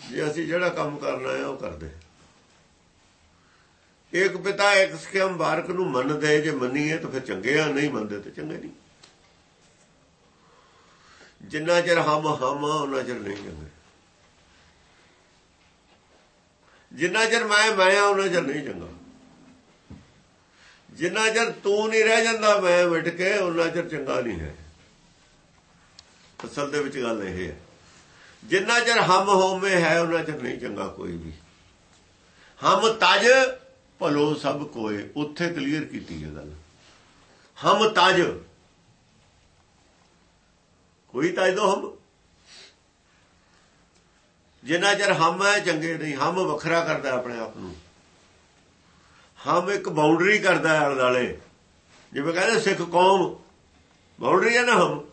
B: ਜੇ ਅਸੀਂ ਜਿਹੜਾ ਕੰਮ ਕਰਨਾ ਹੈ, ਉਹ ਕਰਦੇ ਇੱਕ ਪਿਤਾ, ਇੱਕ ਸਕਮ ਬਾਰਕ ਨੂੰ ਮੰਨਦੇ ਜੇ ਮੰਨੀਏ ਤਾਂ ਫਿਰ ਚੰਗੇ ਆ, ਨਹੀਂ ਮੰਨਦੇ ਤਾਂ ਚੰਗੇ ਨਹੀਂ। ਜਿੰਨਾ ਚਿਰ ਹਮ ਹਮ ਉਹਨਾਂ ਚਿਰ ਨਹੀਂ ਚੰਗੇ। ਜਿੰਨਾ ਚਿਰ ਮੈਂ ਮੈਂ ਆ, ਉਹਨਾਂ ਚਿਰ ਨਹੀਂ ਚੰਗਾ। ਜਿੰਨਾ ਚਿਰ ਤੂੰ ਨਹੀਂ ਰਹਿ ਜਾਂਦਾ, ਮੈਂ ਮਿਟ ਕੇ, ਉਹਨਾਂ ਚਿਰ ਚੰਗਾ ਨਹੀਂ ਹੈ। ਅਸਲ ਦੇ ਵਿੱਚ ਗੱਲ ਇਹ ਹੈ। ਜਿੰਨਾ ਚਿਰ ਹਮ ਹੋਮੇ ਹੈ, ਉਹਨਾਂ ਚਿਰ ਨਹੀਂ ਚੰਗਾ ਕੋਈ ਵੀ। ਹਮ ਤਜ, ਭਲੋ ਸਭ ਕੋਏ। ਉੱਥੇ ਕਲੀਅਰ ਕੀਤੀ ਹੈ ਗੱਲ। ਹਮ ਤਜ। ਕੋਈ ਤਜ ਦੋ ਹਮ? ਜਿੰਨਾ ਚਿਰ ਹਮ ਹੈ, ਚੰਗੇ ਨਹੀਂ। ਹਮ ਵੱਖਰਾ ਕਰਦਾ ਆਪਣੇ ਆਪ ਨੂੰ। ਹਮ ਇੱਕ ਬਾਉਂਡਰੀ ਕਰਦਾ ਹੈ ਆਲੇ ਜਿਵੇਂ ਕਹਿੰਦੇ ਸਿੱਖ ਕੌਮ ਬਾਉਂਡਰੀ ਹੈ ਨਾ ਹਮ?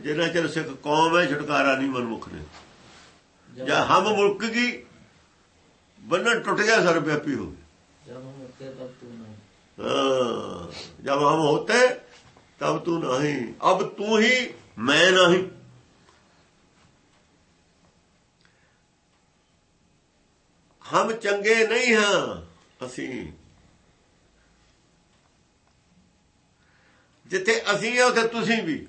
B: ਜਿੰਨਾ ਚਿਰ ਸਿੱਖ ਕੌਮ ਹੈ ਛੁਟਕਾਰਾ ਨਹੀਂ ਮਨਮੁਖ ਨੇ ਜਾਂ ਹਮ ਮੁਲਕ ਕੀ ਬੰਨਣ ਟੁੱਟ ਗਿਆ ਸਰ ਵਿਆਪੀ ਹੋ ਹਾਂ ਜਦ ਹਮ ਹੋਤੇ ਤਬ ਤੂੰ ਨਹੀਂ। ਅਬ ਤੂੰ ਹੀ ਮੈਂ ਨਹੀਂ। ਹਮ ਚੰਗੇ ਨਹੀਂ ਹਾਂ ਅਸੀਂ। ਜਿੱਥੇ ਅਸੀਂ ਹਾਂ ਉੱਥੇ ਤੁਸੀਂ ਵੀ।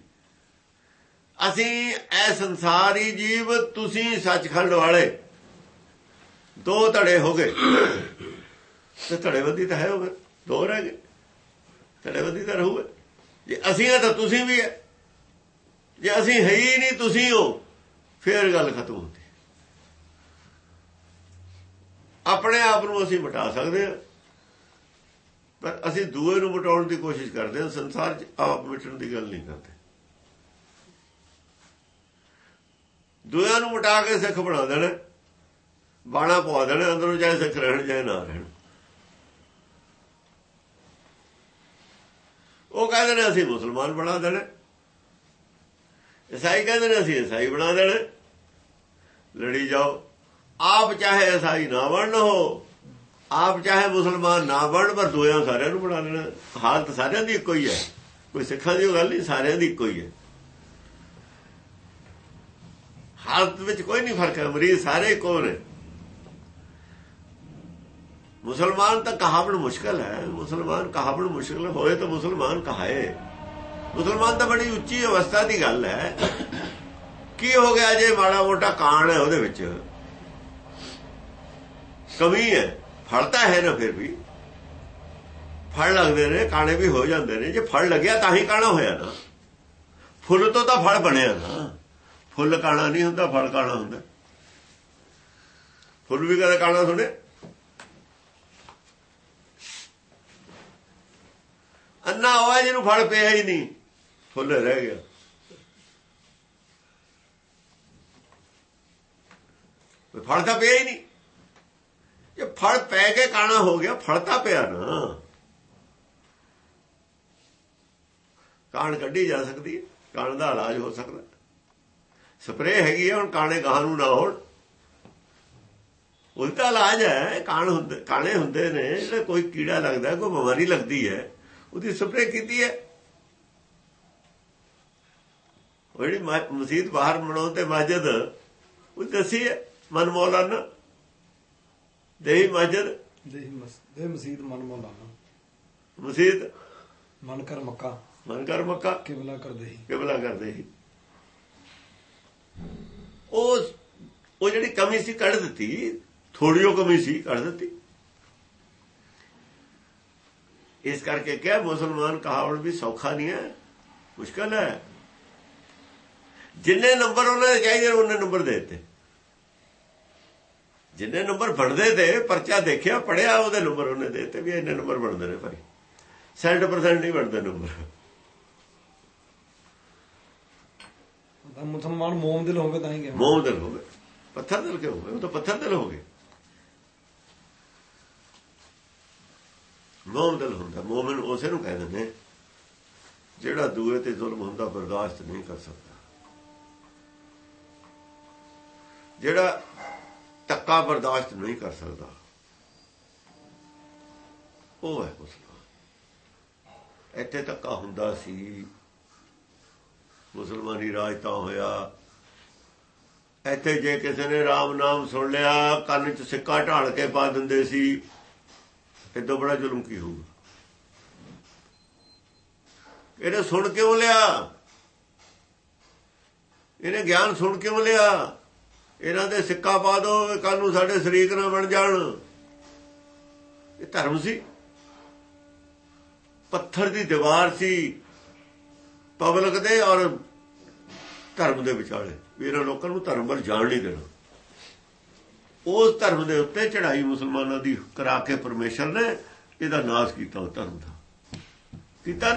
B: ਅਸੀਂ ਇਹ ਸੰਸਾਰੀ ਜੀਵ ਤੁਸੀਂ ਸੱਚਖੰਡ ਵਾਲੇ। ਦੋ ਧੜੇ ਹੋ ਗਏ। ਤੇ ਧੜੇਬੰਦੀ ਤਾਂ ਹੈ ਹੋਵੇ, ਦੋ ਰਹਿ ਗਏ। ਧੜੇਬੰਦੀ ਤਾਂ ਰਹੂਗੇ। ਜੇ ਅਸੀਂ ਆ ਤਾਂ ਤੁਸੀਂ ਵੀ ਹੈ ਜੇ ਅਸੀਂ ਹੈ ਹੀ ਨਹੀਂ ਤੁਸੀਂ ਹੋ, ਫੇਰ ਗੱਲ ਖਤਮ ਹੁੰਦੀ। ਆਪਣੇ ਆਪ ਨੂੰ ਅਸੀਂ ਮਿਟਾ ਸਕਦੇ ਹਾਂ ਪਰ ਅਸੀਂ ਦੂਏ ਨੂੰ ਮਿਟਾਉਣ ਦੀ ਕੋਸ਼ਿਸ਼ ਕਰਦੇ ਹਾਂ ਸੰਸਾਰ 'ਚ ਆਪ ਮਿਟਣ ਦੀ ਗੱਲ ਨਹੀਂ ਕਰਦੇ। ਦੂਆਂ ਨੂੰ ਮਿਟਾ ਕੇ ਸਿੱਖ ਬਣਾ ਦੇਣਾ, ਬਾਣਾ ਪਵਾ ਦੇਣਾ, ਅੰਦਰੋਂ ਚਾਹੇ ਸਿੱਖ ਰਹਿਣ, ਚਾਹੇ ਨਾ ਰਹਿਣ। ਉਹ ਕਹਿੰਦੇ ਨੇ ਅਸੀਂ ਮੁਸਲਮਾਨ ਬਣਾ ਦੇਣਾ। ਈਸਾਈ ਕਹਿੰਦੇ ਨੇ ਅਸੀਂ ਈਸਾਈ ਬਣਾ ਦੇਣਾ। ਲੜੀ ਜਾਓ। ਆਪ ਚਾਹੇ ਈਸਾਈ ਨਾ ਬਣਨ ਹੋ, ਆਪ ਚਾਹੇ ਮੁਸਲਮਾਨ ਨਾ ਬਣਨ, ਪਰ ਦੋਆਂ ਸਾਰਿਆਂ ਨੂੰ ਬਣਾ ਦੇਣਾ। ਹਾਲਤ ਸਾਰਿਆਂ ਦੀ ਇੱਕੋ ਹੀ ਹੈ। ਕੋਈ ਸਿੱਖਾਂ ਦੀ ਗੱਲ ਨਹੀਂ, ਸਾਰਿਆਂ ਦੀ ਇੱਕੋ ਹੀ ਹੈ। ਹਾਲਤ ਵਿੱਚ ਕੋਈ ਨਹੀਂ ਫ਼ਰਕ ਹੈ, ਮਰੀਜ਼ ਸਾਰੇ ਇੱਕੋ ਨੇ। ਮੁਸਲਮਾਨ ਤਾਂ ਕਹਾਵਣ ਮੁਸ਼ਕਲ ਹੈ, ਮੁਸਲਮਾਨ ਕਹਾਵਣ ਮੁਸ਼ਕਲ ਹੋਏ ਤਾਂ ਮੁਸਲਮਾਨ ਕਹਾਏ। ਮੁਸਲਮਾਨ ਤਾਂ ਬੜੀ ਉੱਚੀ ਅਵਸਥਾ ਦੀ ਗੱਲ ਹੈ। ਕੀ ਹੋ ਗਿਆ ਜੇ ਮਾੜਾ ਮੋਟਾ ਕਾਣ ਹੈ ਉਹਦੇ ਵਿੱਚ? ਕਮੀ ਹੈ ਫਲ ਤਾਂ ਹੈ ਨਾ ਫਿਰ ਵੀ। ਫਲ ਲੱਗਦੇ ਨੇ, ਕਾਣੇ ਵੀ ਹੋ ਜਾਂਦੇ ਨੇ। ਜੇ ਫਲ ਲੱਗਿਆ ਤਾਂ ਹੀ ਕਾਣਾ ਹੋਇਆ ਨਾ। ਫੁੱਲ ਤੋਂ ਤਾਂ ਫਲ ਬਣਿਆ ਨਾ। ਫੁੱਲ ਕਾਣਾ ਨਹੀਂ ਹੁੰਦਾ, ਫਲ ਕਾਣਾ ਹੁੰਦਾ। ਫੁੱਲ ਵੀ ਕਦੇ ਕਾਣਾ ਸੁਣੇ ਅੰਨਾ ਹੋਇਆ ਜਿਹਨੂੰ ਫਲ ਪਿਆ ਹੀ ਨਹੀਂ, ਫੁੱਲ ਰਹਿ ਗਿਆ। ਫਲ ਤਾਂ ਪਿਆ ਹੀ ਨਹੀਂ। ਜੇ ਫਲ ਪੈ ਕੇ ਕਾਣਾ ਹੋ ਗਿਆ, ਫਲ ਤਾਂ ਪਿਆ ਨਾ। ਕਾਣ ਕੱਢੀ ਜਾ ਸਕਦੀ ਹੈ, ਕਾਣ ਦਾ ਇਲਾਜ ਹੋ ਸਕਦਾ। ਸਪਰੇ ਹੈਗੀ ਹੈ ਹੁਣ ਕਾਣੇ ਗਾਹ ਨੂੰ ਨਾ ਹੋਣ। ਉਲਟਾ ਇਲਾਜ ਹੈ ਕਾਣ ਹੁੰਦੇ ਕਾਣੇ ਹੁੰਦੇ ਨੇ ਜਿਹੜੇ ਕੋਈ ਕੀੜਾ ਲੱਗਦਾ ਕੋਈ ਬਿਮਾਰੀ ਲੱਗਦੀ ਹੈ ਉਹਦੀ ਸਪਰੇ ਕੀਤੀ ਹੈ। ਜਿਹੜੀ ਮਸਜਿਦ ਬਾਹਰ ਬਣਾਉ ਤੇ ਮਸਜਿਦ ਉਹ ਦੱਸੀ ਹੈ ਮਨ ਮੌਲਾਨਾ ਦੇਹੀ ਮਸਜਿਦ
A: ਦੇਹੀ ਮਸਜਿਦ ਮਨ ਮੌਲਾਨਾ
B: ਮਸਜਿਦ।
A: ਮਨ ਕਰ ਮੱਕਾ।
B: ਮਨ ਕਰ ਮੱਕਾ।
A: ਕਿਬਲਾ ਕਰ ਦੇਹੀ।
B: ਕਿਬਲਾ ਕਰਦੇ ਸੀ ਉਹ ਉਹ ਜਿਹੜੀ ਕਮੀ ਸੀ ਕੱਢ ਦਿੱਤੀ ਥੋੜੀ ਉਹ ਕਮੀ ਸੀ ਕੱਢ ਦਿੱਤੀ। ਇਸ ਕਰਕੇ ਕਿਹਾ, ਮੁਸਲਮਾਨ ਕਹਾਵਣ ਵੀ ਸੌਖਾ ਨਹੀਂ ਹੈ, ਮੁਸ਼ਕਲ ਹੈ। ਜਿੰਨੇ ਨੰਬਰ ਉਹਨਾਂ ਦੇ ਚਾਹੀਦੇ ਉਹਨੇ ਨੰਬਰ ਦੇ ਦਿੱਤੇ। ਜਿੰਨੇ ਨੰਬਰ ਬਣਦੇ ਤੇ, ਪਰਚਾ ਦੇਖਿਆ ਪੜਿਆ ਉਹਦੇ ਨੰਬਰ ਉਹਨੇ ਦੇ ਦਿੱਤੇ ਵੀ ਇੰਨੇ ਨੰਬਰ ਬਣਦੇ ਨੇ ਭਾਈ। 60% ਨਹੀਂ ਬਣਦੇ ਨੰਬਰ।
A: ਮੁਸਲਮਾਨ ਮੋਮ ਦਿਲ ਹੋਵੇ ਤਾਂ ਹੀ ਗਿਆ।
B: ਮੋਮ ਦਿਲ ਹੋਵੇ। ਪੱਥਰ ਦਿਲ ਕਿਉਂ ਹੋਵੇ? ਉਹ ਤਾਂ ਪੱਥਰ ਦਿਲ ਹੋ ਮੋਮ ਦਿਲ ਹੁੰਦਾ। ਮੂਮਨ ਉਸੇ ਨੂੰ ਕਹਿੰਦੇ ਨੇ ਜਿਹੜਾ ਦੂਏ ਤੇ ਜ਼ੁਲਮ ਹੁੰਦਾ, ਬਰਦਾਸ਼ਤ ਨਹੀਂ ਕਰ ਸਕਦਾ। ਜਿਹੜਾ ਧੱਕਾ ਬਰਦਾਸ਼ਤ ਨਹੀਂ ਕਰ ਸਕਦਾ, ਉਹ ਹੈ ਮੁਸਲਮਾਨ। ਇੱਥੇ ਧੱਕਾ ਹੁੰਦਾ ਸੀ। ਮੁਸਲਮਾਨੀ ਰਾਜ ਤਾਂ ਹੋਇਆ। ਇੱਥੇ ਜੇ ਕਿਸੇ ਨੇ RAM ਨਾਮ ਸੁਣ ਲਿਆ, ਕੰਨ 'ਚ ਸਿੱਕਾ ਢਾਲ ਕੇ ਪਾ ਦਿੰਦੇ ਸੀ ਇਦੋਂ ਬੜਾ ਜ਼ੁਲਮ ਕੀ ਹੋਊਗਾ? ਇਹਨੇ ਸੁਣ ਕਿਉਂ ਲਿਆ? ਇਹਨੇ ਗਿਆਨ ਸੁਣ ਕਿਉਂ ਲਿਆ? ਇਹਨਾਂ ਦੇ ਸਿੱਕਾ ਪਾ ਦੋ ਕੱਲ ਨੂੰ ਸਾਡੇ ਸ਼ਰੀਕ ਨਾ ਬਣ ਜਾਣ। ਇਹ ਧਰਮ ਸੀ। ਪੱਥਰ ਦੀ ਦੀਵਾਰ ਸੀ। ਪਬਲਿਕ ਦੇ ਔਰ ਧਰਮ ਦੇ ਵਿਚਾਲੇ। ਵੀ ਇਹਨਾਂ ਲੋਕਾਂ ਨੂੰ ਧਰਮ ਵੱਲ ਜਾਣ ਨਹੀਂ ਦੇਣਾ। ਉਸ ਧਰਮ ਦੇ ਉੱਤੇ ਚੜਾਈ ਮੁਸਲਮਾਨਾਂ ਦੀ ਕਰਾ ਕੇ ਪਰਮੇਸ਼ਰ ਨੇ ਇਹਦਾ ਨਾਸ਼ ਕੀਤਾ ਉਹ ਧਰਮ ਦਾ। ਕੀਤਾ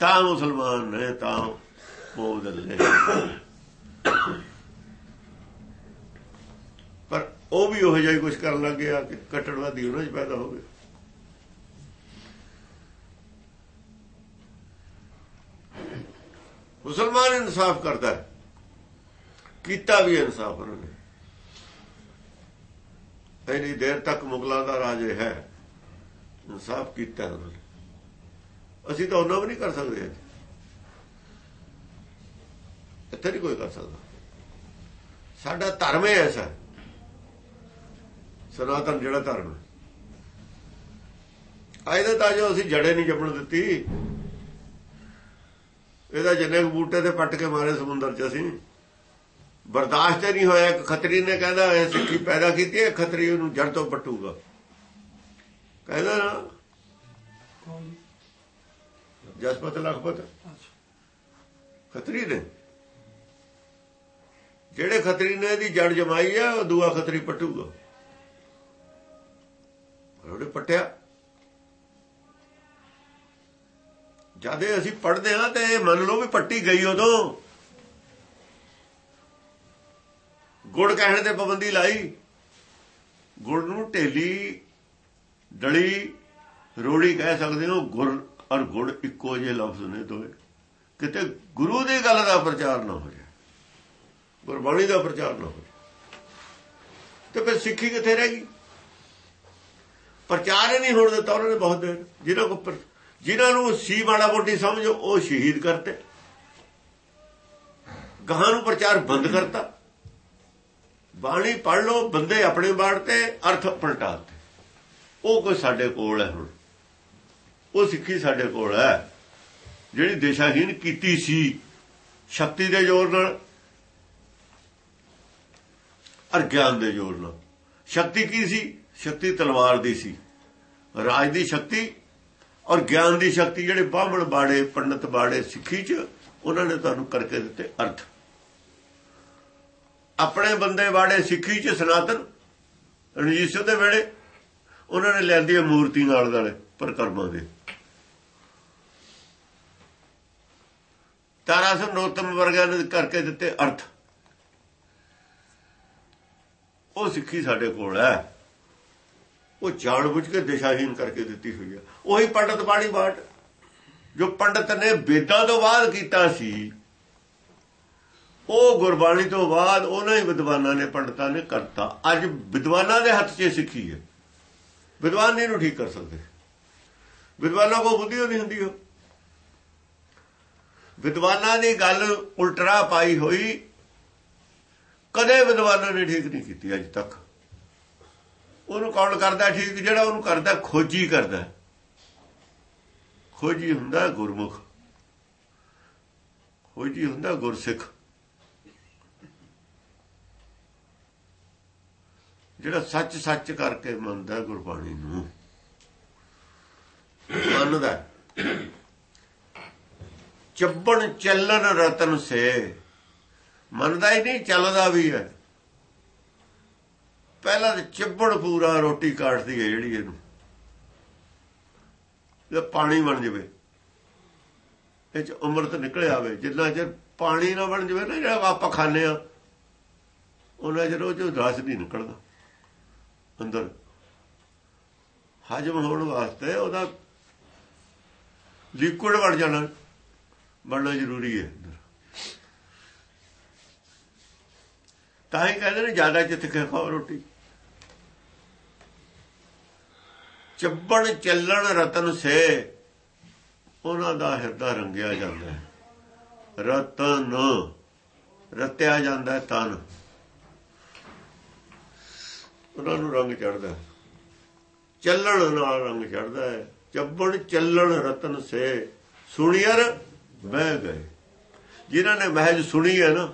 B: ਤਾਂ ਮੁਸਲਮਾਨ ਨੇ, ਤਾਂ ਉਹ ਬਦਲੇ ਪਰ ਉਹ ਵੀ ਉਹ ਜਿਹਾ ਹੀ ਕੁਝ ਕਰਨ ਲੱਗ ਗਿਆ ਕਿ ਕਟੜਵਾਦੀ ਉਹਨਾਂ 'ਚ ਪੈਦਾ ਹੋ ਗਏ ਮੁਸਲਮਾਨ ਇਨਸਾਫ ਕਰਦਾ ਹੈ। ਕੀਤਾ ਵੀ ਇਨਸਾਫ ਉਹਨਾਂ ਨੇ। ਇੰਨੀ ਦੇਰ ਤੱਕ ਮੁਗਲਾਂ ਦਾ ਰਾਜ ਹੈ। ਇਨਸਾਫ ਕੀਤਾ ਉਹਨਾਂ ਨੇ। ਅਸੀਂ ਤਾਂ ਉਹਨਾਂ ਵੀ ਨਹੀਂ ਕਰ ਸਕਦੇ ਅੱਜ। ਇੱਥੇ ਨਹੀਂ ਕੋਈ ਕਰ ਸਕਦਾ। ਸਾਡਾ ਧਰਮ ਹੈ ਐਸਾ ਸਨਾਤਨ ਜਿਹੜਾ ਧਰਮ ਹੈ। ਤਾਂ ਜੋ ਅਸੀਂ ਜੜੇ ਨਹੀਂ ਜੰਮਣ ਦਿੱਤੀ। ਇਹਦਾ ਜਿੰਨੇ ਬੂਟੇ ਤੇ ਪੱਟ ਕੇ ਮਾਰੇ ਸਮੁੰਦਰ 'ਚ ਅਸੀਂ। ਬਰਦਾਸ਼ਤ ਨਹੀਂ ਹੋਇਆ। ਇੱਕ ਖਤਰੀ ਨੇ ਕਹਿੰਦਾ, ਇਹ ਸਿੱਖੀ ਪੈਦਾ ਕੀਤੀ ਹੈ ਖੱਤਰੀ ਉਹਨੂੰ ਜੜ ਤੋਂ ਪਟੂਗਾ। ਕਹਿੰਦਾ ਨਾ, ਜਸਪਤ ਲਖਪਤ। ਖਤਰੀ ਨੇ। ਜਿਹੜੇ ਖਤਰੀ ਨੇ ਇਹਦੀ ਜੜ ਜਮਾਈ ਆ, ਉਹ ਦੂਆ ਖਤਰੀ ਪਟੂਗਾ। ਉਹਨੇ ਪਟਿਆ। ਜਦੇ ਅਸੀਂ ਪੜਦੇ ਹਾਂ ਤੇ ਇਹ ਮੰਨ ਲਓ ਵੀ ਪੱਟੀ ਗਈ ਉਦੋਂ। ਗੁੜ ਕਹਿਣ ਤੇ ਪਾਬੰਦੀ ਲਾਈ। ਗੁੜ ਨੂੰ ਢੇਲੀ, ਡਲੀ, ਰੋੜੀ ਕਹਿ ਸਕਦੇ ਹੋ ਗੁਰ ਔਰ ਗੁੜ ਇੱਕੋ ਜਿਹੇ ਲਫ਼ਜ਼ ਨੇ ਦੋਏ ਕਿਤੇ ਗੁਰੂ ਦੀ ਗੱਲ ਦਾ ਪ੍ਰਚਾਰ ਨਾ ਹੋ ਜਾਏ, ਗੁਰਬਾਣੀ ਦਾ ਪ੍ਰਚਾਰ ਨਾ ਹੋ ਜਾਏ। ਤੇ ਫਿਰ ਸਿੱਖੀ ਕਿੱਥੇ ਰਹਿ ਗਈ? ਪ੍ਰਚਾਰ ਹੀ ਨਹੀਂ ਹੋਣ ਦਿੱਤਾ ਉਹਨਾਂ ਨੇ ਬਹੁਤ ਦੇਰ। ਜਿਹਨਾਂ ਕੋ ਜਿਨ੍ਹਾਂ ਨੂੰ ਸੀ ਮਾੜਾ ਮੋਟੀ ਸਮਝੋ, ਉਹ ਸ਼ਹੀਦ ਕਰਤੇ। ਗਾਹਾਂ ਨੂੰ ਪ੍ਰਚਾਰ ਬੰਦ ਕਰਤਾ। ਬਾਣੀ ਪੜ ਲਓ, ਬੰਦੇ ਆਪਣੇ ਬਾੜ ਤੇ, ਅਰਥ ਪਲਟਾਤੇ ਉਹ ਕੋਈ ਸਾਡੇ ਕੋਲ ਹੈ ਹੁਣ। ਉਹ ਸਿੱਖੀ ਸਾਡੇ ਕੋਲ ਹੈ। ਜਿਹੜੀ ਦਿਸ਼ਾਹੀਨ ਕੀਤੀ ਸੀ, ਸ਼ਕਤੀ ਦੇ ਜ਼ੋਰ ਨਾਲ ਅਰ ਗਿਆਨ ਦੇ ਜ਼ੋਰ ਨਾਲ। ਸ਼ਕਤੀ ਕੀ ਸੀ? ਸ਼ਕਤੀ ਤਲਵਾਰ ਦੀ ਸੀ। ਰਾਜ ਦੀ ਸ਼ਕਤੀ ਔਰ ਗਿਆਨ ਦੀ ਸ਼ਕਤੀ ਜਿਹੜੇ ਬਾਹਮਣ ਬਾੜੇ, ਪੰਡਤ ਬਾੜੇ, ਸਿੱਖੀ ਚ, ਉਹਨਾਂ ਨੇ ਤੁਹਾਨੂੰ ਕਰਕੇ ਦਿੱਤੇ ਅਰਥ। ਆਪਣੇ ਬੰਦੇ ਬਾੜੇ ਸਿੱਖੀ ਚ ਸਨਾਤਨ, ਰਣਜੀਤ ਸਿੰਘ ਦੇ ਵੇਲੇ ਉਹਨਾਂ ਨੇ ਲੈਂਦੀਆਂ ਮੂਰਤੀ ਨਾਲ ਨਾਲੇ ਪਰਕਰਮਾਂ ਦੇ। ਤਾਰਾ ਸਿੰਘ ਨੋਤਮ ਵਰਗਿਆਂ ਨੇ ਕਰਕੇ ਦਿੱਤੇ ਅਰਥ। ਉਹ ਸਿੱਖੀ ਸਾਡੇ ਕੋਲ ਹੈ। ਉਹ ਜਾਣ ਬੁੱਝ ਕੇ ਦਿਸ਼ਾਹੀਨ ਕਰਕੇ ਦਿੱਤੀ ਹੋਈ ਹੈ। ਉਹੀ ਪੰਡਤ ਬਾਣੀ ਬਾਟ, ਜੋ ਪੰਡਤ ਨੇ ਵੇਦਾਂ ਤੋਂ ਬਾਅਦ ਕੀਤਾ ਸੀ, ਉਹ ਗੁਰਬਾਣੀ ਤੋਂ ਬਾਅਦ ਉਹਨਾਂ ਹੀ ਵਿਦਵਾਨਾਂ ਨੇ, ਪੰਡਤਾਂ ਨੇ ਕਰਤਾ। ਅੱਜ ਵਿਦਵਾਨਾਂ ਦੇ ਹੱਥ 'ਚ ਸਿੱਖੀ ਹੈ। ਵਿਦਵਾਨ ਨਹੀਂ ਨੂੰ ਠੀਕ ਕਰ ਸਕਦੇ। ਵਿਦਵਾਨਾਂ ਕੋ ਬੁੱਧੀ ਨਹੀਂ ਹੁੰਦੀ ਉਹ ਵਿਦਵਾਨਾਂ ਦੀ ਗੱਲ ਉਲਟਰਾ ਪਾਈ ਹੋਈ, ਕਦੇ ਵਿਦਵਾਨਾਂ ਨੇ ਠੀਕ ਨਹੀਂ ਕੀਤੀ ਅੱਜ ਤੱਕ। ਉਹਨੂੰ ਕੌਣ ਕਰਦਾ ਠੀਕ? ਜਿਹੜਾ ਉਹਨੂੰ ਕਰਦਾ, ਖੋਜੀ ਕਰਦਾ। ਖੋਜੀ ਹੁੰਦਾ ਗੁਰਮੁਖ। ਖੋਜੀ ਹੁੰਦਾ ਗੁਰਸਿੱਖ। ਜਿਹੜਾ ਸੱਚ ਸੱਚ ਕਰਕੇ ਮੰਨਦਾ ਗੁਰਬਾਣੀ ਨੂੰ। ਮੰਨਦਾ। ਚੱਬਣ ਚੱਲਣ ਰਤਨ ਸੇ। ਮੰਨਦਾ ਹੀ ਨਹੀਂ, ਚੱਲਦਾ ਵੀ ਹੈ। ਪਹਿਲਾਂ ਤੇ ਚਿੱਬੜ ਪੂਰਾ ਰੋਟੀ ਕਾਟਦੀ ਹੈ ਜਿਹੜੀ ਇਹਨੂੰ। ਜੇ ਪਾਣੀ ਬਣ ਜਵੇ, ਇਹ ਚ ਅੰਮ੍ਰਿਤ ਨਿਕਲ ਆਵੇ। ਜਿੰਨਾ ਚਿਰ ਪਾਣੀ ਨਾ ਬਣ ਜਵੇ ਨਾ, ਜਿਹੜਾ ਆਪਾਂ ਖਾਂਦੇ ਆ ਉਹਨਾਂ ਚਿਰ ਉਹ ਚੋਂ ਰਸ ਨਹੀਂ ਨਿਕਲਦਾ ਅੰਦਰ। ਹਜਮ ਹੋਣ ਵਾਸਤੇ ਉਹਦਾ ਲਿਕੁਇਡ ਬਣ ਜਾਣਾ। ਬਣਨਾ ਜ਼ਰੂਰੀ ਹੈ ਤਾਂ ਹੀ ਕਹਿੰਦੇ ਨੇ, ਜ਼ਿਆਦਾ ਚਿੱਤ ਕੇ ਖਾਓ ਰੋਟੀ। ਚੱਬਣ ਚੱਲਣ ਰਤਨ ਸੇ। ਉਹਨਾਂ ਦਾ ਹਿਰਦਾ ਰੰਗਿਆ ਜਾਂਦਾ ਹੈ। ਰਤਨ, ਰਤਿਆ ਜਾਂਦਾ ਹੈ ਤਨ। ਉਹਨਾਂ ਨੂੰ ਰੰਗ ਚੜਦਾ ਚੱਲਣ ਨਾਲ ਰੰਗ ਚੜਦਾ ਹੈ। ਚੱਬਣ ਚੱਲਣ ਰਤਨ ਸੇ। ਸੁਣੀਅਰ ਬਹਿ ਗਏ। ਜਿਨ੍ਹਾਂ ਨੇ ਮਹਿਜ ਸੁਣੀ ਹੈ ਨਾ,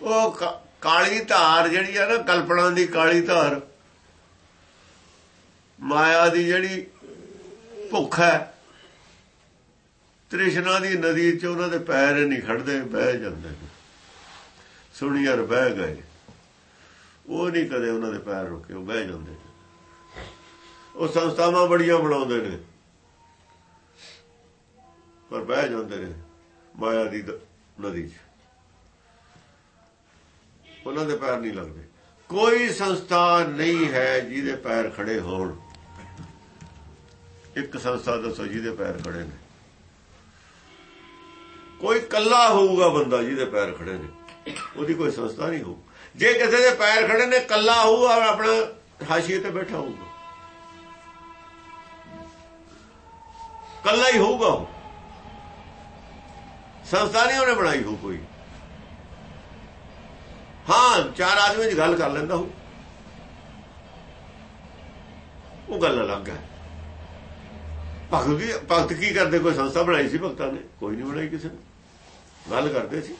B: ਉਹ ਕਾ- ਕਾਲੀ ਧਾਰ ਜਿਹੜੀ ਹੈ ਨਾ, ਕਲਪਨਾ ਦੀ ਕਾਲੀ ਧਾਰ ਮਾਇਆ ਦੀ ਜਿਹੜੀ ਭੁੱਖ ਹੈ, ਤ੍ਰਿਸ਼ਨਾ ਦੀ ਨਦੀ 'ਚ ਉਹਨਾਂ ਦੇ ਪੈਰ ਨਹੀਂ ਖੜਦੇ, ਬਹਿ ਜਾਂਦੇ ਨੇ। ਬਹਿ ਗਏ। ਉਹ ਨਹੀਂ ਕਦੇ ਉਹਨਾਂ ਦੇ ਪੈਰ ਰੁਕੇ, ਉਹ ਬਹਿ ਜਾਂਦੇ ਉਹ ਸੰਸਥਾਵਾਂ ਬੜੀਆਂ ਬਣਾਉਂਦੇ ਨੇ। ਪਰ ਬਹਿ ਜਾਂਦੇ ਨੇ ਮਾਇਆ ਦੀ, ਨਦੀ 'ਚ। ਉਹਨਾਂ ਦੇ ਪੈਰ ਨਹੀਂ ਲੱਗਦੇ। ਕੋਈ ਸੰਸਥਾ ਨਹੀਂ ਹੈ ਜਿਹਦੇ ਪੈਰ ਖੜੇ ਹੋਣ। ਇੱਕ ਸੰਸਥਾ ਦੱਸੋ ਜਿਹਦੇ ਪੈਰ ਖੜੇ ਨੇ। ਕੋਈ ਕੱਲਾ ਹੋਊਗਾ ਬੰਦਾ ਜਿਹਦੇ ਪੈਰ ਖੜੇ ਨੇ। ਉਹਦੀ ਕੋਈ ਸੰਸਥਾ ਨਹੀਂ ਹੋਊ। ਜੇ ਕਿਸੇ ਦੇ ਪੈਰ ਖੜੇ ਨੇ ਕੱਲਾ ਹੋਊਗਾ ਆਪਣਾ ਹਾਸ਼ੀਏ ਤੇ ਬੈਠਾ ਹੋਊਗਾ। ਕੱਲਾ ਹੀ ਹੋਊਗਾ ਉਹ। ਸੰਸਥਾ ਨਹੀਂ ਉਹਨੇ ਬਣਾਈ ਹੋ ਕੋਈ। ਹਾਂ, ਚਾਰ ਆਦਮੀ ਦੀ ਗੱਲ ਕਰ ਲੈਂਦਾ ਹੋ ਉਹ ਗੱਲ ਅਲੱਗ ਹੈ। ਭਗਤ ਕੀ ਭਗਤ ਕੀ ਕਰਦੇ? ਕੋਈ ਸੰਸਥਾ ਬਣਾਈ ਸੀ ਭਗਤਾਂ ਨੇ? ਕੋਈ ਨਹੀਂ ਬਣਾਈ ਕਿਸੇ ਨੇ? ਗੱਲ ਕਰਦੇ ਸੀ।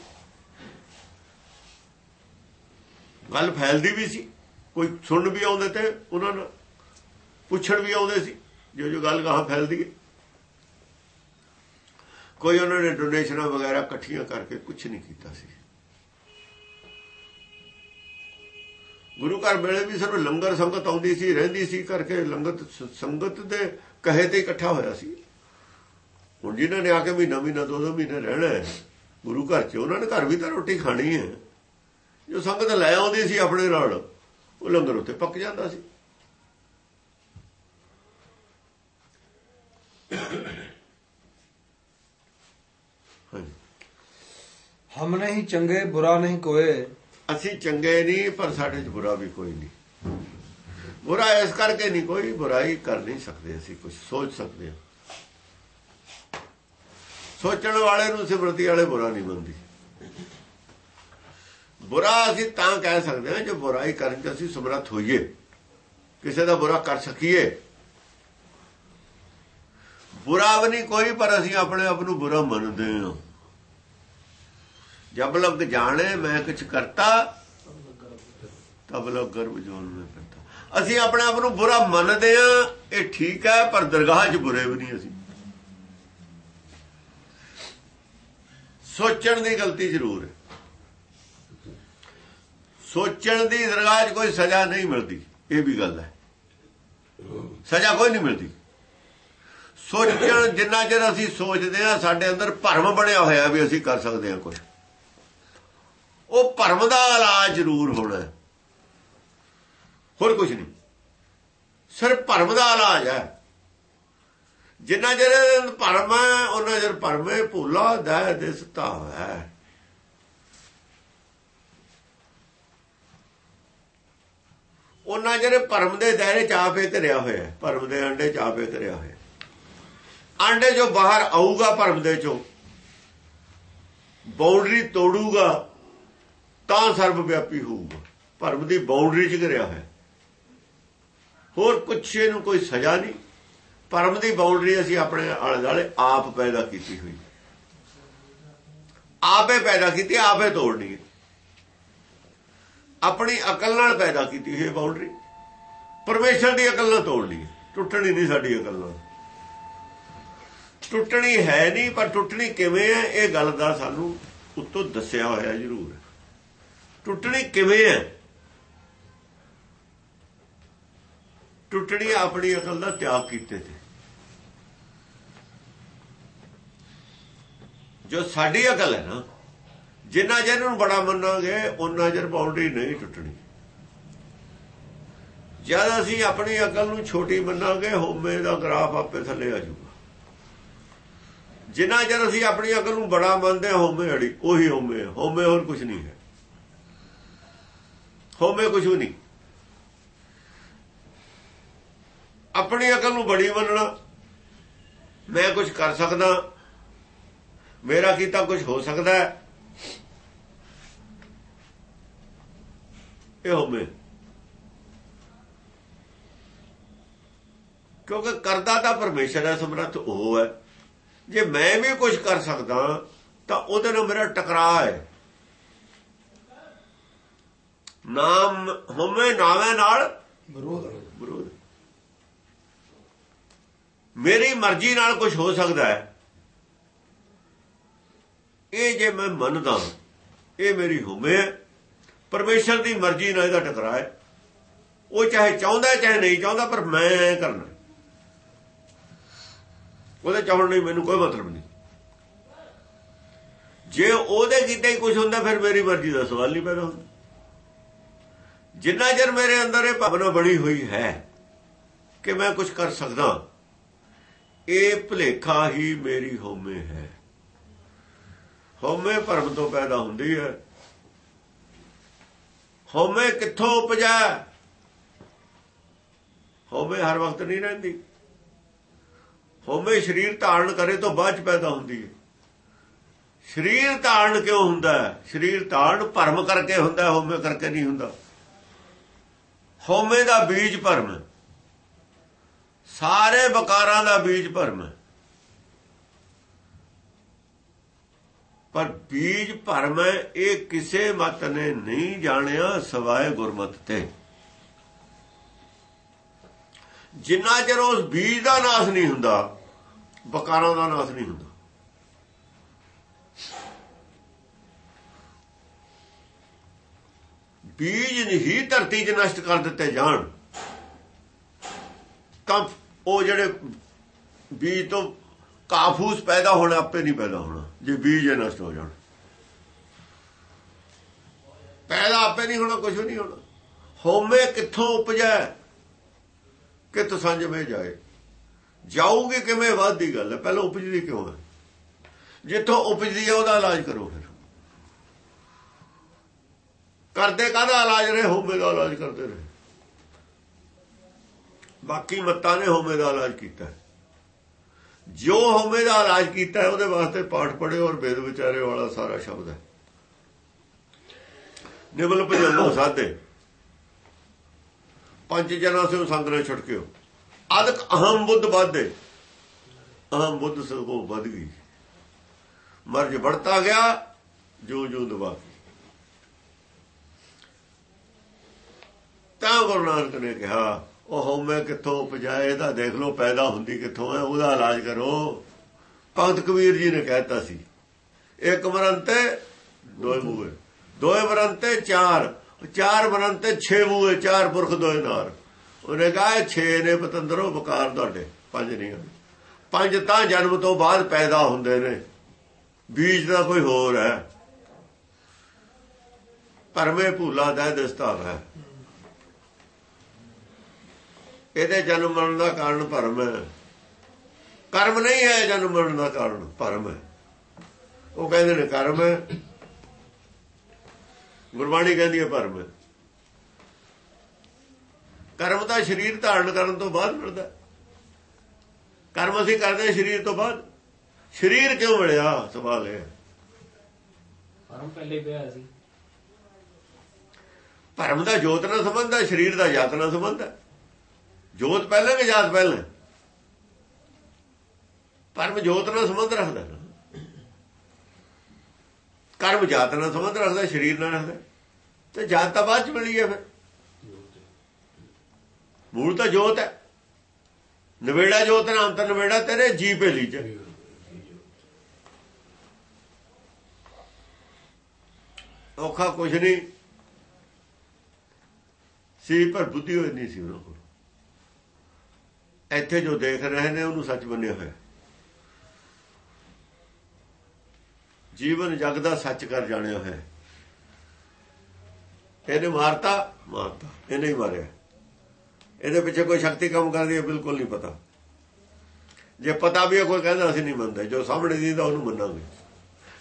B: ਗੱਲ ਫੈਲਦੀ ਵੀ ਸੀ। ਕੋਈ ਸੁਣਨ ਵੀ ਆਉਂਦੇ ਤੇ ਉਹਨਾਂ ਨੂੰ ਪੁੱਛਣ ਵੀ ਆਉਂਦੇ ਸੀ। ਜੋ ਜੋ ਗੱਲ ਕਹਾ ਫੈਲਦੀ ਹੈ। ਕੋਈ ਉਹਨਾਂ ਨੇ ਡੋਨੇਸ਼ਨਾਂ ਵਗੈਰਾ ਇਕੱਠੀਆਂ ਕਰਕੇ ਕੁਝ ਨਹੀਂ ਕੀਤਾ ਸੀ। ਗੁਰੂ ਘਰ ਵੇਲੇ ਵੀ ਸਿਰਫ ਲੰਗਰ ਸੰਗਤ ਆਉਂਦੀ ਸੀ, ਰਹਿੰਦੀ ਸੀ ਕਰਕੇ ਲੰਗਰ ਸੰਗਤ ਦੇ ਕਹੇ ਤੇ ਇਕੱਠਾ ਹੋਇਆ ਸੀ। ਹੁਣ ਜਿਨ੍ਹਾਂ ਨੇ ਆ ਕੇ ਮਹੀਨਾ ਮਹੀਨਾ ਦੋ ਦੋ ਮਹੀਨੇ ਰਹਿਣਾ ਗੁਰੂ ਘਰ 'ਚ ਉਹਨਾਂ ਨੇ ਘਰ ਵੀ ਤਾਂ ਰੋਟੀ ਖਾਣੀ ਹੈ। ਜੋ ਸੰਗਤ ਲੈ ਆਉਂਦੀ ਸੀ ਆਪਣੇ ਨਾਲ ਉਹ ਲੰਗਰ ਉੱਤੇ ਪੱਕ ਜਾਂਦਾ ਸੀ।
A: ਹਮ ਨਹੀਂ ਚੰਗੇ ਬੁਰਾ ਨਹੀਂ ਕੋਏ
B: ਅਸੀਂ ਚੰਗੇ ਨਹੀਂ ਪਰ ਸਾਡੇ 'ਚ ਬੁਰਾ ਵੀ ਕੋਈ ਨਹੀਂ। ਬੁਰਾ ਇਸ ਕਰਕੇ ਨਹੀਂ, ਕੋਈ ਬੁਰਾਈ ਕਰ ਨਹੀਂ ਸਕਦੇ ਅਸੀਂ ਕੁਝ ਸੋਚ ਸਕਦੇ ਹਾਂ। ਸੋਚਣ ਵਾਲੇ ਨੂੰ ਸਿਮਰਤੀ ਵਾਲੇ ਬੁਰਾ ਨਹੀਂ ਮੰਨਦੀ। ਬੁਰਾ ਅਸੀਂ ਤਾਂ ਕਹਿ ਸਕਦੇ ਹਾਂ ਜੇ ਬੁਰਾਈ ਕਰਨ 'ਚ ਅਸੀਂ ਸਮਰੱਥ ਹੋਈਏ, ਕਿਸੇ ਦਾ ਬੁਰਾ ਕਰ ਸਕੀਏ। ਬੁਰਾ ਵੀ ਨਹੀਂ ਕੋਈ, ਪਰ ਅਸੀਂ ਆਪਣੇ ਆਪ ਨੂੰ ਬੁਰਾ ਮੰਨਦੇ ਹਾਂ। ਜਬ ਲਗ ਜਾਣੇ, ਮੈਂ ਕੁਛ ਕਰਤਾ, ਤਬ ਲਗ ਗਰਭ ਜੋਨ ਮੈਂ ਫਿਰਤਾ ਅਸੀਂ ਆਪਣੇ ਆਪ ਨੂੰ ਬੁਰਾ ਮੰਨਦੇ ਆ ਇਹ ਠੀਕ ਹੈ, ਪਰ ਦਰਗਾਹ 'ਚ ਬੁਰੇ ਵੀ ਨਹੀਂ ਅਸੀਂ। ਸੋਚਣ ਦੀ ਗਲਤੀ ਜ਼ਰੂਰ ਹੈ। ਸੋਚਣ ਦੀ ਦਰਗਾਹ 'ਚ ਕੋਈ ਸਜ਼ਾ ਨਹੀਂ ਮਿਲਦੀ, ਇਹ ਵੀ ਗੱਲ ਹੈ। ਸਜ਼ਾ ਕੋਈ ਨਹੀਂ ਮਿਲਦੀ। ਸੋਚਣ ਜਿੰਨਾ ਚਿਰ ਅਸੀਂ ਸੋਚਦੇ ਆ ਸਾਡੇ ਅੰਦਰ ਭਰਮ ਬਣਿਆ ਹੋਇਆ ਵੀ ਅਸੀਂ ਕਰ ਸਕਦੇ ਹਾਂ ਕੁਝ ਉਹ ਭਰਮ ਦਾ ਇਲਾਜ ਜ਼ਰੂਰ ਹੋਣਾ ਹੋਰ ਕੁਝ ਨਹੀਂ। ਸਿਰਫ ਭਰਮ ਦਾ ਇਲਾਜ ਹੈ। ਜਿੰਨਾ ਚਿਰ ਭਰਮ ਹੈ ਉਹਨਾਂ ਚਿਰ ਭਰਮੇ ਭੁੱਲਾ ਦਾ ਦਿਸਤਾ ਹੈ ਉਹਨਾਂ ਜਿਹੜੇ ਭਰਮ ਦੇ ਦਾਇਰੇ ਚ ਆਪੇ ਧਰਿਆ ਹੋਇਆ ਭਰਮ ਦੇ ਅੰਡੇ ਚ ਆਪੇ ਧਰਿਆ ਹੋਇਆ ਆਂਡੇ ਜੋ ਬਾਹਰ ਆਊਗਾ ਭਰਮ ਦੇ ਚੋਂ। ਬਾਉਂਡਰੀ ਤੋੜੂਗਾ, ਤਾਂ ਸਰਬ ਵਿਆਪੀ ਹੋਊਗਾ। ਭਰਮ ਦੀ ਬਾਉਂਡਰੀ ਚ ਘਿਰਿਆ ਹੋਇਆ ਹੋਰ ਕੁਛ ਇਹਨੂੰ ਕੋਈ ਸਜ਼ਾ ਨਹੀਂ। ਭਰਮ ਦੀ ਬਾਉਂਡਰੀ ਅਸੀਂ ਆਪਣੇ ਆਲੇ ਦੁਆਲੇ ਆਪ ਪੈਦਾ ਕੀਤੀ ਹੋਈ। ਆਪੇ ਪੈਦਾ ਕੀਤੀ, ਆਪੇ ਤੋੜਨੀ ਹੈ। ਆਪਣੀ ਅਕਲ ਨਾਲ ਪੈਦਾ ਕੀਤੀ ਹੋਈ ਬਾਉਂਡਰੀ। ਪਰਮੇਸ਼ਰ ਦੀ ਅਕਲ ਨਾਲ ਤੋੜਨੀ ਹੈ। ਟੁੱਟਣੀ ਨਹੀਂ ਸਾਡੀ ਅਕਲ ਨਾਲ। ਟੁੱਟਣੀ ਹੈ ਨਹੀਂ, ਪਰ ਟੁੱਟਣੀ ਕਿਵੇਂ ਹੈ, ਇਹ ਗੱਲ ਦਾ ਸਾਨੂੰ ਉੱਤੋਂ ਦੱਸਿਆ ਹੋਇਆ ਜ਼ਰੂਰ ਟੁੱਟਣੀ ਕਿਵੇਂ ਹੈ ਟੁੱਟਣੀ ਆਪਣੀ ਅਕਲ ਦਾ ਤਿਆਗ ਕੀਤੇ ਤੇ। ਜੋ ਸਾਡੀ ਅਕਲ ਹੈ ਨਾ, ਜਿੰਨਾ ਚਿਰ ਨੂੰ ਬੜਾ ਮੰਨਾਂਗੇ ਉਹਨਾਂ ਚਿਰ ਬਾਉਂਡਰੀ ਨਹੀਂ ਟੁੱਟਣੀ। ਜਦ ਅਸੀਂ ਆਪਣੀ ਅਕਲ ਨੂੰ ਛੋਟੀ ਮੰਨਾਂਗੇ, ਹੋਮੇ ਦਾ ਗ੍ਰਾਫ ਆਪੇ ਥੱਲੇ ਆ ਜਾਊਗਾ। ਜਿੰਨਾ ਚਿਰ ਅਸੀਂ ਆਪਣੀ ਅਕਲ ਨੂੰ ਬੜਾ ਮੰਨਦੇ ਹਾਂ, ਹੋਮੇ ਅੜੀ, ਉਹੀ ਹੋਮੇ ਹੋਮੇ ਹੋਰ ਕੁਝ ਨਹੀਂ ਹੈ। ਹੋਮੇ ਕੁਝ ਵੀ ਨਹੀਂ। ਆਪਣੀ ਅਕਲ ਨੂੰ ਬੜੀ ਮੰਨਣਾ। ਮੈਂ ਕੁਝ ਕਰ ਸਕਦਾ। ਮੇਰਾ ਕੀਤਾ ਕੁਝ ਹੋ ਸਕਦਾ ਹੈ? ਇਹ ਹੋਮੇ ਕਿਉਂਕਿ ਕਰਦਾ ਤਾਂ ਪਰਮੇਸ਼ਰ ਹੈ ਸਮਰੱਥ ਉਹ ਹੈ। ਜੇ ਮੈਂ ਵੀ ਕੁਝ ਕਰ ਸਕਦਾ ਤਾਂ ਉਹਦੇ ਨਾਲ ਮੇਰਾ ਟਕਰਾਅ ਹੈ। ਨਾਮ ਹੋਮੇ ਨਾਵੇਂ ਨਾਲ
A: ਵਿਰੋਧ
B: ਵਿਰੋਧ। ਮੇਰੀ ਮਰਜ਼ੀ ਨਾਲ ਕੁਝ ਹੋ ਸਕਦਾ ਹੈ। ਇਹ ਜੇ ਮੈਂ ਮੰਨਦਾ ਇਹ ਮੇਰੀ ਹੁਮੇ ਹੈ। ਪਰਮੇਸ਼ਰ ਦੀ ਮਰਜ਼ੀ ਨਾਲ ਇਹਦਾ ਟਕਰਾਅ ਹੈ। ਉਹ ਚਾਹੇ ਚਾਹੁੰਦਾ ਚਾਹੇ ਨਹੀਂ ਚਾਹੁੰਦਾ, ਪਰ ਮੈਂ ਕਰਨਾ ਉਹਦੇ ਚਾਹਣ ਨਹੀਂ ਮੈਨੂੰ ਕੋਈ ਮਤਲਬ ਨਹੀਂ। ਜੇ ਉਹਦੇ ਕੀਤੇ ਹੀ ਕੁਝ ਹੁੰਦਾ, ਫਿਰ ਮੇਰੀ ਮਰਜ਼ੀ ਦਾ ਸਵਾਲ ਨਹੀਂ ਪੈਦਾ ਹੁੰਦਾ। ਜਿੰਨਾ ਚਿਰ ਮੇਰੇ ਅੰਦਰ ਇਹ ਭਾਵਨਾ ਬਣੀ ਹੋਈ ਹੈ ਕਿ ਮੈਂ ਕੁਝ ਕਰ ਸਕਦਾ ਇਹ ਭਲੇਖਾ ਹੀ ਮੇਰੀ ਹੋਮੇ ਹੈ। ਹੋਮੇ ਭਰਮ ਤੋਂ ਪੈਦਾ ਹੁੰਦੀ ਹੈ। ਹੋਮੇ ਕਿੱਥੋਂ ਉਪਜਾ? ਹੋਮੇ ਹਰ ਵਕਤ ਨਹੀਂ ਰਹਿੰਦੀ। ਹੋਮੇ ਸਰੀਰ ਧਾਰਨ ਕਰੇ ਤੋਂ ਬਾਅਦ ਚ ਪੈਦਾ ਹੁੰਦੀ ਹੈ। ਸਰੀਰ ਧਾਰਨ ਕਿਉਂ ਹੁੰਦਾ ਹੈ? ਸਰੀਰ ਧਾਰਨ ਭਰਮ ਕਰਕੇ ਹੁੰਦਾ ਹੈ, ਹੋਮੇ ਕਰਕੇ ਨਹੀਂ ਹੁੰਦਾ। ਹੋਮੇ ਦਾ ਬੀਜ ਭਰਮ ਸਾਰੇ ਬਕਾਰਾਂ ਦਾ ਬੀਜ ਭਰਮ ਪਰ ਬੀਜ ਭਰਮ ਇਹ ਕਿਸੇ ਮਤ ਨੇ ਨਹੀਂ ਜਾਣਿਆ ਸਵਾਏ ਗੁਰਮਤ ਤੇ। ਜਿੰਨਾ ਚਿਰ ਉਸ ਬੀਜ ਦਾ ਨਾਸ ਨਹੀਂ ਹੁੰਦਾ ਬਕਾਰਾਂ ਦਾ ਨਾਸ ਨਹੀਂ ਹੁੰਦਾ। ਬੀਜ ਨਹੀਂ ਧਰਤੀ 'ਚ ਨਸ਼ਟ ਕਰ ਦਿੱਤੇ ਜਾਣ, ਤਾਂ ਉਹ ਜਿਹੜੇ ਬੀਜ ਤੋਂ ਕਾਫੂਸ ਪੈਦਾ ਹੋਣਾ, ਆਪੇ ਨਹੀਂ ਪੈਦਾ ਹੋਣਾ। ਜੇ ਬੀਜ ਨਸ਼ਟ ਹੋ ਜਾਣ। ਪੈਦਾ ਆਪੇ ਨਹੀਂ ਹੋਣਾ ਕੁਝ ਨਹੀਂ ਹੋਣਾ। ਹੋਮੇ ਕਿੱਥੋਂ ਉਪਜੈ? ਕਿ ਤਸੰਜ ਮੇ ਜਾਏ? ਜਾਊਗੀ ਕਿਵੇਂ? ਵੱਧਦੀ ਗੱਲ ਹੈ। ਪਹਿਲਾਂ ਉਪਜਦੀ ਕਿਉਂ ਹੈ? ਜਿੱਥੋਂ ਉਪਜਦੀ ਹੈ, ਉਹਦਾ ਇਲਾਜ ਕਰੋ ਫਿਰ। ਕਰਦੇ ਕਾਹਦਾ ਇਲਾਜ ਰਹੇ? ਹੋਮੇ ਦਾ ਇਲਾਜ ਕਰਦੇ ਰਹੇ। ਬਾਕੀ ਮੱਤਾਂ ਨੇ ਹੋਮੇ ਦਾ ਇਲਾਜ ਕੀਤਾ ਜੋ ਹੋਮੇ ਦਾ ਇਲਾਜ ਕੀਤਾ ਉਹਦੇ ਵਾਸਤੇ ਪਾਠ ਪੜਿਓ ਔਰ ਬੇਦ ਵਿਚਾਰੇ ਵਾਲਾ ਸਾਰਾ ਸ਼ਬਦ ਹੈ। ਨਿਵਲ ਭਜਨੋ ਸਾਧੇ। ਪੰਜ ਜਨਾਂ ਸੇ ਸੰਗਰੇ ਛਟਕਿਓ। ਅਦਕ ਅਹਮ ਬੁੱਧ ਵਾਧੇ। ਅਹਮ ਬੁੱਧ ਸਗੋ ਵਧ ਗਈ। ਮਰਜ ਵੜਤਾ ਗਿਆ ਜੋ ਜੋ ਦਵਾ ਤਾਂ ਗੁਰੂ ਨਾਨਕ ਨੇ ਕਿਹਾ ਉਹ ਹਉਮੈ ਕਿੱਥੋਂ ਉਪਜਾਏ ਦਾ ਦੇਖ ਲਓ ਪੈਦਾ ਹੁੰਦੀ ਕਿੱਥੋਂ ਹੈ, ਉਹਦਾ ਇਲਾਜ ਕਰੋ। ਭਗਤ ਕਬੀਰ ਜੀ ਨੇ ਕਹਿਤਾ ਸੀ, ਇੱਕ ਮਰੰਤੇ ਦੋਏ ਬੂਏ ਦੋਏ ਮਰੰਤੇ ਚਾਰ ਚਾਰ ਮਰੰਤੇ ਛੇ ਬੂਏ ਚਾਰ ਪੁਰਖ ਦੋਏ ਨਾਰ ਉਹਨੇ ਕਹਾ, ਇਹ ਛੇ ਨੇ ਪਤੰਦਰੋ ਬਕਾਰ ਤੁਹਾਡੇ, ਪੰਜ ਨਹੀਂ ਹਨ ਪੰਜ ਤਾਂ ਜਨਮ ਤੋਂ ਬਾਅਦ ਪੈਦਾ ਹੁੰਦੇ ਨੇ, ਬੀਜ ਦਾ ਕੋਈ ਹੋਰ ਹੈ। ਪਰਮੇ ਭੂਲਾ ਦਾ ਦਸਤਾਰ ਹੈ। ਇਹਦੇ ਜਨਮ ਮਰਨ ਦਾ ਕਾਰਨ ਭਰਮ ਹੈ। ਕਰਮ ਨਹੀਂ ਹੈ ਜਨਮ ਮਰਨ ਦਾ ਕਾਰਨ ਭਰਮ ਹੈ। ਉਹ ਕਹਿੰਦੇ ਨੇ ਕਰਮ ਹੈ। ਗੁਰਬਾਣੀ ਕਹਿੰਦੀ ਹੈ ਭਰਮ ਹੈ। ਕਰਮ ਤਾਂ ਸਰੀਰ ਧਾਰਨ ਕਰਨ ਤੋਂ ਬਾਅਦ ਮਿਲਦਾ। ਕਰਮ ਅਸੀਂ ਕਰਦੇ ਹਾਂ ਸਰੀਰ ਤੋਂ ਬਾਅਦ। ਸਰੀਰ ਕਿਉਂ ਮਿਲਿਆ? ਸਵਾਲ ਹੈ।
C: ਪਰਮ ਪਹਿਲੇ ਪਿਆ ਸੀ।
B: ਭਰਮ ਦਾ ਜੋਤ ਨਾਲ ਸੰਬੰਧ ਹੈ ਸਰੀਰ ਦਾ ਜਾਤ ਨਾਲ ਸੰਬੰਧ ਹੈ। ਜੋਤ ਪਹਿਲਾਂ ਕਿ ਜਾਤ ਪਹਿਲਾਂ? ਪਰਮ ਜੋਤ ਨਾਲ ਸੰਬੰਧ ਰੱਖਦਾ। ਨਾ ਕਰਮ ਜਾਤ ਨਾਲ ਸੰਬੰਧ ਰੱਖਦਾ, ਸਰੀਰ ਨਾਲ ਰੱਖਦਾ। ਤੇ ਜਾਤ ਤਾਂ ਬਾਅਦ ਚ ਮਿਲੀ ਹੈ ਫਿਰ। ਮੂਲ ਤਾਂ ਜੋਤ ਹੈ। ਨਵੇੜਾ ਜੋਤ ਨਾਲ ਅੰਤਰ ਨਵੇੜਾ ਤੇਰੇ ਜੀ ਭੇਲੀ ਚ। ਔਖਾ ਕੁਝ ਨਹੀਂ। ਸੀ ਪਰ ਬੁੱਧੀ ਹੋਈ ਨਹੀਂ ਸੀ ਉਹਨਾਂ। ਇੱਥੇ ਜੋ ਦੇਖ ਰਹੇ ਨੇ, ਉਹਨੂੰ ਸੱਚ ਮੰਨਿਆ ਹੋਇਆ। ਜੀਵਨ ਜਗ ਦਾ ਸੱਚ ਕਰ ਜਾਣਿਆ ਹੋਇਆ। ਇਹਨੇ ਮਾਰਤਾ ਮਾਰਤਾ। ਇਹਨੇ ਹੀ ਮਾਰਿਆ। ਇਹਦੇ ਪਿੱਛੇ ਕੋਈ ਸ਼ਕਤੀ ਕੰਮ ਕਰਦੀ ਹੈ, ਬਿਲਕੁਲ ਨਹੀਂ ਪਤਾ। ਜੇ ਪਤਾ ਵੀ ਹੈ, ਕੋਈ ਕਹਿੰਦਾ, ਅਸੀਂ ਨਹੀਂ ਮੰਨਦੇ। ਜੋ ਸਾਹਮਣੇ ਦੀਦਾ, ਉਹਨੂੰ ਮੰਨਾਂਗੇ।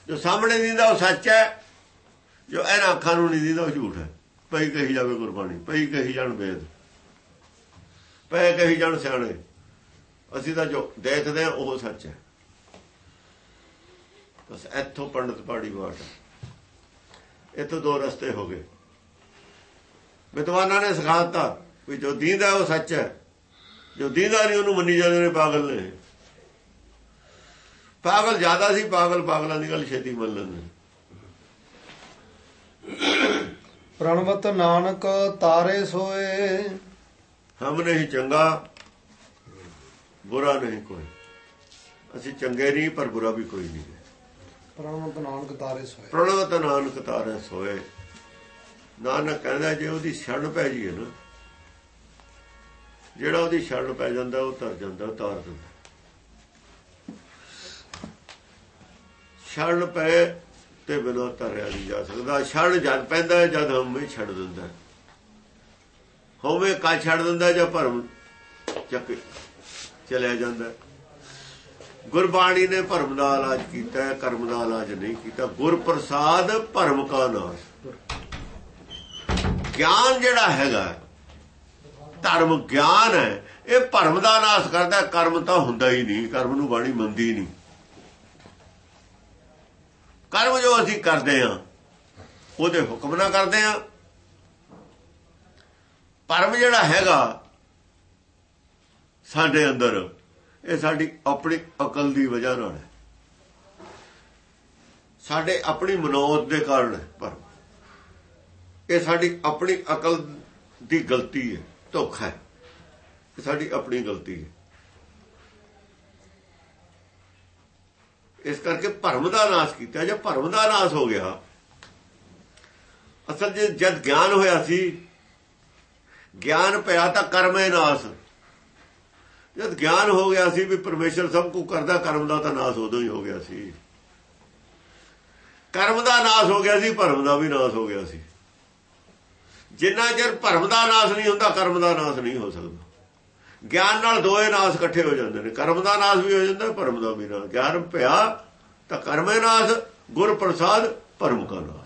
B: ਜੋ ਸਾਹਮਣੇ ਦੀਦਾ, ਉਹ ਸੱਚ ਹੈ। ਜੋ ਇਹਨਾਂ ਅੱਖਾਂ ਨੂੰ ਨਹੀਂ ਦੀਦਾ, ਉਹ ਝੂਠ ਹੈ। ਪਈ ਕਹੀ ਜਾਵੇ ਗੁਰਬਾਣੀ, ਪਈ ਕਹੀ ਜਾਣ ਵੇਦ। ਪੈ ਕਹੀ ਜਾਣ ਸਿਆਣੇ। ਅਸੀਂ ਤਾਂ ਜੋ ਦੇਖਦੇ ਹਾਂ, ਉਹ ਸੱਚ ਹੈ। ਬਸ ਇੱਥੋਂ ਪੰਡਤ ਪਾੜੀ ਬਾਟ ਇੱਥੋਂ ਦੋ ਰਸਤੇ ਹੋ ਗਏ। ਵਿਦਵਾਨਾਂ ਨੇ ਸਿਖਾਤਾ ਵੀ ਜੋ ਦੀਦਾ ਉਹ ਸੱਚ ਹੈ। ਜੋ ਦੀਦਾ ਨਹੀਂ, ਉਹਨੂੰ ਮੰਨੀ ਜਾਂਦੇ ਨੇ ਪਾਗਲ ਨੇ। ਪਾਗਲ ਜ਼ਿਆਦਾ ਸੀ, ਪਾਗਲ ਪਾਗਲਾਂ ਦੀ ਗੱਲ ਛੇਤੀ ਮੰਨ ਲੈਂਦੇ
A: ਪ੍ਰਣਵਤ ਨਾਨਕ ਤਾਰੇ ਸੋਏ
B: ਹਮ ਨਹੀਂ ਚੰਗਾ ਬੁਰਾ ਨਹੀਂ ਕੋਈ। ਅਸੀਂ ਚੰਗੇ ਨਹੀਂ ਪਰ ਬੁਰਾ ਵੀ ਕੋਈ ਨਹੀਂ।
A: ਪ੍ਰਣਵਤ ਨਾਨਕ ਤਾਰੇ ਸੋਏ।
B: ਪ੍ਰਣਵਤ ਨਾਨਕ ਤਾਰੇ ਸੋਏ। ਨਾਨਕ ਕਹਿੰਦਾ ਜੇ ਉਹਦੀ ਛੜ ਪੈ ਜੀਏ ਨਾ ਜਿਹੜਾ ਉਹਦੀ ਛੜ ਪੈ ਜਾਂਦਾ ਉਹ ਤਰ ਜਾਂਦਾ ਤਾਰ ਦਿੰਦਾ। ਛੜ ਪੈ ਤੇ ਬਿਨੋ ਤਰਿਆ ਨਹੀਂ ਜਾ ਸਕਦਾ। ਛੜ ਜਦ ਪੈਂਦਾ ਜਦ ਹਉਮੈ ਛੱਡ ਦਿੰਦਾ ਹੋਵੇ ਕਾ ਛੱਡ ਦਿੰਦਾ ਜਾਂ ਭਰਮ ਚੱਕ ਚਲਿਆ ਜਾਂਦਾ। ਗੁਰਬਾਣੀ ਨੇ ਭਰਮ ਦਾ ਇਲਾਜ ਕੀਤਾ ਹੈ, ਕਰਮ ਦਾ ਇਲਾਜ ਨਹੀਂ ਕੀਤਾ। ਗੁਰ ਪ੍ਰਸਾਦ ਭਰਮ ਕਾ ਨਾਸ਼। ਗਿਆਨ ਜਿਹੜਾ ਹੈਗਾ, ਧਰਮ ਗਿਆਨ ਹੈ, ਇਹ ਭਰਮ ਦਾ ਨਾਸ਼ ਕਰਦਾ ਕਰਮ ਤਾਂ ਹੁੰਦਾ ਹੀ ਨਹੀਂ, ਕਰਮ ਨੂੰ ਬਾਣੀ ਮੰਦੀ ਨਹੀਂ। ਕਰਮ ਜੋ ਅਸੀਂ ਕਰਦੇ ਆ ਉਹਦੇ ਹੁਕਮ ਨਾਲ ਕਰਦੇ ਆ ਪਰਮ ਜਿਹੜਾ ਹੈਗਾ, ਸਾਡੇ ਅੰਦਰ, ਇਹ ਸਾਡੀ ਆਪਣੀ ਅਕਲ ਦੀ ਵਜ੍ਹਾ ਨਾਲ ਹੈ। ਸਾਡੇ ਆਪਣੀ ਮਨੋਤ ਦੇ ਕਾਰਨ ਹੈ ਪਰ ਇਹ ਸਾਡੀ ਆਪਣੀ ਅਕਲ ਦੀ ਗਲਤੀ ਹੈ, ਧੋਖਾ ਹੈ। ਇਹ ਸਾਡੀ ਆਪਣੀ ਗਲਤੀ ਹੈ। ਇਸ ਕਰਕੇ ਭਰਮ ਦਾ ਨਾਸ਼ ਕੀਤਾ। ਜੇ ਭਰਮ ਦਾ ਨਾਸ਼ ਹੋ ਗਿਆ, ਅਸਲ ਜੇ ਜਦ ਗਿਆਨ ਹੋਇਆ ਸੀ ਗਿਆਨ ਪਿਆ ਤਾਂ ਕਰਮੇ ਨਾਸ਼। ਜਦ ਗਿਆਨ ਹੋ ਗਿਆ ਸੀ ਵੀ ਪਰਮੇਸ਼ਰ ਸਭ ਕੁ ਕਰਦਾ, ਕਰਮ ਦਾ ਤਾਂ ਨਾਸ਼ ਉਦੋਂ ਹੀ ਹੋ ਗਿਆ ਸੀ। ਕਰਮ ਦਾ ਨਾਸ਼ ਹੋ ਗਿਆ ਸੀ, ਭਰਮ ਦਾ ਵੀ ਨਾਸ਼ ਹੋ ਗਿਆ ਸੀ। ਜਿੰਨਾ ਚਿਰ ਭਰਮ ਦਾ ਨਾਸ਼ ਨਹੀਂ ਹੁੰਦਾ, ਕਰਮ ਦਾ ਨਾਸ਼ ਨਹੀਂ ਹੋ ਸਕਦਾ। ਗਿਆਨ ਨਾਲ ਦੋਏ ਨਾਸ਼ ਇਕੱਠੇ ਹੋ ਜਾਂਦੇ ਨੇ। ਕਰਮ ਦਾ ਨਾਸ਼ ਵੀ ਹੋ ਜਾਂਦਾ, ਭਰਮ ਦਾ ਵੀ ਨਾਸ਼। ਗਿਆਨ ਪਿਆ ਤਾਂ ਕਰਮੇ ਨਾਸ਼, ਗੁਰ ਪ੍ਰਸਾਦ, ਭਰਮ ਕਾ ਨਾਸ਼।